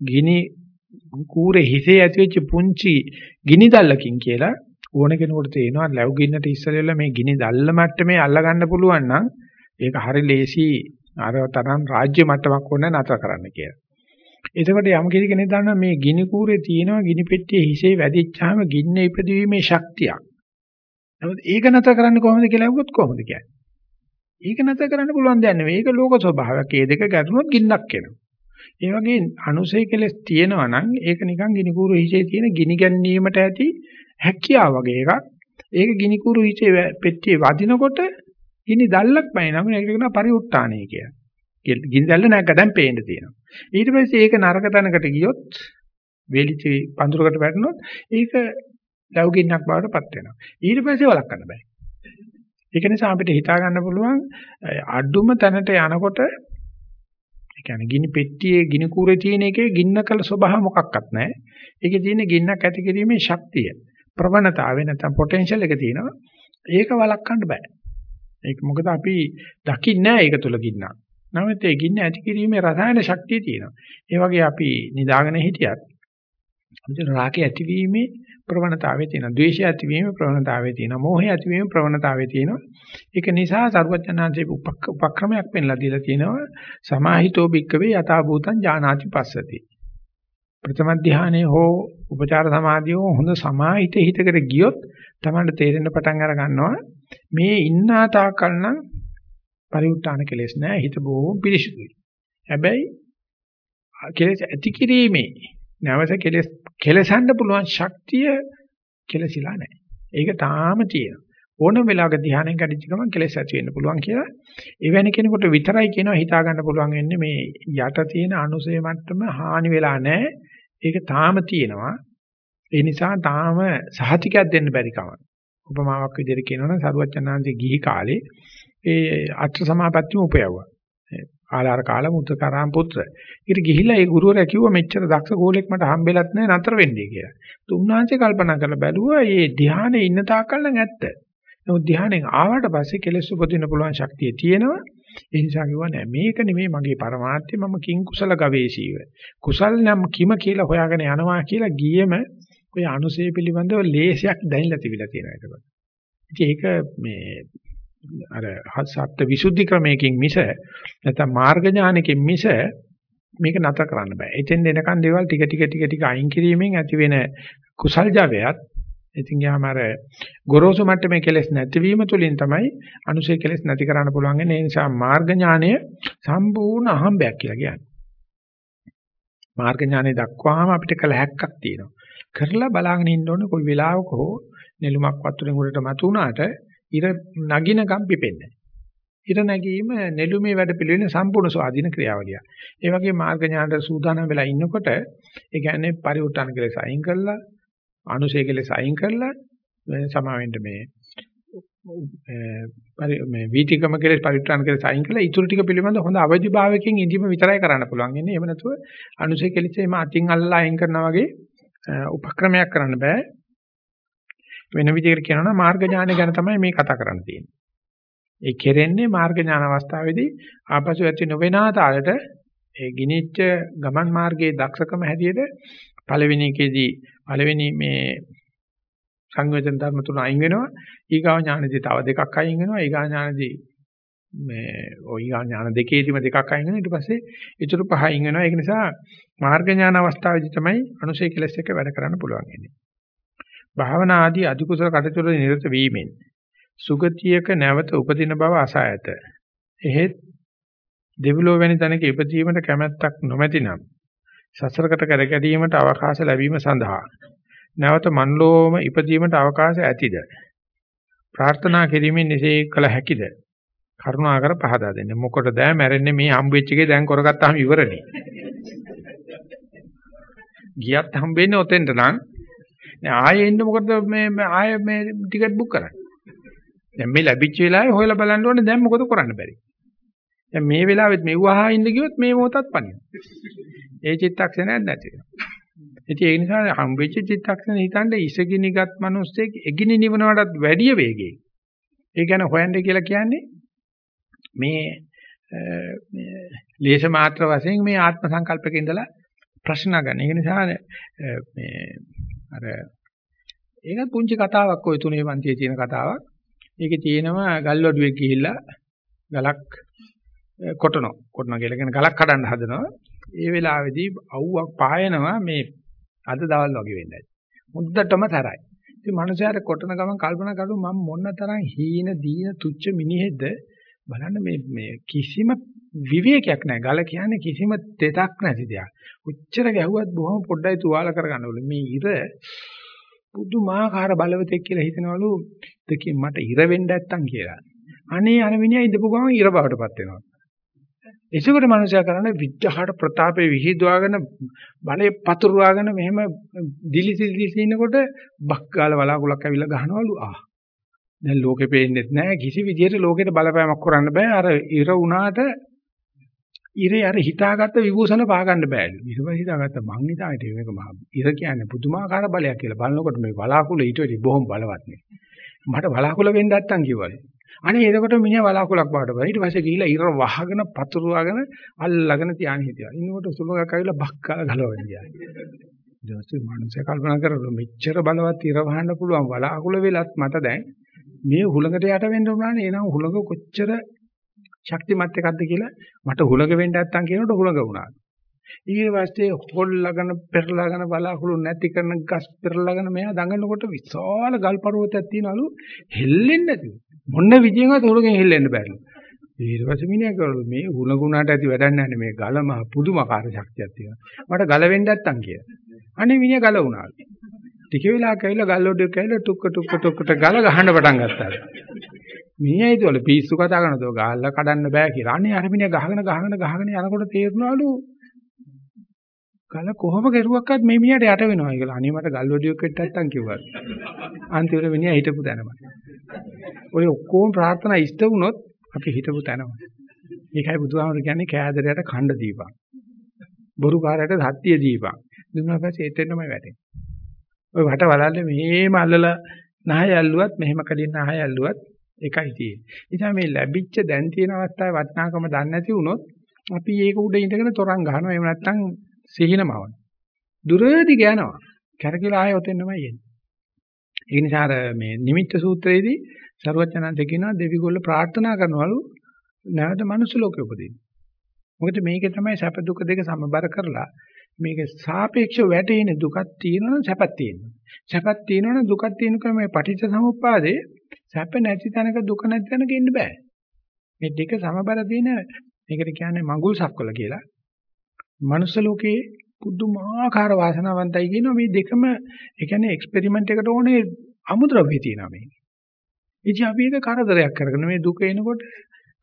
ගිනි කූරේ හිසේ ඇති වෙච්ච පුංචි ගිනි දැල්ලකින් කියලා ඕන කෙනෙකුට තේනවා ලැබුගින්නට ඉස්සෙල්ලා මේ ගිනි දැල්ල මට්ටමේ අල්ල ගන්න පුළුවන් නම් ඒක හරි ලේසි අර තරම් රාජ්‍ය මට්ටමක් ඕන නතර කරන්න කියලා. එතකොට යම් කෙනෙක් දන්නවා මේ ගිනි කූරේ තියෙනවා ගිනි පෙට්ටියේ හිසේ වැදිච්චාම ගින්න ඉපදීමේ ශක්තියක්. නමුත් ඒක නැතර කරන්න කොහොමද කියලා අහුවොත් කොහොමද කියන්නේ? ඒක නැතර කරන්න පුළුවන් දෙයක් නෙවෙයි. ඒක ලෝක ස්වභාවයක්. මේ දෙක ගැටුනොත් ගින්නක් එනවා. ඒ වගේ අනුසය කෙලස් තියෙනවා නම් ඒක නිකන් ගිනි කූරු හිසේ තියෙන ගිනි ගැනීමට ඇති හැකියාව වගේ එකක්. ඒක ගිනි කූරු හිසේ පෙට්ටියේ වදිනකොට ගිනි දැල්ලක් බයිනම ඒකට කියනවා පරිඋත්තානය කියලා. ගිනි දැල්ල නැග්ග දැන් පේන්න තියෙනවා. ඊට පස්සේ ඒක නරක තැනකට ගියොත් වේලිච්ච පඳුරකට වැටුනොත් ඒක ලැබුගින්නක් බවට පත් වෙනවා. ඊට පස්සේ වළක්වන්න බෑ. ඒක නිසා අපිට හිතා ගන්න පුළුවන් අඩුම තැනට යනකොට ඒ කියන්නේ ගිනි පෙට්ටියේ ගිනි කූරේ තියෙන එකේ ගින්නකල ස්වභාව මොකක්වත් නැහැ. ඒකේ තියෙන ගින්නක් ඇති කිරීමේ ශක්තිය ප්‍රවණතාවය නැත්නම් පොටෙන්ෂල් එක තියෙනවා. ඒක වළක්වන්න බෑ. ඒක මොකද අපි දකින්නේ නැහැ ඒක තුල ගින්නක්. නමුත් ඒ ගින්න ඇති කිරීමේ රසායන ශක්තිය තියෙනවා. ඒ වගේ අපි නිදාගෙන හිටියත් අපිට රාගය ඇතිවීමේ ප්‍රවණතාවය තියෙනවා. ද්වේෂය ඇතිවීමේ ප්‍රවණතාවය තියෙනවා. මෝහය ඇතිවීමේ ප්‍රවණතාවය තියෙනවා. ඒක නිසා සරුවචනාංශයේ උපක්‍රමයක් පෙන්ලා දීලා තියෙනවා. සමාහිතෝ භික්කවේ යථා භූතං ඥානාති පස්සති. ප්‍රථම ධානයේ හෝ උපචාර සමාධිය හොඳ සමාහිත හිතකට ගියොත් තමයි තේරෙන්න පටන් අර ගන්නවා මේ ඉන්නා තාකල් නම් පරිඋත්තාන කෙලෙස් නැහැ හිත බොහොම පිරිසිදුයි. හැබැයි කෙලෙස් ඇති කිරීමේ නැවත කෙලෙස් කෙලසන්න පුළුවන් ශක්තිය කෙලසිලා නැහැ. ඒක තාම තියෙනවා. ඕනම වෙලාවක ධානයෙන් කැඩිච්ච ගමන් කෙලෙස් ඇති වෙන්න පුළුවන් කියලා. එවැනි කෙනෙකුට විතරයි කියනවා හිතා ගන්න පුළුවන් වෙන්නේ මේ යට තියෙන අනුසය මට්ටම හානි වෙලා නැහැ. ඒක තාම තියෙනවා. ඒ නිසා තාම සහතිකයක් දෙන්න බැරි කම. උපමාවක් විදිහට කියනවනම් සරුවචනාංශේ ගිහි කාලේ ඒ අත්‍ය සමාපත්තියම උපයවුවා. ආලාර කාල මුත්තකරාම් පුත්‍ර. ඊට ගිහිල්ලා ඒ ගුරුවරයා කිව්වා මෙච්චර දක්ෂ ගෝලෙක් මට හම්බෙලත් නැහැ නතර වෙන්නේ කියලා. තුන්වහන්සේ කල්පනා කරලා බැලුවා මේ ධ්‍යානෙ ඉන්න තාක්කල් නම් ඇත්ත. නමුත් ධ්‍යානෙන් ආවට පස්සේ කෙලෙස් උපදින්න පුළුවන් ශක්තිය තියෙනවා. ඒ නිසා කිව්වා නෑ මේක නෙමෙයි මගේ පරමාර්ථය මම කිං කුසල ගවේෂීව. කුසල් නම් කිම කියලා හොයාගෙන යනවා කියලා ගියේම ඔය අනුසය පිළිබඳව ලේසියක් දැනලා තිබිලා තියෙනවා ඒකවල. ඉතින් ඒක මේ අර සත්‍ය විසුද්ධි ක්‍රමයකින් මිස නැත්නම් මාර්ග ඥානකින් මිස මේක නතර කරන්න බෑ. එතෙන් එනකන් දේවල් ටික ටික ටික ටික අයින් කිරීමෙන් ඇති වෙන කුසල් ජවයත් ඉතින් යාම අර ගොරෝසු මට්ටමේ කෙලෙස් නැතිවීම තුළින් තමයි අනුසය කෙලෙස් නැති කරන්න පුළුවන්. ඒ නිසා මාර්ග ඥානය සම්පූර්ණ අහම්බයක් කියලා කියන්නේ. මාර්ග ඥානය දක්වාම අපිට කල හැක්කක් තියෙනවා. කරලා බලාගෙන ඉන්න ඕනේ කොයි වෙලාවක හෝ නෙළුමක් වතුරෙන් උඩට මතු වුණාට ඉර නගිනකම් පිපෙන්නේ. ඉර නැගීම නෙළුමේ වැඩ පිළිවෙල සම්පූර්ණ ස්වාධීන ක්‍රියාවලිය. ඒ වගේ මාර්ග ඥානට සූදානම් වෙලා ඉන්නකොට ඒ කියන්නේ පරිඋත් ทาน කෙලෙස අයින් කරලා අනුශේ කෙලෙස අයින් කරලා සමාවෙන්න මේ මේ වීතිකම කෙලෙස් පරිත්‍රාණ කෙලෙස් අයින් කළා ඊටු ටික පිළිබඳ හොඳ අවදි භාවයකින් ඉඳීම විතරයි කරන්න පුළුවන්. ඉන්නේ එහෙම නැතුව අනුශේ කෙලෙස් එහෙම අතින් අල්ලලා අයින් කරනවා වගේ උපක්‍රමයක් කරන්න බෑ. වෙන විදිහකට කියනවා නම් මාර්ග ඥානය ගැන තමයි මේ කතා කරන්න තියෙන්නේ. ඒ කෙරෙන්නේ මාර්ග ඥාන අවස්ථාවේදී ආපසු ඇති නොවෙනා තාලට ඒ ගිනිච්ච ගමන් මාර්ගයේ දක්ෂකම හැටියට පළවෙනි එකේදී පළවෙනි මේ සංයෝජන ධර්ම තුන අයින් වෙනවා. ඊගාව ඥානදී තව දෙකක් අයින් වෙනවා. ඊගා ඥානදී මේ ওই ඊගා ඥාන දෙකේදීම දෙකක් අයින් වෙනවා. ඊට පස්සේ ඊටු පහ අයින් වෙනවා. ඒක නිසා මාර්ග ඥාන අවස්ථාවේදී තමයි අනුසය කෙලස් එක වැඩ කරන්න පුළුවන් වෙන්නේ. භාවනා ආදී අධිකුසල කටයුතු නිරත වීමෙන් සුගතියක නැවත උපදින බව අසහායත. එහෙත් දෙවිලෝ වැනි තැනක ඉපදීමට කැමැත්තක් නොමැතිනම් සසරකට කරකැදීමට අවකාශ ලැබීම සඳහා නැවත මන්ලෝම ඉපදීමට අවකාශ ඇතිද? ප්‍රාර්ථනා කිරීමෙන් එසේ කළ හැකිද? කරුණාකර පහදා දෙන්න. මොකටද මැරෙන්නේ මේ හම්බෙච්ච එකේ දැන් කරගත්තාම ඉවරනේ. ගියත් හම්බෙන්නේ ඔතෙන්ට නම් ආයෙ එන්න මොකටද මේ ආයෙ මේ ටිකට් බුක් කරන්නේ? දැන් මේ ලැබිච්ච වෙලාවේ හොයලා බලන්න ඕනේ දැන් මොකද කරන්න බැරි. දැන් මේ වෙලාවෙත් මෙව්වහා ඉන්න ගියොත් මේ මොහොතත් පණිනවා. ඒ චිත්තක්ෂණයක් නැති වෙනවා. ඉතින් ඒ නිසා හම්බෙච්ච චිත්තක්ෂණ හිතන්නේ ඉසගිනිගත් මිනිස්සෙක් එගිනි නිවනටත් වැඩිය වේගයෙන්. ඒ කියන්නේ හොයන්නේ කියලා කියන්නේ මේ මේ ලේස මාත්‍ර වශයෙන් මේ ආත්ම සංකල්පක ඉඳලා ප්‍රශ්න ගන්න. ඒ නිසා මේ අර ඒකත් පුංචි කතාවක් ওই තුනේ පන්තියේ තියෙන කතාවක්. ඒකේ තියෙනවා ගල්වඩුවෙක් ගිහිල්ලා ගලක් කොටනවා. කොටනවා කියලා කියන ගලක් කඩන්න හදනවා. ඒ වෙලාවේදී අවුවක් පායනවා මේ අද දවල් වගේ වෙන්නයි. මුද්දටම තරයි. ඉතින් මනුස්සයාට කොටන ගමන් කල්පනා කරුවා මම මොන තරම් හීන දීන තුච්ච මිනිහෙක්ද බලන්න මේ මේ කිසිම විවේකයක් නැහැ. ගල කියන්නේ කිසිම තෙතක් නැති දෙයක්. උච්චර ගැහුවත් බොහොම පොඩ්ඩයි තුවාල කරගන්න ඕනේ. මේ ඉර පුදුමාකාර බලවතෙක් කියලා හිතනවලු දෙකෙන් මට ඉර වෙන්න නැත්තම් කියලා. අනේ අර මිනිහා ඉඳපු ගමන් ඉර බවටපත් වෙනවා. එසකට මනුස්සයා කරන්නේ විද්‍යාහට ප්‍රතාපේ විහිදුවාගෙන බලේ පතුරවාගෙන මෙහෙම දිලිසිලි දිලිසි ඉන්නකොට බක් ගාලා වලාකුලක් ඇවිල්ලා ගහනවලු ආ දැන් ලෝකෙ පේන්නේත් නැහැ කිසි විදියට ලෝකෙට බලපෑමක් කරන්න බෑ අර ඉර උනාට ඉරේ අර හිතාගත්ත විභූෂණ පාගන්න බෑලු. ඊට පස්සේ හිතාගත්ත මං හිතාන්නේ මේක මහ ඉර කියන්නේ පුදුමාකාර බලයක් කියලා. බලනකොට මේ බලාකුල ඊට වැඩි බොහොම බලවත් නේ. මට බලාකුල වෙන්න නැත්තම් කිව්වලු. අනේ එතකොට මිනිහා බලාකුලක් බවට බෑ. ඊට පස්සේ ගිහිලා ඉර වහගෙන පතුරවාගෙන අල්ලගෙන තියාගෙන හිටියා. ඉන්නකොට සුළුගක් ඇවිල්ලා බක්කාලා ගලවගෙන ගියා. ඊට පස්සේ මනුස්සය කල්පනා කරලා මෙච්චර බලවත් ඉර වහන්න පුළුවන් බලාකුල වෙලත් මට දැන් මේ හුලඟට යට වෙන්න උනානේ. එනනම් හුලඟ කොච්චර ශක්තිමත් එකක්ද කියලා මට හුලඟ වෙන්න නැත්තම් කියනකොට හුලඟ වුණා. ඊට පස්සේ හොල්ලාගෙන පෙරලාගෙන බලාකුළු නැති කරන ගස් පෙරලාගෙන මෙයා දඟනකොට විශාල ගල් පර්වතයක් තියනලු හෙල්ලෙන්නේ නැතිව. මොන විදියෙන්වත් හුලඟෙන් හෙල්ලෙන්න බැරිලු. ඊට පස්සේ මිනිහා කවලු මේ හුලඟුණාට ඇති වැඩක් නැහැ මේ ගල මහ පුදුමාකාර ශක්තියක් තියෙනවා. මට ගල වෙන්න නැත්තම් කියලා. අනේ මිනිහා ගල වුණාලු. ටික වෙලාවක් ඇවිල්ලා ගල් ඔඩේ කැවිලා ටුක්ක ටුක්ක ටුක්කට ගල ගහන්න පටන් ගත්තා. මිනිහා හිතුවල පිස්සු කතා කරනදෝ ගහලා කඩන්න බෑ කියලා. අනේ අර මිනිහා ගහගෙන ගහගෙන ගහගෙන යනකොට තේරුණාලු ගල කොහොම කෙරුවක්වත් මේ මිනිහට යට වෙනවා කියලා. අනේ මට ගල් වඩියක් වෙන්න නැත්තම් කිව්වා. අන්තිමට මිනිහා හිටපු තැනම. ඔය ඔක්කොම ප්‍රාර්ථනා ඉෂ්ට වුණොත් අපි හිටපු තැනම. ඒකයි බුදුහාමුදුරු කියන්නේ කෑදරයට ඛණ්ඩ දීපන්. බොරු කාරයට සත්‍ය දීපන්. දුන්නා පස්සේ එතෙන්නමයි වැටෙන්නේ. ඔය වට වලල්ලේ මෙහෙම අල්ලලා නහය ඇල්ලුවත් මෙහෙම කලින් නහය ඇල්ලුවත් එකයි තියෙන්නේ. නිසා මේ ලැබිච්ච දැන් තියෙන අවස්ථාවේ වටිනාකම දන්නේ නැති වුණොත් අපි ඒක උඩ ඉඳගෙන තරංග ගන්නවා. එහෙම නැත්නම් සිහිනමවන. දුරදි යනවා. කැරකිලා ආයෙ ඔතෙන්නමයි එන්නේ. ඒ නිසා අර මේ නිමිත්ත සූත්‍රයේදී ਸਰවඥාන්ත කියනවා දෙවිගොල්ල ප්‍රාර්ථනා කරනවලු නැවත මනුස්ස ලෝකෙ උපදින්න. මොකද මේකේ තමයි සැප දුක දෙක සමබර කරලා මේක සාපේක්ෂව වැටෙන දුකක් තියෙනවනම් සැපක් තියෙනවා. සැපක් තියෙනවනම් දුකක් තියෙනකම මේ පටිච්ච සමුප්පාදේ සැප නැති තැනක දුක නැති තැනක ඉන්න බෑ. මේ දෙක සමබර දින මේකට කියන්නේ මඟුල් සක්වල කියලා. මනුස්ස ලෝකේ පුදුමාකාර වාසනාවන්තයි කියනවා මේ දෙකම ඒ කියන්නේ එක්ස්පෙරිමන්ට් එකට ඕනේ අමුද්‍රව්‍ය තියෙනවා මේ. ඉතින් අපි ඒක කරදරයක් කරගෙන මේ දුක එනකොට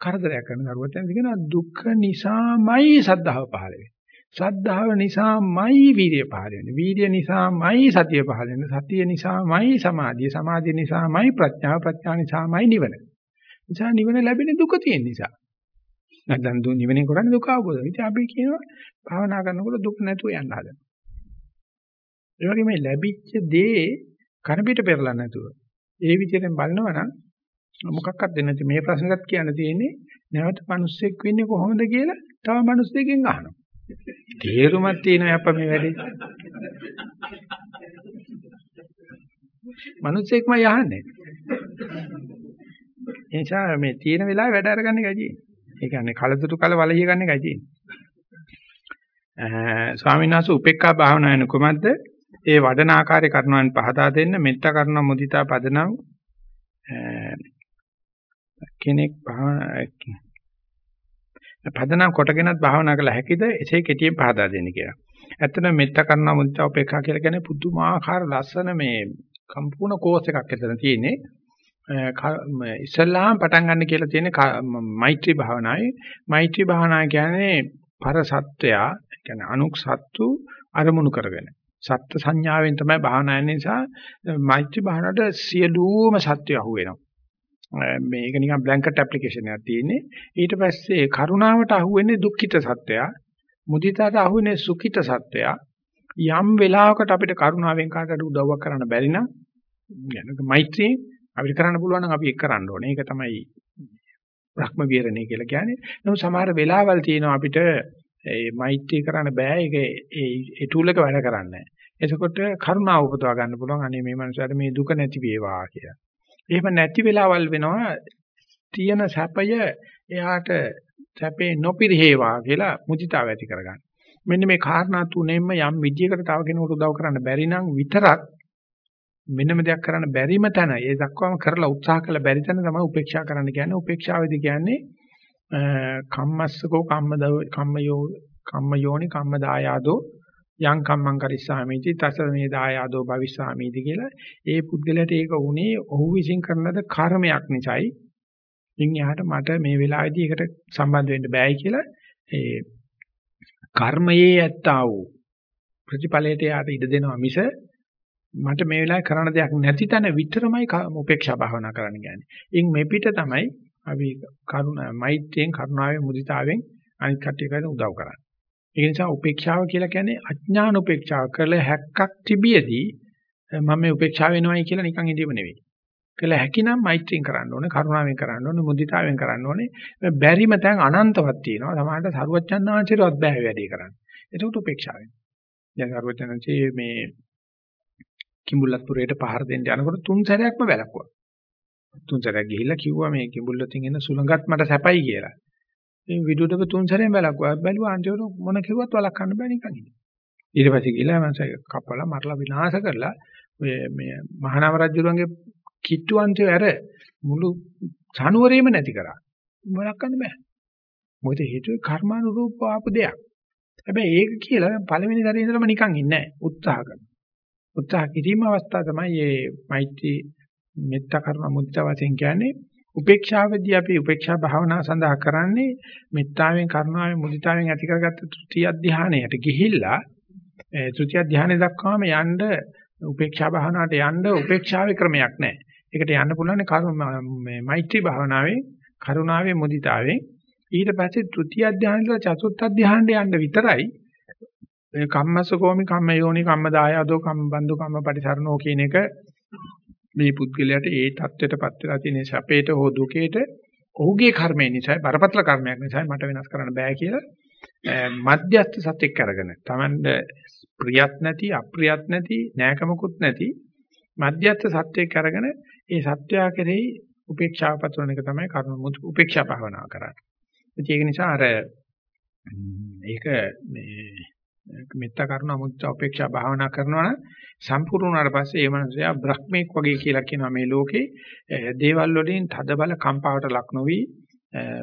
කරදරයක් කරන කරුවත් කියනවා දුක නිසාමයි සද්ධාව පහළ වෙන්නේ. ශ්‍රද්ධාව නිසාමයි වීර්ය පහළ වෙන්නේ. වීර්ය නිසාමයි සතිය පහළ වෙන්නේ. සතිය නිසාමයි සමාධිය. සමාධිය නිසාමයි ප්‍රඥාව. ප්‍රඥා නිසාමයි නිවන. නිසා නිවන ලැබෙන්නේ දුක තියෙන නිසා. නැත්නම් දු නිවනේ කරන්නේ දුක අවබෝධ. ඉතින් අපි කියනවා භාවනා කරනකොට දුක නැතුව යන්න හදනවා. ඒ වගේ මේ ලැබිච්ච දේ කන පිට පෙරලා නැතුව ඒ විදිහටම බලනවා නම් මොකක්වත් දෙන්නේ නැති මේ ප්‍රශ්නකට කියන්න තියෙන්නේ නැවත මිනිස්සෙක් වෙන්නේ කොහොමද කියලා තව මිනිස්සෙකින් අහනවා. තේරුමක් තියෙනවා අප මේ වැඩේ. මිනිස්සෙක්ම යහන්නේ. ඒ නිසා මේ තියෙන වෙලාවේ වැඩ අරගන්න එකයි තියෙන්නේ. ඒ කියන්නේ කලදුරු කල වලිය ගන්න එකයි තියෙන්නේ. ස්වාමීන් වහන්සේ උපේක්ඛා භාවනාවන කුමද්ද? ඒ වඩන ආකාරය කරනවන් පහදා දෙන්න මෙත්ත කරන මුදිතා පදනම් කෙනෙක් පදනම් කොටගෙනත් භාවනා කළ හැකිද? එසේ කෙටියෙන් පහදා දෙන්න කියලා. ඇත්තටම මෙත්ත කරන මුදිතා උපේක්ඛා කියලා කියන්නේ පුදුමාකාර ලස්සන මේ සම්පූර්ණ කෝස් එකක් ඇතුළත තියෙන්නේ. ඉස්සල්ලාම පටන් ගන්න කියලා තියෙන්නේ මෛත්‍රී භාවනාවේ. මෛත්‍රී භාවනාව කියන්නේ පර සත්‍යයා කියන්නේ අනුක් සත්තු අරමුණු කරගෙන. සත්ත්ව සංඥාවෙන් තමයි භාවනා නිසා මෛත්‍රී භාවනාවට සියලුම සත්‍ය අහුවෙනවා මේක නිකන් බ්ලැන්කට් ඇප්ලිකේෂන් එකක් තියෙන්නේ. ඊට පස්සේ කරුණාවට අහුවෙන්නේ දුක්ඛිත සත්‍යයා මුදිතාට අහුවෙන්නේ සුඛිත සත්‍යයා යම් වෙලාවකට අපිට කරුණාවෙන් කාටට උදව්වක් කරන්න බැරි නම් යනක මෛත්‍රියේ අපිට කරන්න පුළුවන් නම් අපි ඒක කරන්න ඕනේ. ඒක තමයි භ්‍රම විහරණය කියලා කියන්නේ. නමුත් සමහර වෙලාවල් තියෙනවා අපිට ඒ මෛත්‍රී කරන්න බෑ. ඒක ඒ ඒ ටූල් එක වැඩ කරන්නේ එතකොට කරුණාව උපදවා ගන්න පුළුවන්. අනේ මේ මනුස්සයාට මේ දුක නැති වේවා කියලා. එහෙම නැති වෙලාවල් වෙනවා තියෙන සැපය එයාට සැපේ නොපිරිහෙවා කියලා මුදිතාව ඇති කරගන්න. මෙන්න මේ කාරණා තුනෙන්ම යම් විදියකට තව කෙනෙකුට උදව් කරන්න බැරි නම් විතරක් මෙන්නම දෙයක් කරන්න බැරිම තැන. ඒ දක්වාම කරලා උත්සාහ කළ බැරි තැන තමයි උපේක්ෂා කරන්න කියන්නේ. උපේක්ෂාවේදී කියන්නේ කම්මස්සකෝ කම්මදව කම්මයෝ කම්මයෝනි කම්මදායාදෝ යං කම්මං කරිස්සාමීති තස මේ දායාදෝ භවිස්සාමීති කියලා. ඒ පුද්ගලයාට ඒක උනේ ඔහු විසින් කරන ලද කර්මයක් නිසායි. ඉන් එහාට මට මේ වෙලාවේදී ඒකට සම්බන්ධ වෙන්න බෑයි කියලා ඒ කර්මයේ ඇත්තා වූ ප්‍රතිඵලයට යාට ඉඩ දෙනවා මිස මට මේ වෙලාවේ කරන්න දෙයක් නැති තැන විතරමයි උපේක්ෂා භාවනා කරන්න කියන්නේ. ඉන් මේ පිට තමයි අපි කරුණ මෛත්‍රියෙන් කරුණාවෙන් මුදිතාවෙන් අනිත් කට්ටියට උදව් කරන්නේ. ඒ නිසා උපේක්ෂාව කියලා කියන්නේ අඥාන උපේක්ෂාව කළ හැක්කක් තිබියදී මම මේ උපේක්ෂාව වෙනවයි කියලා නිකන් ඉදීම නෙවෙයි. කළ හැකිනම් මෛත්‍රියෙන් කරන්න ඕනේ, කරුණාවෙන් කරන්න ඕනේ, මුදිතාවෙන් කරන්න ඕනේ. බැරිම තැන් අනන්තවත් තියෙනවා. සමහරවිට සරුවච්චන් ආංශිරවත් බෑ වැඩේ කරන්න. ඒකට උපේක්ෂාවෙන්. දැන් සරුවච්චන්සේ මේ කිඹුල්ලත්පුරයට පහර දෙන්න යනකොට තුන් සැරයක්ම වැළක්වුවා. තුන් සැරයක් ගිහිල්ලා කිව්වා මේ කිඹුල්ලතින් එන සුළඟත් මට සැපයි කියලා. මේ විදුඩක තුන් සැරෙන් වැළක්වුවා. බැලුවා අන්තිමට මොන කිව්වත් වළක්වන්න බෑ නිකන් ඉන්නේ. ඊට පස්සේ ගිහලා මම කපලා මරලා විනාශ කරලා මේ මේ මහානාම රජුගේ කිට්ටුවන්තය ඇර මුළු සනුවරේම නැති කරා. වළක්වන්න බෑ. මොකද හේතුව කර්මානුරූපව ආපු දෙයක්. හැබැයි ඒක කියලා පළවෙනි දරේ ඉඳලම නිකන් ඉන්නේ නැහැ. උත්සාහ කරනවා. උත්සාහ කිරීම අවස්ථාව තමයි මේ මෛත්‍රී මෙත්ත කර්ම මුදිතා වශයෙන් කියන්නේ උපේක්ෂාවදී අපි උපේක්ෂා භාවනා සඳහා කරන්නේ මෙත්තාවෙන් කරුණාවෙන් මුදිතාවෙන් ඇති කරගත්ත තෘතිය ධානයට ගිහිල්ලා තෘතිය ධානය දක්වාම යන්න උපේක්ෂා භාවනාවට යන්න උපේක්ෂාවේ ක්‍රමයක් නැහැ. ඒකට යන්න පුළුවන් මේ මෛත්‍රී භාවනාවෙන් කරුණාවෙන් මුදිතාවෙන් ඊට පස්සේ තෘතිය ධානයලා චතුර්ථ ධානයට යන්න විතරයි මේ කම්මස්ස කෝමි කම්ම යෝනි කම්ම දායදෝ කම්ම බන්දු කම්ම පරිසරණෝ කියන එක මේ පුද්ගලයාට ඒ தත්වෙටපත් වෙලා තියෙන සැපේට හෝ දුකේට ඔහුගේ කර්මය නිසා බරපතල කර්මයක් නිසා මට වෙනස් කරන්න බෑ කියලා මධ්‍යස්ථ සත්‍යක් අරගෙන තමන්ට ප්‍රියත් නැති අප්‍රියත් නැති නෑකමකුත් නැති මධ්‍යස්ථ සත්‍යක් අරගෙන ඒ සත්‍යය කෙරෙහි උපේක්ෂාව පතුරන එක තමයි කර්ම උපේක්ෂා භාවනාව කරන්නේ. ඒක නිසා අර ඒක මේ මෙත්ත කරුණා මුදිතා උපේක්ෂා භාවනා කරනවා නම් සම්පූර්ණ වුණාට පස්සේ ඒ මනුස්සයා බ්‍රහ්මෙක් වගේ කියලා කියනවා මේ ලෝකේ දේවල් වලින් තද බල කම්පාවට ලක් නොවි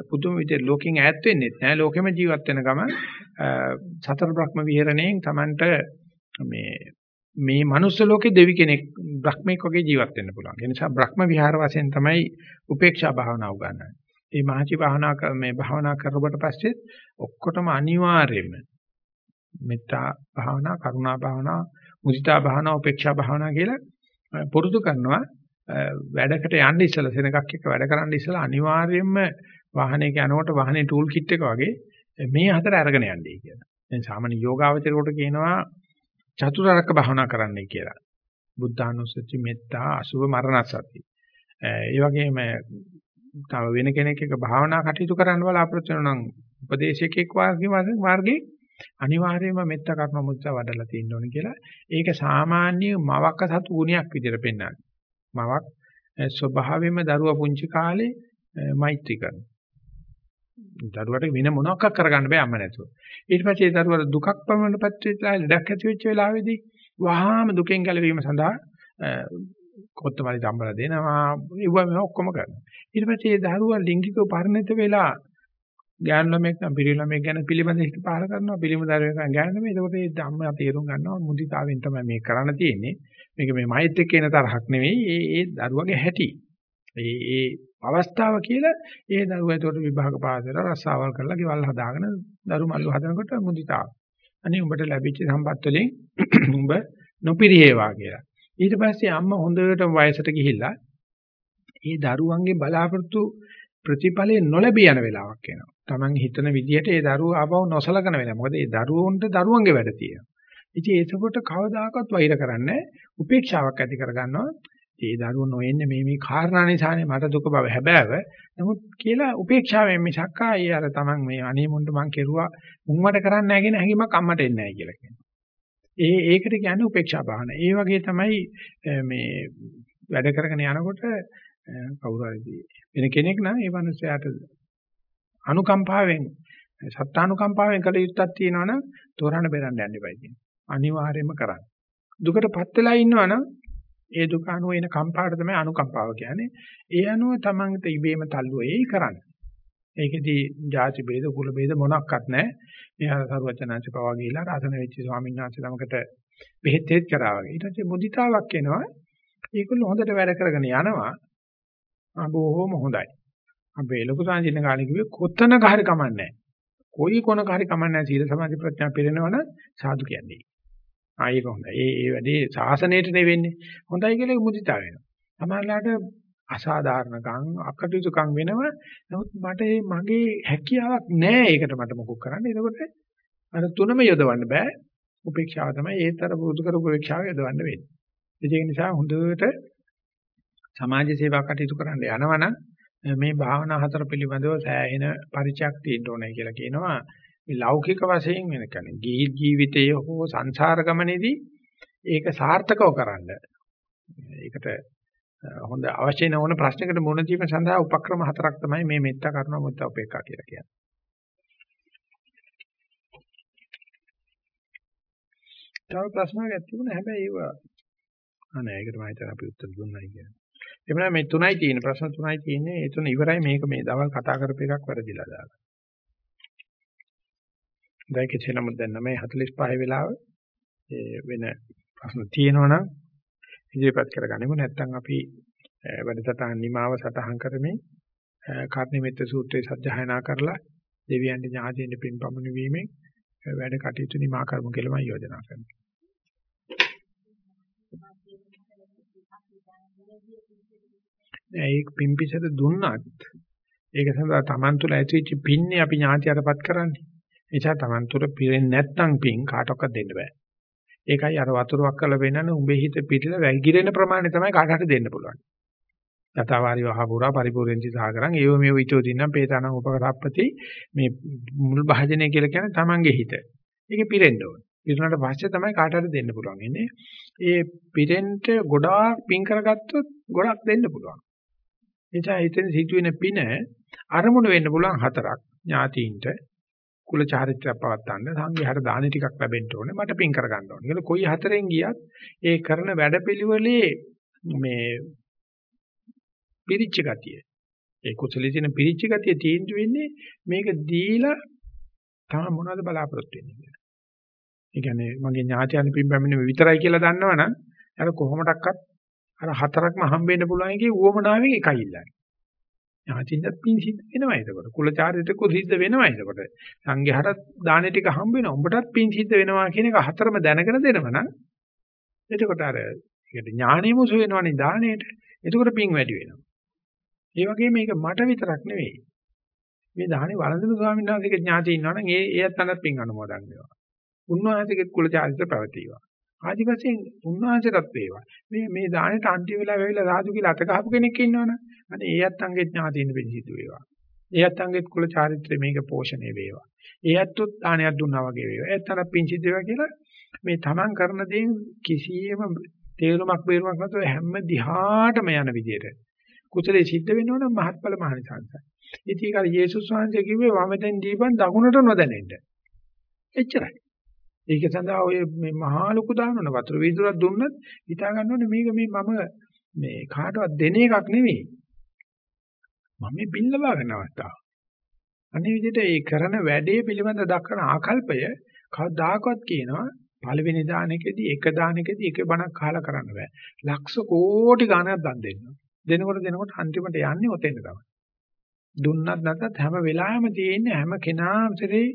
පුදුම විදිහට ලෝකෙන් ඈත් වෙන්නේ නැහැ ලෝකෙම ජීවත් වෙන ගම සතර බ්‍රහ්ම විහරණයෙන් Tamanට මේ මේ මනුස්ස ලෝකේ දෙවි කෙනෙක් බ්‍රහ්මෙක් වගේ ජීවත් වෙන්න පුළුවන්. ඒ නිසා බ්‍රහ්ම විහාර වශයෙන් තමයි උපේක්ෂා භාවනාව උගන්වන්නේ. මේ මහචි භාවනා මේ භාවනා කරවට පස්සේ ඔක්කොටම අනිවාර්යයෙන්ම මෙත්තා භාවනා, කරුණා භාවනා, මුදිතා භාවනා, උපේක්ෂා භාවනා කියලා පුරුදු කරනවා. වැඩකට යන්න ඉස්සලා සෙනගක් එක්ක වැඩ කරන්න ඉස්සලා අනිවාර්යයෙන්ම වාහනයක යනකොට වාහනේ ටූල් කිට් එක වගේ මේ හතර අරගෙන යන්නයි කියලා. දැන් සාමාන්‍ය යෝගාවචරයට කියනවා චතුරාර්යක භාවනා කරන්නයි කියලා. බුද්ධානුස්සති, මෙත්තා, අසුභ, මරණසති. ඒ වගේම තව වෙන කෙනෙක් එක භාවනා කටයුතු කරන්න බලාපොරොත්තු වෙනවා නම් උපදේශකෙක් වාගේ මාර්ගේ අනිවාර්යයෙන්ම මෙත්ත කර්ම මුද්දා වඩලා තියෙන්න ඕනේ කියලා. ඒක සාමාන්‍ය මවක සතු ගුණයක් විදිහට පෙන්වන්නේ. මවක් ස්වභාවයෙන්ම දරුවා පුංචි කාලේ මෛත්‍රී කරනවා. දරුවට වෙන මොනවක් කරගන්න බෑ අම්ම නැතුව. ඊට පස්සේ ඒ දරුවට දුකක් පමණපත් වෙලා ලඩක් ඇති වෙච්ච වෙලාවේදී වහාම දුකෙන් ගැලවීම සඳහා කොත්තමලි සම්බල දෙනවා ඒව මේ ඔක්කොම කරනවා. ඊට පස්සේ ඒ දරුවා ලිංගිකව පරිණත වෙලා ඥාන ළමෙක් නම් පිළි ළමෙක් ගැන පිළිබඳ හිත පහල කරනවා පිළිම දරුවෙක් ගැන ඥාන ළමෙක්. ඒකට ඒ ධම්ම තේරුම් ගන්නවා මුදිතාවෙන් තමයි මේ කරන්න තියෙන්නේ. මේක මේ මෛත් එක්ක එන තරහක් නෙවෙයි. ඒ ඒ දරුවගේ හැටි. ඒ ඒ අවස්ථාව කියලා ඒ දරුවා ඒකට විභාග පාස් වෙලා රස්සාවල් කරලා ගෙවල් හදාගෙන දරු මල්ලු හදනකොට මුදිතාව. අනේ උඹට ලැබිච්ච සම්පත් වලින් උඹ නොපිරිහෙවා කියලා. ඊට පස්සේ අම්මා හොඳට වයසට ගිහිල්ලා ඒ දරුවන්ගේ බලාපොරොත්තු ප්‍රතිඵලේ නොලැබී යන වෙලාවක් එනවා. Taman හිතන විදිහට ඒ දරුවෝ ආපහු නොසලකන වෙලාව. මොකද ඒ දරුවන්ට දරුවන්ගේ වැඩ තියෙනවා. ඉතින් ඒකකොට කවදාකවත් වෛර කරන්නේ උපේක්ෂාවක් ඇති කරගන්නවා. ඒ දරුවෝ නොඑන්නේ මේ මේ කාරණා නිසානේ මට දුක බව හැබෑව. නමුත් කියලා උපේක්ෂාවෙන් මිසක් ආයේ අර Taman මේ අනේ මුන්ට මං කෙරුවා මුන් වට කරන්නේ නැහැ කියන හැඟීමක් අම්මට එන්නේ නැහැ කියලා කියනවා. ඒ ඒකට කියන්නේ උපේක්ෂා භාවන. ඒ වගේ තමයි මේ වැඩ කරගෙන යනකොට කවුරු හරි වෙන කෙනෙක් නම් ඒ මනුස්සයාට අනුකම්පාවෙන් සත්තානුකම්පාවෙන් කළ යුත්තක් තියෙනවනම් තෝරන්න බෙරන්න යන්න එපා කියන්නේ. අනිවාර්යයෙන්ම කරන්න. දුකටපත් වෙලා ඉන්නවනම් ඒ දුක අනුව එන කම්පාවට තමයි අනුකම්පාව කියන්නේ. ඒ අනුව තමන්ට ඉබේම තල්ලු වෙයි කරන්න. ඒකෙදි ಜಾති ભેද කුල ભેද මොනක්වත් නැහැ. මෙහා සරුවචනාංශ පවා ගිහිලා රාතන වෙච්ච ස්වාමීන් වහන්සේ ළමකට බෙහෙත් තෙත් කරා වගේ. ඊට පස්සේ මුදිතාවක් එනවා. ඒගොල්ලෝ හොඳට වැඩ කරගෙන යනවා. ආ බොහොම හොඳයි. අපේ ලොකු සංජින කාලේ කිව්වේ කොතනක හරි කමන්නේ කොයි කොනක හරි කමන්නේ සීල සමාධි ප්‍රඥා පිරෙනවනම් සාදු කියන්නේ. ආ ඒක හොඳයි. ඒ ඒ වැඩේ සාසනයට නෙවෙන්නේ. හොඳයි කියලා මුදිතා වෙනවා. සමහරලාට අසාධාරණකම් අකටයුතුකම් වෙනව. නමුත් මට මගේ හැකියාවක් නැහැ ඒකට මට මොකක් කරන්න. එතකොට අර තුනම යොදවන්න බෑ. උපේක්ෂාව තමයි ඒතර පුරුදු කරපු උපේක්ෂාව යොදවන්න වෙන්නේ. ඒක නිසා හොඳට සමාජ සේවා කටයුතු කරන්න යනවනම් මේ භාවනා හතර පිළිබඳව සෑහෙන පරිචයක් තියෙන්න ඕනේ කියලා කියනවා. මේ ලෞකික වශයෙන් වෙන කියන්නේ ගිහි ජීවිතයේ හෝ සංසාර ගමනේදී ඒක සාර්ථකව කරන්න. ඒකට හොඳ අවශ්‍ය නැවන ප්‍රශ්නකට මුහුණ දීම සඳහා උපක්‍රම හතරක් තමයි මේ මෙත්ත කරුණා මුත්ත උපේක්ඛා කියලා කියන්නේ. තව ප්‍රශ්නයක් තිබුණා හැබැයි ඒව අනේ ඒකට මම හිතන අපි උත්තර දුන්නයි කියන්නේ. එමුනා මේ තුනයි තියෙන ප්‍රශ්න තුනයි තියෙන්නේ ඒ තුන ඉවරයි මේක මේ දවල් කතා කරපු එකක් වැරදිලා දාලා. දැන් කිසිම නමුත් දැන් 9:45 වෙලාව ඒ වෙන ප්‍රශ්න තියෙනවනම් ඉදිරිපත් කරගනිමු නැත්නම් අපි වැඩසටහන් නිමාව සටහන් කරමින් කර්ණිමෙත්ත සූත්‍රයේ සත්‍යයනා කරලා දෙවියන්ගේ ඥාතියින් පින් පමුණු වීමෙන් වැඩ කටයුතු නිමා කරමු කියලා මම යෝජනා කරනවා. ඒක පිම්පිසට දුන්නත් ඒක සඳහා Taman තුල ඇතිවෙච්ච පින්නේ අපි ඥාතියටපත් කරන්නේ. ඒ නිසා Taman තුල පිරෙන්නේ නැත්නම් පින් කාටවත් දෙන්න බෑ. ඒකයි අර වතුරක් කරලා වෙනන උඹේ හිත පිටිලා වැగిරෙන ප්‍රමාණය තමයි කාටට දෙන්න පුළුවන්. යතවාරි වහපුරා පරිපූර්ණති සාගරං ඒව මේව ඊටෝ දින්නම් පේතනං උපකරප්පති මේ මුල් භාජනය කියලා කියන්නේ Tamanගේ හිත. ඒකේ පිරෙන්න ඕනේ. පිරුණාට පස්සේ තමයි කාටට දෙන්න පුළුවන් ඉන්නේ. ඒ පිරෙන්න ගොඩාක් පින් කරගත්තොත් ගොඩක් දෙන්න පුළුවන්. එනිසා හිතෙන් සිදුවෙන පින අරමුණු වෙන්න පුළුවන් හතරක් ඥාතීන්ට කුල චාරිත්‍රයක් පවත්තන්න සංඝයාට දාන ටිකක් ලැබෙන්න ඕනේ මට පින් කරගන්න ඕනේ. ඒක කොයි හතරෙන් ගියත් ඒ කරන වැඩපිළිවෙලේ මේ පිරිච්ච ගතිය. ඒ කුසලයේ තියෙන පිරිච්ච ගතිය තීන්දුව වෙන්නේ මේක දීලා තම මොනවද බලාපොරොත්තු වෙන්නේ කියලා. ඒ කියන්නේ මගේ ඥාතියන් පින් පැමිණෙම විතරයි කියලා දන්නවනම් අර කොහොමඩක්වත් අර හතරක්ම හම්බෙන්න පුළුවන් එකේ උවමනාවෙන් එකයි ඉල්ලන්නේ. ඥාතින්ද පින් සිද්ධ වෙනවා එතකොට. කුලචාරිතක සිද්ධ වෙනවා එතකොට. සංඝයාට දාන ටික හම්බ වෙනවා. උඹටත් පින් සිද්ධ වෙනවා කියන එක හතරම දැනගෙන දෙනවනම් එතකොට අර ඒකට ඥානෙ මුසු වෙනවනේ දාණයට. එතකොට පින් වැඩි වෙනවා. ඒ වගේම මේක මට විතරක් නෙවෙයි. මේ දාහනේ වළඳන ස්වාමීන් වහන්සේගේ ඥාති ඉන්නවනම් ඒ එයත් අනත් පින් අනුමෝදන් වෙනවා. උන්වහන්සේගේ කුලචාරිත පැවතීවා. ආදි වශයෙන් උන්වහන්සේටත් වේවා. මේ මේ දානෙට අන්තිම වෙලා වෙවිලා සාදු කියලා අත ගහපු කෙනෙක් ඉන්නවනේ. අනේ ඒ අත්ංගෙත් ඥාතියින් පිළිසිතු වේවා. ඒ අත්ංගෙත් කුල චාරිත්‍රය මේක පෝෂණය වේවා. ඒ අත්තුත් දානයක් දුන්නා වගේ වේවා. ඒත් අර පිංසිත වේවා කියලා මේ තමන් කරන දේ කිසියම් තේරුමක් බේරුමක් නැතුව හැම දිහාටම යන විදියට කුසලයේ සිද්ධ වෙනවනම් මහත්ඵල මහනිසංසයි. ඉතින් ඒක යේසුස් වහන්සේ කිව්වේ වමෙන් දීපන් දකුණට නොදැනෙන්න. එච්චරයි. ඒක සඳහා ඔය මේ මහා ලොකු දානන වතුර වීදුරක් දුන්නත් හිතා ගන්න ඕනේ මේක මේ මම මේ කාටවත් දෙන එකක් නෙවෙයි. මම මේ බිල් ලබා ගන්න අවස්ථාව. අනිත් විදිහට ඒ කරන වැඩේ පිළිබඳ දක්වන ආකල්පය කවදාකවත් කියනවා පළවෙනි දානකෙදී එක දානකෙදී එක බණක් අහලා කරන්න බෑ. ලක්ෂ කෝටි ගණනක් දන් දෙන්න. දෙනකොට දෙනකොට අන්තිමට යන්නේ ඔතෙන් තමයි. දුන්නත් නැත්නම් හැම වෙලාවෙම තියෙන්නේ හැම කෙනාම ඉතරේ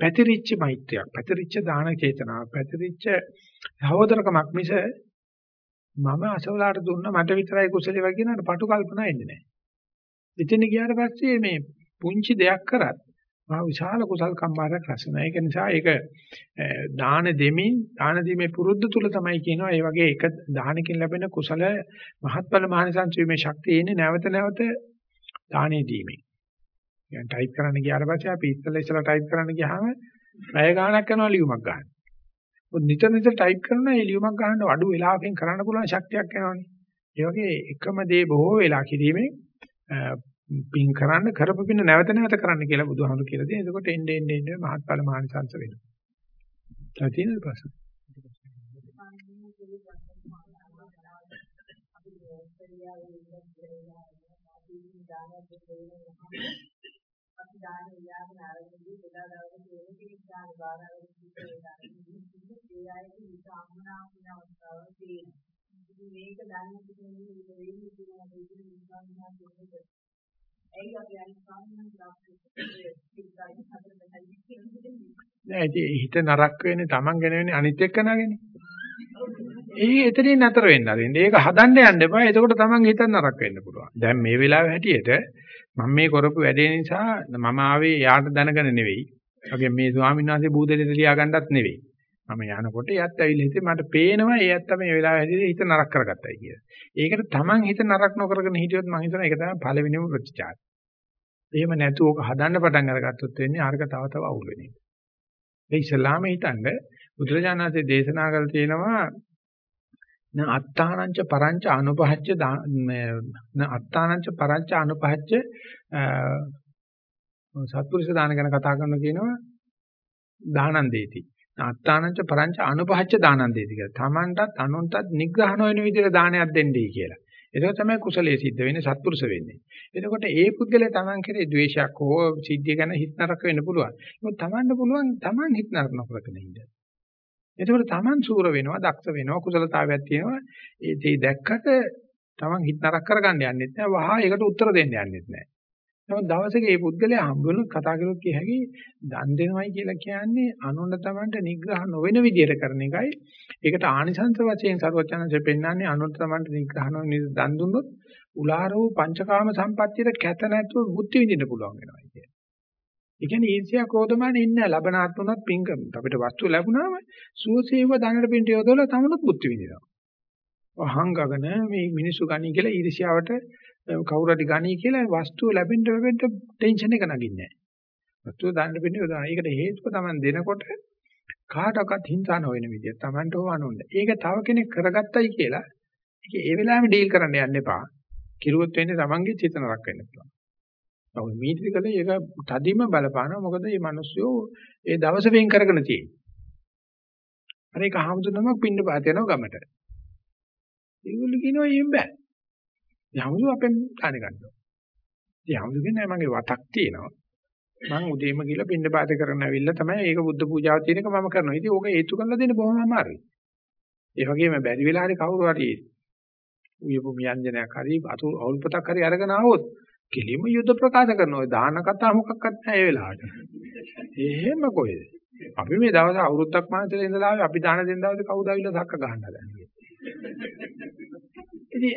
පැතිරිච්ච මෛත්‍රියක්, පැතිරිච්ච දාන චේතනාවක්, පැතිරිච්ච සහෝදරකමක් මිස මම අසවලාට දුන්න මට විතරයි කුසලේ වගේ නේද පටු කල්පනා එන්නේ නැහැ. එතන ගියාට පස්සේ මේ පුංචි දෙයක් කරත් මා විශාල කුසල් කම්මාරයක් රැස් වෙනවා. ඒක නිසා ඒක දාන දෙමින් දාන දීමේ පුරුද්ද තුල තමයි කියනවා ඒ වගේ එක දානකින් ලැබෙන කුසල මහත්ඵල මහනිසංස වීමේ ශක්තිය එන්නේ නැවත නැවත දානේ දීමේ. يعني ටයිප් කරන්න ගියාට පස්සේ අපි ඉස්සෙල්ලා ඉස්සෙල්ලා ටයිප් කරන්න ගියාම පැය ගාණක් යනවා ලියුමක් ගන්න. මොකද නිතර නිතර ටයිප් කරන ඒ ලියුමක් ගන්න අඩු වෙලාවකින් කරන්න පුළුවන් ශක්තියක් එනවනේ. ඒ වගේ එකම දේ බොහෝ වෙලා කිරීමෙන් පින් කරන්න කරපු පින් නැවත නැවත කරන්න කියලා බුදුහාමුදුරු කියලා දෙනවා. එතකොට එන්නේ එන්නේ එන්නේ මහත්ඵල මහානිසංස වෙනවා. තව තියෙනවද ප්‍රශ්න? අපි දාන විලාගෙන ආරම්භදී බෙදා දවසේ තියෙන දාන බාරවල සිද්ධ. ඒ අයගේ විස අම්මනා කියන අවස්ථාවක් තියෙනවා. ඉතින් මේක දාන්න කියන්නේ මේක වෙන්නේ කියලා දෙවියන් විශ්වාසනා. ඇයි අපි අනිත් සාමාන්‍ය නෑ හිත නරක වෙන්නේ Taman ගැන වෙන්නේ අනිත් එක්කනගනේ. ඒ එතනින් නතර වෙන්න ආරින්න. ඒක හදන්න යන්න එපා. එතකොට Taman හිත නරක වෙන්න පුළුවන්. දැන් මේ වෙලාවේ හැටියට මම මේ කරපු වැඩේ නිසා මම ආවේ යාට දැනගෙන නෙවෙයි. වගේ මේ ස්වාමීන් වහන්සේ බූදලෙට ලියාගන්නත් නෙවෙයි. මම යනකොට එයත් ඇවිල්ලා හිතේ මට පේනවා ඒ ඇත්ත මේ වෙලාවේ හැදෙන්නේ හිත නරක කරගත්තයි කියලා. ඒකට Taman හිත නරක නොකරගෙන හිටියොත් මම හිතනවා ඒක තමයි පළවෙනිම ප්‍රතිචාරය. එහෙම නැතුව ඕක හදන්න පටන් අරගත්තොත් වෙන්නේ ආර්ග තව තව අවුල් වෙන එක. ඒ ඉස්ලාම හිතන්නේ බුදුරජාණන්සේ දේශනා කරලා තියෙනවා න අත්තානංච පරංච අනුපහච්ච න අත්තානංච පරංච අනුපහච්ච සත්පුරුෂ දාන ගැන කතා කරන කියනවා දානං දෙති. අත්තානංච පරංච අනුපහච්ච දානං දෙති කියලා. Tamanටත් අනුන්ටත් නිග්‍රහ නොවන විදිහට දානයක් දෙන්නයි කියලා. ඒක තමයි කුසලයේ සිද්ධ වෙන්නේ සත්පුරුෂ වෙන්නේ. එතකොට ඒ පුද්ගලයා Taman කෙරේ ද්වේෂයක් හෝ සිද්ධිය ගැන හිත නරක වෙන්න පුළුවන්. ඒක Tamanට පුළුවන් Taman හිත නරක නොකරගෙන ඉන්න. එතකොට Taman සූර වෙනවා, දක්ෂ වෙනවා, කුසලතාවයක් තියෙනවා. ඒ දේ දැක්කට Taman හිත නරක කරගන්න යන්නෙත් නෑ. වහා ඒකට උත්තර දෙන්න යන්නෙත් නෑ. නමුත් දවසක මේ පුද්ගලයා හම්බුනොත් කතා කළොත් කිය හැකි දන් දෙනවයි කියලා කියන්නේ අනුන්න Tamanට නිග්‍රහ නොවන විදියට කරන එකයි. ඒකට ආනිසංස වශයෙන් සර්වචනanse පෙන්වන්නේ අනුන්න Tamanට නිග්‍රහ නොවන දන් දුන්නොත් උලාරෝ පංචකාම සම්පත්තියට කැත නැතුව බුද්ධි විඳින්න පුළුවන් වෙනවා කියන්නේ. ඒ කියන්නේ ඊර්ෂ්‍යා ක්‍රෝධමාන ඉන්නේ ලබනාත්මනොත් පිංගම අපිට වස්තු ලැබුණාම සුවසේව දනට පින්ට යොදවලා තමනුත් බුද්ධි විඳිනවා. අහංගගෙන මේ මිනිස්සු ගනි කියලා ඊර්ෂ්‍යාවට කවුරු හරි ගනි කියලා වස්තුව ලැබෙන්න ලැබෙන්න ටෙන්ෂන් එක නගින්නේ නැහැ. වස්තුව දනට පින්ට යොදවනවා. ඒකට හේතුව Taman දෙනකොට කාටවත් හිංසා නොවන විදිය Tamanට හොවනොන්න. ඒක තව කෙනෙක් කරගත්තයි කියලා ඒක ඒ වෙලාවෙම ඩීල් කරන්න යන්න එපා. කිරුවොත් වෙන්නේ Tamanගේ චේතනාවක් වෙන්න පුළුවන්. ඔව් මීත්‍රිකල ඒක තදින්ම බලපානවා මොකද මේ මිනිස්සු ඒ දවස වෙන් කරගෙන තියෙන්නේ. අර ඒක හමුදුනමක් පින්න පාත යනවා ගමට. ඒගොල්ලෝ කියනවා එහෙම බෑ. යමුදු අපෙන් දාන ගන්නවා. ඉතින් යමුදු කියන්නේ මගේ වතක් තියෙනවා. මම උදේම ගිහලා පින්න පාත කරන්න ඇවිල්ලා තමයි ඒක බුද්ධ පූජාව තියෙන එක මම කරනවා. ඉතින් ඕක හේතු කරලා දෙන්න බොහොම අමාරුයි. ඒ වගේම බැරි වෙලා හරි කවුරු හරි උයපු මියන්ජනයක් හරි අතු අවුල්පතක් හරි අරගෙන ආවොත් කෙලිම යුද්ධ ප්‍රකාශ කරනවා. ඔය දාන කතා මොකක්වත් නැහැ ඒ වෙලාවට. එහෙම කොහෙද? අපි මේ දවස් අවුරුද්දක් මාසෙල ඉඳලා ආවේ අපි දාන දෙන දවසේ කවුද ආවිල්ලා සක්ක ගහන්න හදන්නේ. ඉතින්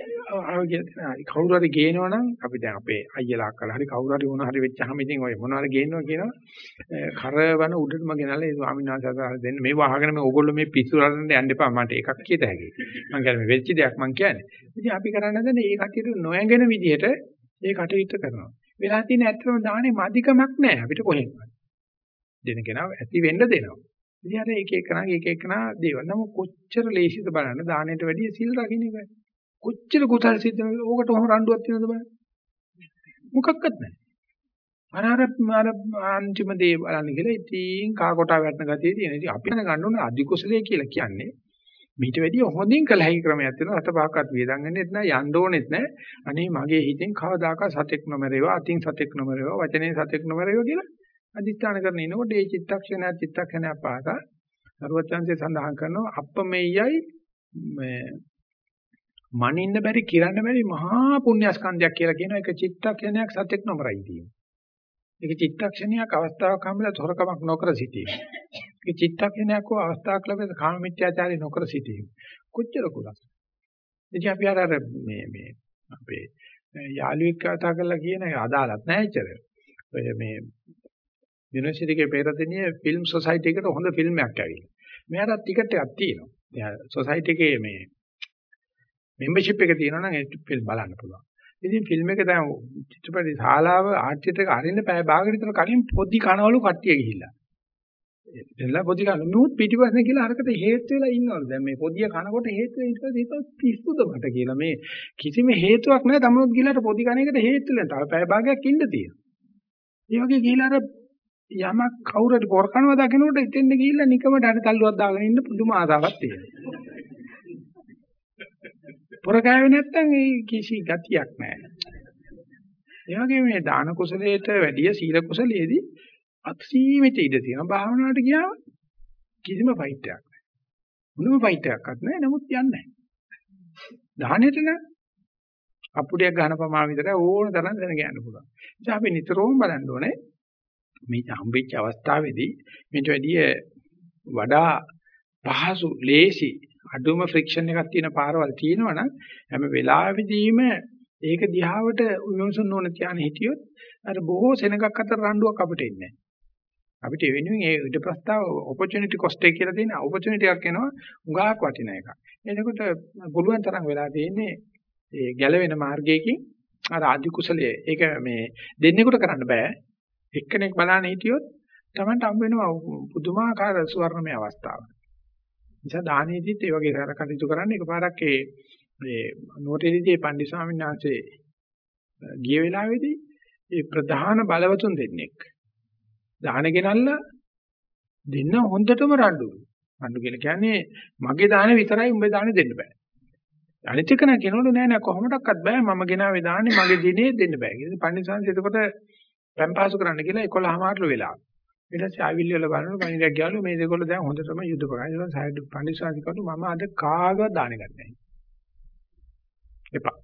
කවුරු හරි ගේනවනම් අපි දැන් අපේ අයියලා අක්කලා හරි කවුරු හරි මොන හරි වෙච්චාම ඉතින් ඔය මොනවාරි ගේනවා කියනවා කරවන උඩටම ගෙනල්ලා ඒ ස්වාමීන් වහන්සේ අතර දෙන්න මේ වහගෙන මේ ඕගොල්ලෝ මේ පිස්සු රටන්න යන්න එපා මට එකක් කියත හැකියි මම කියන්නේ මේ වෙච්ච දෙයක් මම කියන්නේ ඉතින් අපි කරන්න හදන්නේ ඒ කටියට නොයඟෙන විදිහට ඒ කටයුත්ත කරනවා වෙලා තියෙන ඇත්තම දාන්නේ මදිකමක් නැහැ අපිට කොහෙන්වත් දෙන කෙනා ඇති වෙන්න දෙනවා ඉතින් අර එක එකනාගේ එක එකනා දේවල් නම් කොච්චර ලේසිද බලන්න දාණයට වැඩිය සිල් රකින්න එකයි කොච්චර කුසල් සිද්ධ වෙනවද? ඕකට ඔහොම රණ්ඩුවක් තියෙනවද බලන්න. මොකක්වත් නැහැ. අර අර අර අන්තිම දේ බලන්න කියලා ඉතින් කා කොටා වැටෙන ගතිය තියෙන. ඉතින් අපි ගන්න ඕනේ අධි කුසලයේ කියලා කියන්නේ මීට වැඩිය හොඳින් කළ හැකි ක්‍රමයක් තියෙනවා. අත පහක්වත් වේදන් ගන්නෙත් නැහැ, යන්න ඕනෙත් නැහැ. අනේ මගේ හිතෙන් කවදාකවත් සතෙක් නොමරේවා, අතින් සතෙක් නොමරේවා, වචනේ සතෙක් නොමරේවා කියලා අදිස්ථාන කරන ඉනකොට මේ චිත්තක්ෂණය චිත්තක්ෂණය පාසා සරුවචන්සේ සඳහන් කරනවා අප්පමෙයයි මේ මනින්න බැරි කිරන්න බැරි මහා පුණ්‍යස්කන්ධයක් කියලා කියන එක චිත්තක්ෂණයක් සත්‍යක් නොමරයි තියෙනවා. ඒක චිත්තක්ෂණයක් අවස්ථාවක් හම්බෙලා තොරකමක් නොකර සිටීම. ඒක චිත්තක්ෂණයක් හෝ අවස්ථාවක් ලැබෙන කාම මිත්‍යාචාරය නොකර සිටීම. කොච්චර කුලස්. ඉතින් අපි අර මේ මේ අපේ යාළුවෙක් කතා කරලා කියන අදාළත් නැහැ ඇත්තට. ඔය මේ යුනිවර්සිටි එකේ පෙරදිනේ ෆිල්ම් සොසයිටි එකට හොඳ ෆිල්ම් එකක් ඇවිල්ලා. මෙයාට ටිකට් එකක් තියෙනවා. එයා සොසයිටි එකේ මේ මෙම්බර්ෂිප් එක තියෙනවා නම් ඒ ෆිල්ම් බලන්න පුළුවන්. ඉතින් ෆිල්ම් එක දැන් චිත්‍රපටි ශාලාව ආර්ටිට එක අරින්න පැය භාගකට විතර කලින් පොඩි කනවලු කට්ටිය ගිහිල්ලා. එතනලා පොඩි කන නුත් පිටිපස්සෙන් කියලා අරකට හේතු වෙලා ඉන්නවලු. දැන් මේ පොඩිය කනකොට හේතු වෙලා ඊට පස්සේ හිතුවා පිස්සුද මට කියලා. මේ කිසිම හේතුවක් නැහැ තමනුත් ගිහලාට පොඩි කණේකට හේතු වෙලා. තව පැය භාගයක් ඉන්න තියෙනවා. ඒ වගේ ගිහලා අර යමක් කවුරුහරි පොර කනවා දකිනකොට ඉතින් ගිහිල්ලා නිකමට හරි තල්ලුවක් දාගෙන ඉන්න පුදුම ආසාවක් තියෙනවා. පොර කෑවේ නැත්නම් ඒ කිසි ගතියක් නැහැ. ඒ වගේ මේ දාන කුසලයට වැඩිය සීල කුසලයේදී අත්සීමිත ඉඩ තියෙනවා. භාවනාවට ගියාම කිසිම ෆයිට් එකක් නැහැ. මොනම ෆයිට් එකක්වත් නැහැ. නමුත් යන්නේ නැහැ. දානෙට නම් අපුඩියක් ගන්න ප්‍රමාණ විතර ඕන තරම් දැනගන්න පුළුවන්. ඒ නිසා අපි නිතරම බලන්න ඕනේ මේ හම්බෙච්ච අවස්ථාවේදී මේට වැඩිය වඩා පහසු ලේසි අඩුම ෆ්‍රික්ෂන් එකක් තියෙන පාරවල් තියෙනවනම් හැම වෙලාවෙදීම ඒක දිහාවට විමසන්න ඕන තියාන හිටියොත් අර බොහෝ සෙනගක් අතර රණ්ඩුවක් අපිට එන්නේ අපිට ඒ වෙනුවෙන් ඒ ඉද ප්‍රස්තාව opportunity cost එක කියලා තියෙන opportunity එකක් එනවා උගාක් වටින එකක්. එතකොට පුළුවන් තරම් වෙලා තියෙන්නේ ඒ ගැලවෙන මාර්ගයකින් අර ආදි කුසලයේ ඒක මේ දෙන්නෙකුට කරන්න බෑ. එක්කෙනෙක් බලන්න හිටියොත් Tamanට හම් වෙනවා පුදුමාකාර සුවර්ණමය අවස්ථාවක්. නිසා දානෙදිත් ඒ වගේ කාර කටයුතු කරන්න එකපාරක් ඒ මේ නෝටෙදිදී පන්දි ස්වාමීන් වහන්සේ ගිය වෙලාවේදී ඒ ප්‍රධාන බලවතුන් දෙන්නෙක් දාන ගෙනල්ලා දෙන්න හොඳටම රණ්ඩු. රණ්ඩු කියලා කියන්නේ මගේ දාන විතරයි උඹේ දාන දෙන්න බෑ. අනිත් එක නෑ කෙනෙකුට නෑ නෑ කොහොමඩක්වත් බෑ මම ගෙනාවේ දාන්නේ මගේ දිනේ දෙන්න බෑ. ඉතින් පන්දි ස්වාමීන් එතකොට පැම්පාසු කරන්න කියලා 11 මාර්ලු වෙලා. ඊට පස්සේ ආවිල්ල වල බලනකොට මනින්දක් ගියාලු මේ දෙකොල්ල දැන් හොඳටම යුද්ධ කරා. ඊට පස්සේ සයිඩ් පඬිස්සාදි කරු මම අද කාගවත් දාන ගන්නෑ. එපා.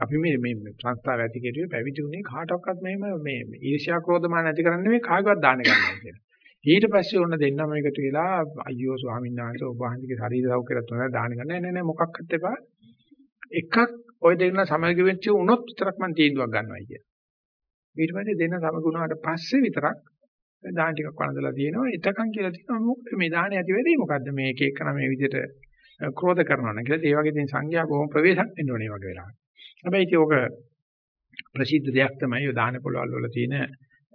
අපි මේ මේ සංස්ථාව ඇති කෙරුවේ පැවිදි වුණේ කාටවත් මෙහෙම මේ ඊර්ෂ්‍යා ක්‍රෝධමාන ඇති කරන්නේ මේ කාගවත් දාන ගන්නෑ කියලා. ඊට පස්සේ ඔන්න දෙන්නම එකතු වෙලා අයියෝ ස්වාමීන් වහන්සේ ඔබ වහන්සේගේ ශරීර සෞඛ්‍යයට උනලා දාන ගන්න නෑ නෑ මොකක්වත් එපා. එකක් ඔය දෙන්න සමග වෙච්ච උනොත් විතරක් මම තීන්දුවක් ගන්නවා කිය. ඊට පස්සේ දෙන්න සමග වුණාට පස්සේ විතරක් දාන ටිකක් වළඳලා තියෙනවා. එතකන් කියලා තියෙනවා මොකද මේ දාහනේ ඇති වෙන්නේ මොකද්ද මේ එක එක නම් මේ විදිහට ක්‍රෝධ කරනවා නම් කියලා. ඒ වගේ තියෙන සංඥා බොහොම ප්‍රවේශක් වෙන්න ඕනේ වගේ වෙලාවට. හැබැයි ඒක ඔක ප්‍රසිද්ධ දෙයක් තමයි ඔය දාන පොළවල් වල තියෙන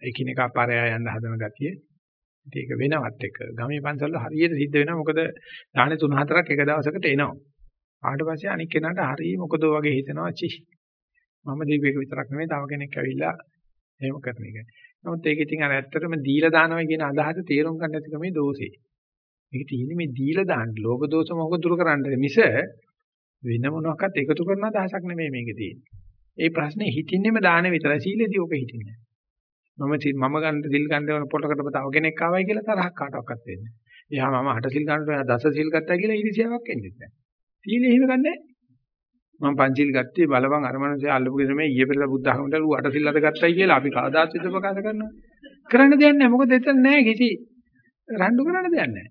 එකිනෙකා පරයා යන්න හදන ගතිය. ඒක වෙනවත් එක. ගමේ පන්සල් වල හරියට සිද්ධ වෙනවා. මොකද දාහනේ තුන හතරක් එක දවසකට එනවා. ආවට පස්සේ අනික් කෙනාට හරිය මොකද වගේ හිතනවා චි. මම දීපේක විතරක් නෙමෙයි තව කෙනෙක් ඇවිල්ලා එහෙම කරන එක. නමුත් ඒක ඉතින් අර ඇත්තටම දීලා දානවා කියන අදහස තේරුම් ගන්න නැතික මේ දෝෂේ. මේක තියෙන්නේ මේ දීලා දාන්න ලෝභ දෝෂ මොහොක දුරු කරන්න මිස වෙන මොනවාක්වත් එකතු කරන අදහසක් නෙමෙයි මේකේ තියෙන්නේ. ඒ ප්‍රශ්නේ හිතින්නෙම දාන විතරයි සීලෙදී ඔක හිතින්නේ. මම මම ගන්න සිල් ගන්න වෙන පොලකට තව කෙනෙක් ආවයි කියලා තරහක් කාටවත් වෙන්නේ. එයා මම අට සිල් ගන්නට දස සිල් ගත්තා කියලා ඊර්ෂ්‍යාවක් එන්නේ නැහැ. සීලෙ හිම ගන්නෑ. මම පංචිල් ගත්තේ බලවන් අර මනුස්සයා අල්ලපු ගෙදර මේ ඊයේ පෙරේද බුද්ධ ආගමට ඌ අටසිල් අද ගත්තයි කියලා අපි කවදාත් විද ප්‍රකාශ කරනවා. කරන්න දෙයක් නැහැ. මොකද එතන නැහැ කිසි රණ්ඩු කරන්න දෙයක් නැහැ.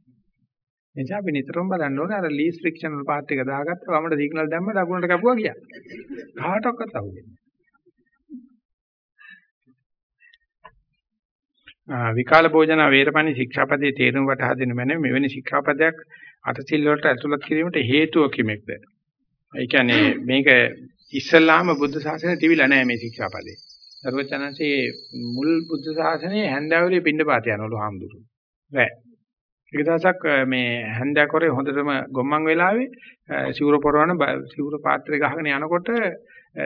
නිසා අපි නිතරම බලන්න ඕනේ අර ලීස් ෆ්‍රික්ෂනල් පාර්ට් එක දාගත්ත වමට සිග්නල් දැම්ම දකුණට කැපුවා කිය. කාටවත් අහුවෙන්නේ නැහැ. විකාල භෝජන වේරපණි ශික්ෂාපදයේ තේරුම් වටහා දෙන්න මැන මෙවැනි ශික්ෂාපදයක් අටසිල් වලට ඇතුළත් කිරීමට හේතුව කිමෙක්ද? ඒ කියන්නේ මේක ඉස්ලාම බුද්ධ ශාසනය තිබිලා නැහැ මේ ශික්ෂාපදේ. සර්වචනන්සේ මුල් බුද්ධ ශාසනයේ හැන්දාවලේ පින්නපාත යනවලු හාමුදුරුවෝ. රැ. එක දවසක් මේ හැන්දෑකොරේ හොඳටම ගොම්මන් වෙලාවේ සිවුර පොරවන සිවුර පාත්‍රය ගහගෙන යනකොට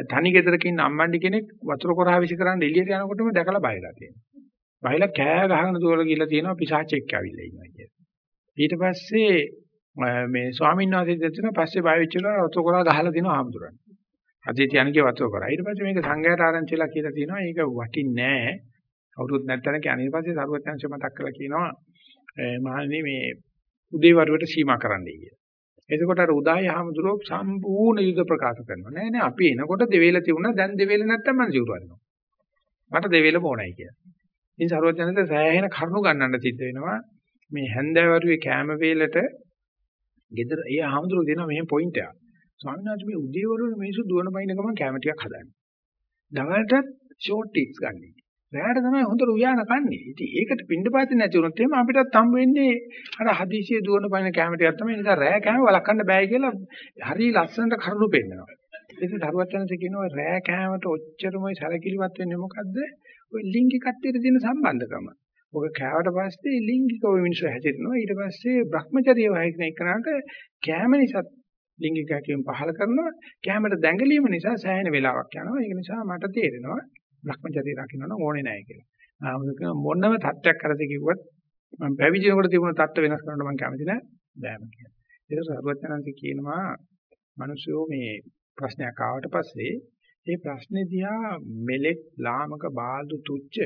තනි ගෙදරක ඉන්න අම්මණ්ඩි කෙනෙක් වතුර කොරහා විසි කරන්න එළියට යනකොටම දැකලා බයලා තියෙනවා. බයලා කෑ ගහගෙන දුවලා ගිහලා තියෙනවා පිසාචෙක් ඇවිල්ලා ඉන්නවා කියලා. ඊට පස්සේ මේ ස්වාමීන් වහන්සේ දෙතුන පස්සේ බය වෙච්චලා වතුර කොරහා ගහලා දිනවා ආම්දුරන්. අදේ තියන්නේ වතුර කොරහා. ඊට පස්සේ මේක සංඝයාට ආරංචිලා කියලා තියෙනවා. ඒක වටින්නේ නැහැ. කවුරුත් නැත්තන කියන්නේ ඊට පස්සේ සරුවත්යන්ෂ මතක් කරලා කියනවා මහන්නේ මේ උදේවරුවට සීමා කරන්නයි කියලා. එතකොට අර උදාය හමුදුරෝ සම්පූර්ණ යුද ප්‍රකාශ කරනවා. නෑ නෑ අපි එනකොට දෙවේල තිබුණා දැන් දෙවේල නැත්තම් මම සිවුරු අරිනවා. මට දෙවේල ඕනයි කියලා. ඉතින් සරුවචනන්ද සෑහෙන කරුණු ගන්නන්න සිද්ධ වෙනවා. මේ හැන්දෑවරුවේ කැම වේලට ගෙදර ඒ හමුදුරෝ දෙනවා මෙහෙම පොයින්ට් එකක්. ස්වාමීන් වහන්සේ මේ උදේවරුවේ මිනිස්සු දුවන බයින ගමන් කැම ටිකක් හදන්නේ. දවල්ටත් ෂෝට් ටික්ස් ගන්නයි. රැයට තමයි හොඳට උයාන කන්නේ. ඉතින් ඒකට පින්නපාතේ නැති වුණොත් එහෙම අපිටත් හම් වෙන්නේ අර හදිසිය දුවන පයින් කැම ටිකක් තමයි. නිසා රෑ කැම වළක්වන්න බෑ කියලා හරි ලස්සනට කරුණු පෙන්නනවා. ඉතින් දරුවත් යනසේ කියනවා රෑ කැමට ඔච්චරම සැලකිලිවත් වෙන්නේ මොකද්ද? ඔය ලිංගිකත්වයට තියෙන සම්බන්ධකම. ඔක කෑවට පස්සේ ලිංගිකව මිනිස්සු හැදෙනවා. ඊට පස්සේ Brahmacharya වහින එකනට කැම නිසා ලිංගික හැකියම් පහල කරනවා. කැමට දැඟලීම නිසා සෑහෙන වෙලාවක් යනවා. ඒක නිසා මට තේරෙනවා භ්‍රමචර්ය රකින්න ඕනේ නැහැ කියලා. ආ මොනම தත්ත්වයක් කරද කිව්වත් මම පැවිදිනකොට තිබුණ தත්ත්ව වෙනස් කරන්න මම කැමති නැහැ බෑම කියලා. ඒක සර්වඥාන්ති කියනවා මිනිස්සු මේ ප්‍රශ්නයක් ආවට පස්සේ මේ ප්‍රශ්නේ දිහා මෙලෙක් ලාමක බාල්දු තුච්ච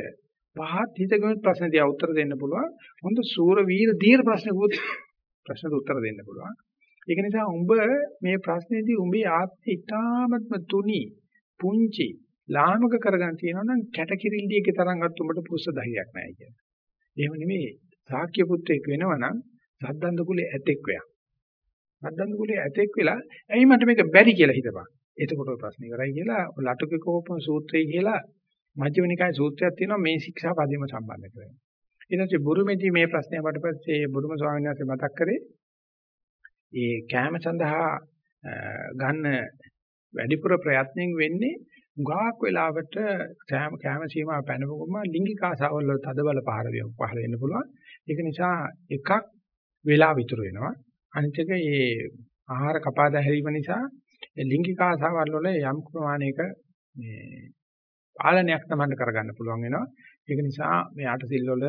පහත් හිතගෙන ප්‍රශ්න දිහා උත්තර දෙන්න පුළුවන්. හොඳ සූර වීර දීර්ඝ ප්‍රශ්නකුත් ප්‍රශ්නට උත්තර දෙන්න පුළුවන්. ඒක නිසා උඹ මේ ප්‍රශ්නේදී උඹේ ආත්මය ඉතාමත්ම තුනි පුංචි ලාමක කරගන්න තියෙනවා නම් කැටකිරිල්ලියක තරම්වත් උඹට පුරුෂ ධෛර්යයක් නැහැ කියන්නේ. එහෙම නෙමෙයි සාක්‍ය පුත්‍රයෙක් වෙනවා නම් සද්දන්ද කුලේ ඇතෙක් වෙයක්. සද්දන්ද කුලේ ඇතෙක් වෙලා ඇයි මට මේක බැරි කියලා හිතපන්. එතකොට ඔය ප්‍රශ්නේ ඉවරයි කියලා ලටුකේ කෝපම සූත්‍රය කියලා මජ්ක්‍ධිම නිකායේ සූත්‍රයක් තියෙනවා මේ ශික්ෂා පදෙම සම්බන්ධ කරගෙන. ඊට පස්සේ බුරුමේදී මේ ප්‍රශ්නය අපට පස්සේ බුරුම ස්වාමීන් වහන්සේ මතක් කරේ ඒ කැම සඳහා ගන්න වැඩිපුර ප්‍රයත්නෙන් වෙන්නේ ගාක් වෙලාවට කෑම කෑම සීමාව පැනපුවම ලිංගික ආසාවල් වල තද බල පහර පහල වෙන්න පුළුවන්. ඒක නිසා එකක් වෙලා විතර වෙනවා. අනිත් එක මේ ආහාර කපා දැහැරීම නිසා ලිංගික ආසාවල් වල යම් ප්‍රමාණයක මේ පාලනයක් තමයි කරගන්න පුළුවන් වෙනවා. ඒක නිසා මේ අටසිල් වල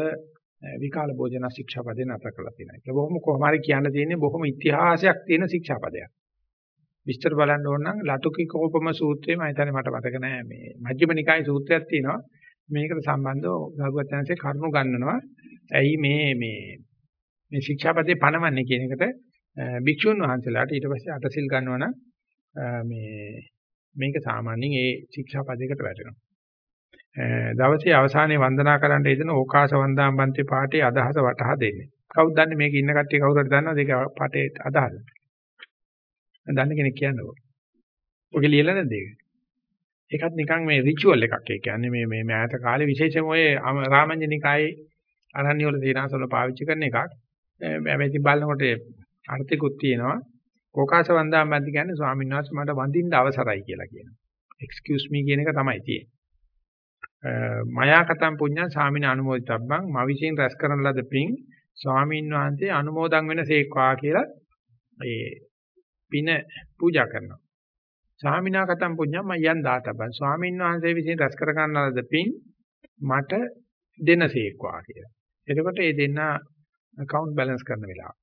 විකාල භෝජන ශික්ෂාපදේ නතර කරලා තියෙනවා. ඒක බොහොම කොහොම හරි කියන්න තියෙන්නේ බොහොම ඉතිහාසයක් තියෙන ශික්ෂාපදයක්. විස්තර බලන්න ඕන නම් ලටුකිකෝපම සූත්‍රය මම හිතන්නේ මට මතක නෑ මේ මජ්ක්‍ධිම නිකායේ සූත්‍රයක් තියෙනවා. මේකට සම්බන්ධව භගවත්යන්සේ කරුණු ගන්නනවා ඇයි මේ මේ මේ ශික්ෂාපදේ පනවන්නේ කියන එකට භික්ෂුන් වහන්සේලාට ඊට පස්සේ අටසිල් ගන්නවා නම් මේ මේක සාමාන්‍යයෙන් ඒ ශික්ෂාපදයකට වැටෙනවා. දවසේ අවසානයේ වන්දනා කරන්න යෙදෙන ඕකාස වන්දාම් බන්ති පාඨයේ අදහස වටහා දෙන්නේ. කවුද දන්නේ මේක ඉන්න කට්ටිය කවුරු හරි දන්නවද? ඒක පාඨයේ අදහස. දන්න කෙනෙක් කියන්නකෝ. ඔගේ ලියලා නැද්ද ඒක? ඒකත් නිකන් මේ රිචුවල් එකක්. ඒ කියන්නේ මේ මේ මෑත කාලේ විශේෂම ඔය රාමඤ්ඤනිකායේ අරණ්‍ය වල සීනාසවල පාවිච්චි කරන එකක්. හැබැයි බලනකොට අර්ථිකුත් තියෙනවා. කෝකාස වන්දාමන්ති කියන්නේ ස්වාමීන් වහන්සේ මට වඳින්න අවසරයි කියලා කියනවා. excuse me කියන එක තමයි තියෙන්නේ. මයා කතම් පුඤ්ඤං ස්වාමීන් අනුමෝදිතබ්බං මා විසින් රැස් කරන ලද පින් ස්වාමීන් වහන්සේ අනුමෝදන් වෙන සේක්වා කියලා ඒ පින පූජා කරනවා. ස්වාමිනා කතම් පුඤ්ඤම් මයන් දාතබන් ස්වාමීන් වහන්සේ විසින් රැස් කර ගන්නලද පින් මට දෙනසේක්වා කියලා. එතකොට මේ දෙන්න account balance කරන වෙලාව.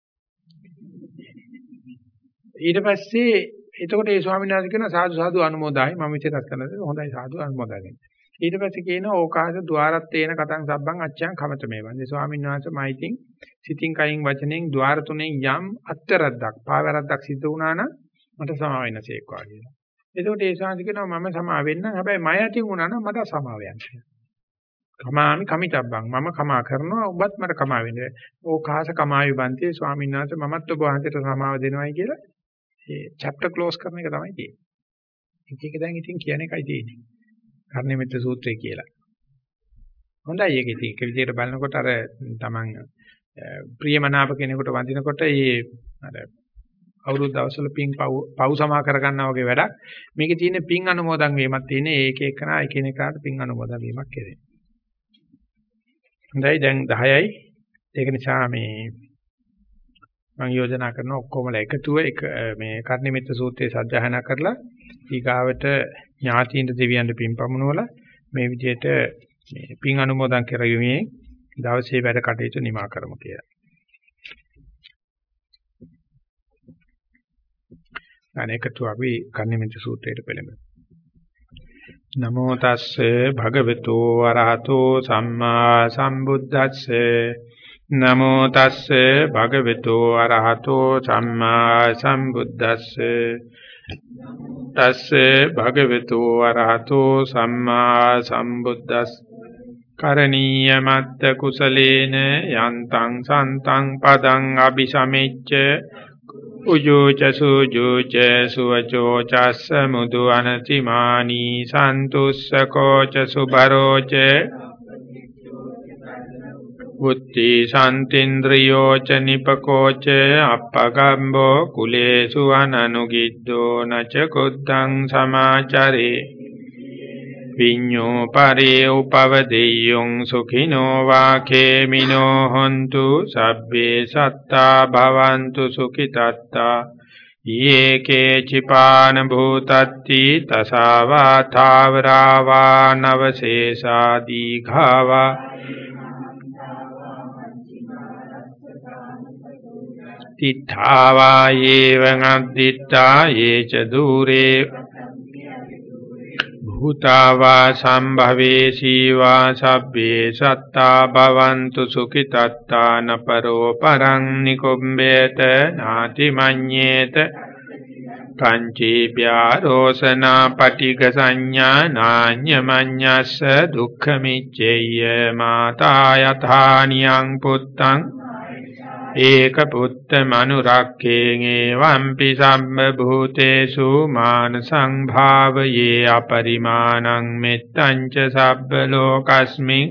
ඊට පස්සේ එතකොට ඒ ස්වාමීන් වහන්සේ කියන සාදු සාදු අනුමෝදයි මම විසින් රැස් කරනද හොඳයි සාදු අනුමෝදගෙන. ඊට පස්සේ කියනවා ඕකාද ద్వාරත්තේන කතං සබ්බං අච්ඡං කමතමේ වන්දේ ස්වාමීන් වහන්සේ මා ඉතින් සිතින් කයින් වචනෙන් ద్వාර තුනෙන් යම් අත්තරද්දක් පාවැරද්දක් සිදු වුණා නම් මට සමා වෙනසේක් වාගේ. එතකොට ඒ ශාන්ති කියනවා මම සමා වෙන්න හැබැයි මය ඇති වුණා නම් මට සමා වෙන්න. කමාමි කමිතබ්බං මම කමා කරනවා ඔබත් මට කමා වෙන්න. ඕකාස කමාවි බන්තේ ස්වාමීන් වහන්සේ මමත් ඔබ වහන්සේට සමාව දෙනවයි කියලා ඒ චැප්ටර් ක්ලෝස් කරන එක තමයි තියෙන්නේ. ඉතින් ඒක දැන් ඉතින් කියන එකයි තියෙන්නේ. කර්ණිමිත්‍ර සූත්‍රය කියලා. හොඳයි ඒක ඉතින් එක විදිහට බලනකොට අර තමන් ප්‍රියමනාප කෙනෙකුට වඳිනකොට ඒ අර අවුරුදු දවස්වල පින් පව් සමා කරගන්නා වගේ වැඩක්. මේකේ තියෙන පින් අනුමෝදන් වීමක් තියෙන ඒක එකනා එකිනෙකාට පින් අනුමෝදන් වීමක් කෙරේ. හොඳයි දැන් 10යි. ඒක නිසා මේ මම යෝජනා කරන ඔක්කොමලා එකතුව එක මේ කර්ණිමිත්‍ර සූත්‍රයේ සජ්ජහායනා කරලා ඊගාවට ඥාතීන්ද දෙවියන්ට පින් පමුණුවලා මේ විදිහට මේ පින් අනුමෝදන් කරගීමේ දවසේ වැඩ කටයුතු නිමා කරමු කියලා. අනේකතු අපි කර්ණිමිත්‍ර සූත්‍රයට පෙළඹෙමු. නමෝ තස්සේ භගවතු වරහතෝ සම්මා සම්බුද්දස්සේ නමෝ තස්සේ භගවතු අරහතෝ සම්මා සම්බුද්දස්සේ. තස්සේ භගවතු අරහතෝ සම්මා සම්බුද්දස්. කරණීය මත්ත කුසලේන යන්තං සන්තං පදං අபிසමෙච්ච උජෝච සුජෝච සුවචෝ චස්ස මුදු අනතිමානී සන්තුස්සකෝච සුබරෝච. බුද්ධි සන්තින්ද්‍රියෝ ච නිපකෝච අපගම්බෝ කුලේසු අනනුගිද්දෝ නච කුද්දං සමාචරේ විඤ්ඤෝ පරේ උපවදෙය්‍යං සුඛිනෝ වාඛේමිනෝ හොන්තු සබ්බේ සත්තා භවන්තු සුඛිතත්තා යේකේ චිපාන භූතත්ති තසාවා තාවරාවා නවශේෂා දීඝාවා තිත්තාවා යේවං අද්දිත්තා යේච দূරේ භූතාවා සම්භවේ සීවා සබ්බේ සත්තා භවන්තු සුඛිතත්තාන පරෝ පරං නිකුම්බේත නාති මඤ්ඤේත කංචීප්‍යාරෝසනා පටිග සංඥා නාඤ්ඤමඤ්ඤස්ස දුක්ඛමිච්ඡේය මාතා යථානියං පුත්තං ඒක පුත්ත මනුරක්කේන් එවම්පි සම්ම භූතේසු මාන සංභාවයේ අපරිමාණං මෙත්තං ච සබ්බ ලෝකස්මින්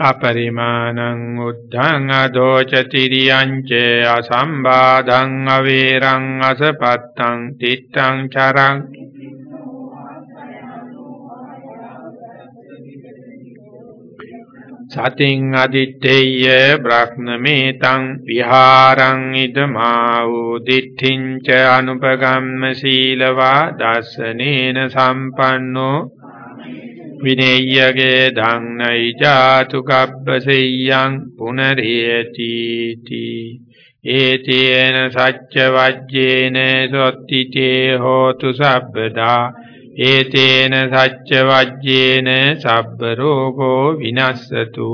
අපරිමාණං උද්ධං අදෝච තිරියං ච අසම්බාධං අවේරං අසපත්තං තිත්තං චරං සතින් අදිත්තේය බ්‍රහ්මමේතං විහාරං ඉදමා වූ දිට්ඨිං ච අනුපගම්ම සීලවා දස්සනේන සම්පන්නෝ විනේය්‍යගේ ධම්නයි ජාතු කබ්බසෙය්‍යං පුනරේති තී ඒතේන සච්ච වජ්ජේන සොත්තිතේ හෝතු සබ්බදා ඒතේන සච්ච වජ්ජේන සබ්බ රෝගෝ විනස්සතු.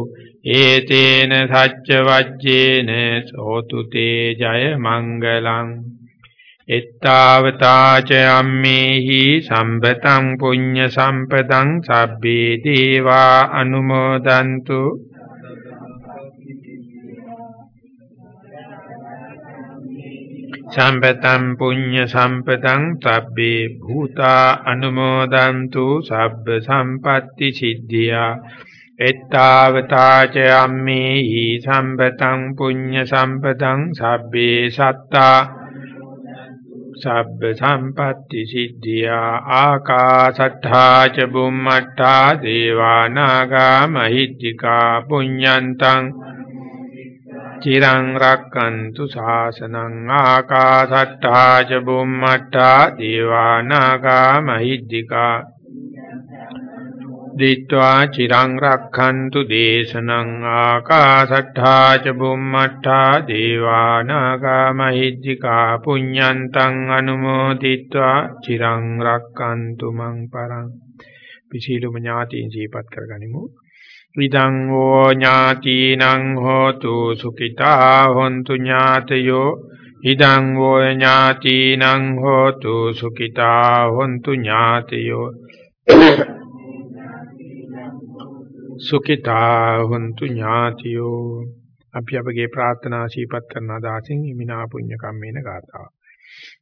ඒතේන සච්ච වජ්ජේන සෝතු තේ ජය මංගලං එත්තාවතාච අම්මේහි සම්පතං පුඤ්ඤ සම්පතං සබ්බේ දේවා අනුමෝදන්තු. සම්පතං පුඤ්ඤ සම්පතං සබ්බේ භූතා අනුමෝදන්තු සබ්බ සම්පatti සිද්ධියා. එත්තාවතාච අම්මේහි සම්පතං පුඤ්ඤ සම්පතං සබ්බේ සත්තා සබ්බ සම්පatti සිද්ධියා. ආකාසට්ඨා ච බුම්මට්ඨා දේවානාගා මහිද්దికා පුඤ්ඤන්තං චිරං රක්칸තු ශාසනං ආකාසට්ඨා ච බුම්මට්ඨා දේවානාගා මහිද්దికා දිත්වා චිරං රක්칸තු දේශනං ආකාසට්ඨා ච බුම්මට්ඨා දේවානාගා මහිද්దికා පුඤ්ඤන්තං අනුමෝදිත්වා චිරං රක්칸තු මං පරං පිසීලුම ඥාතීන් ජීපත් කරගනිමු විදං හෝ ඥාතිනං හෝතු සුඛිතා හොන්තු ඥාතයෝ ඉදං හෝ ඥාතිනං හෝතු සුඛිතා හොන්තු ඥාතයෝ සුඛිතා හුන්තු ඥාතියෝ අපි අපගේ ප්‍රාර්ථනා සීපත් කරන දාසින් ඉමිනා පුඤ්ඤ කම්මේන ගාථා.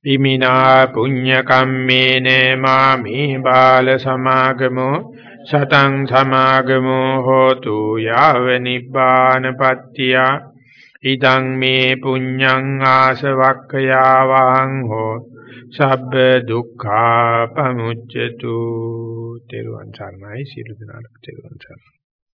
ඉමිනා පුඤ්ඤ කම්මේන මාමේ බාල සමාගමෝ සතං සමාගමෝ හෝතු යාව නිබ්බානපත්තිය ඉදං මේ පුඤ්ඤං ආසවක්ඛයා වහං හෝ සබ්බ දුක්ඛා පමුච්ඡතු. තෙරුවන් සරණයි. සියලු දෙනාට තෙරුවන් සරණයි.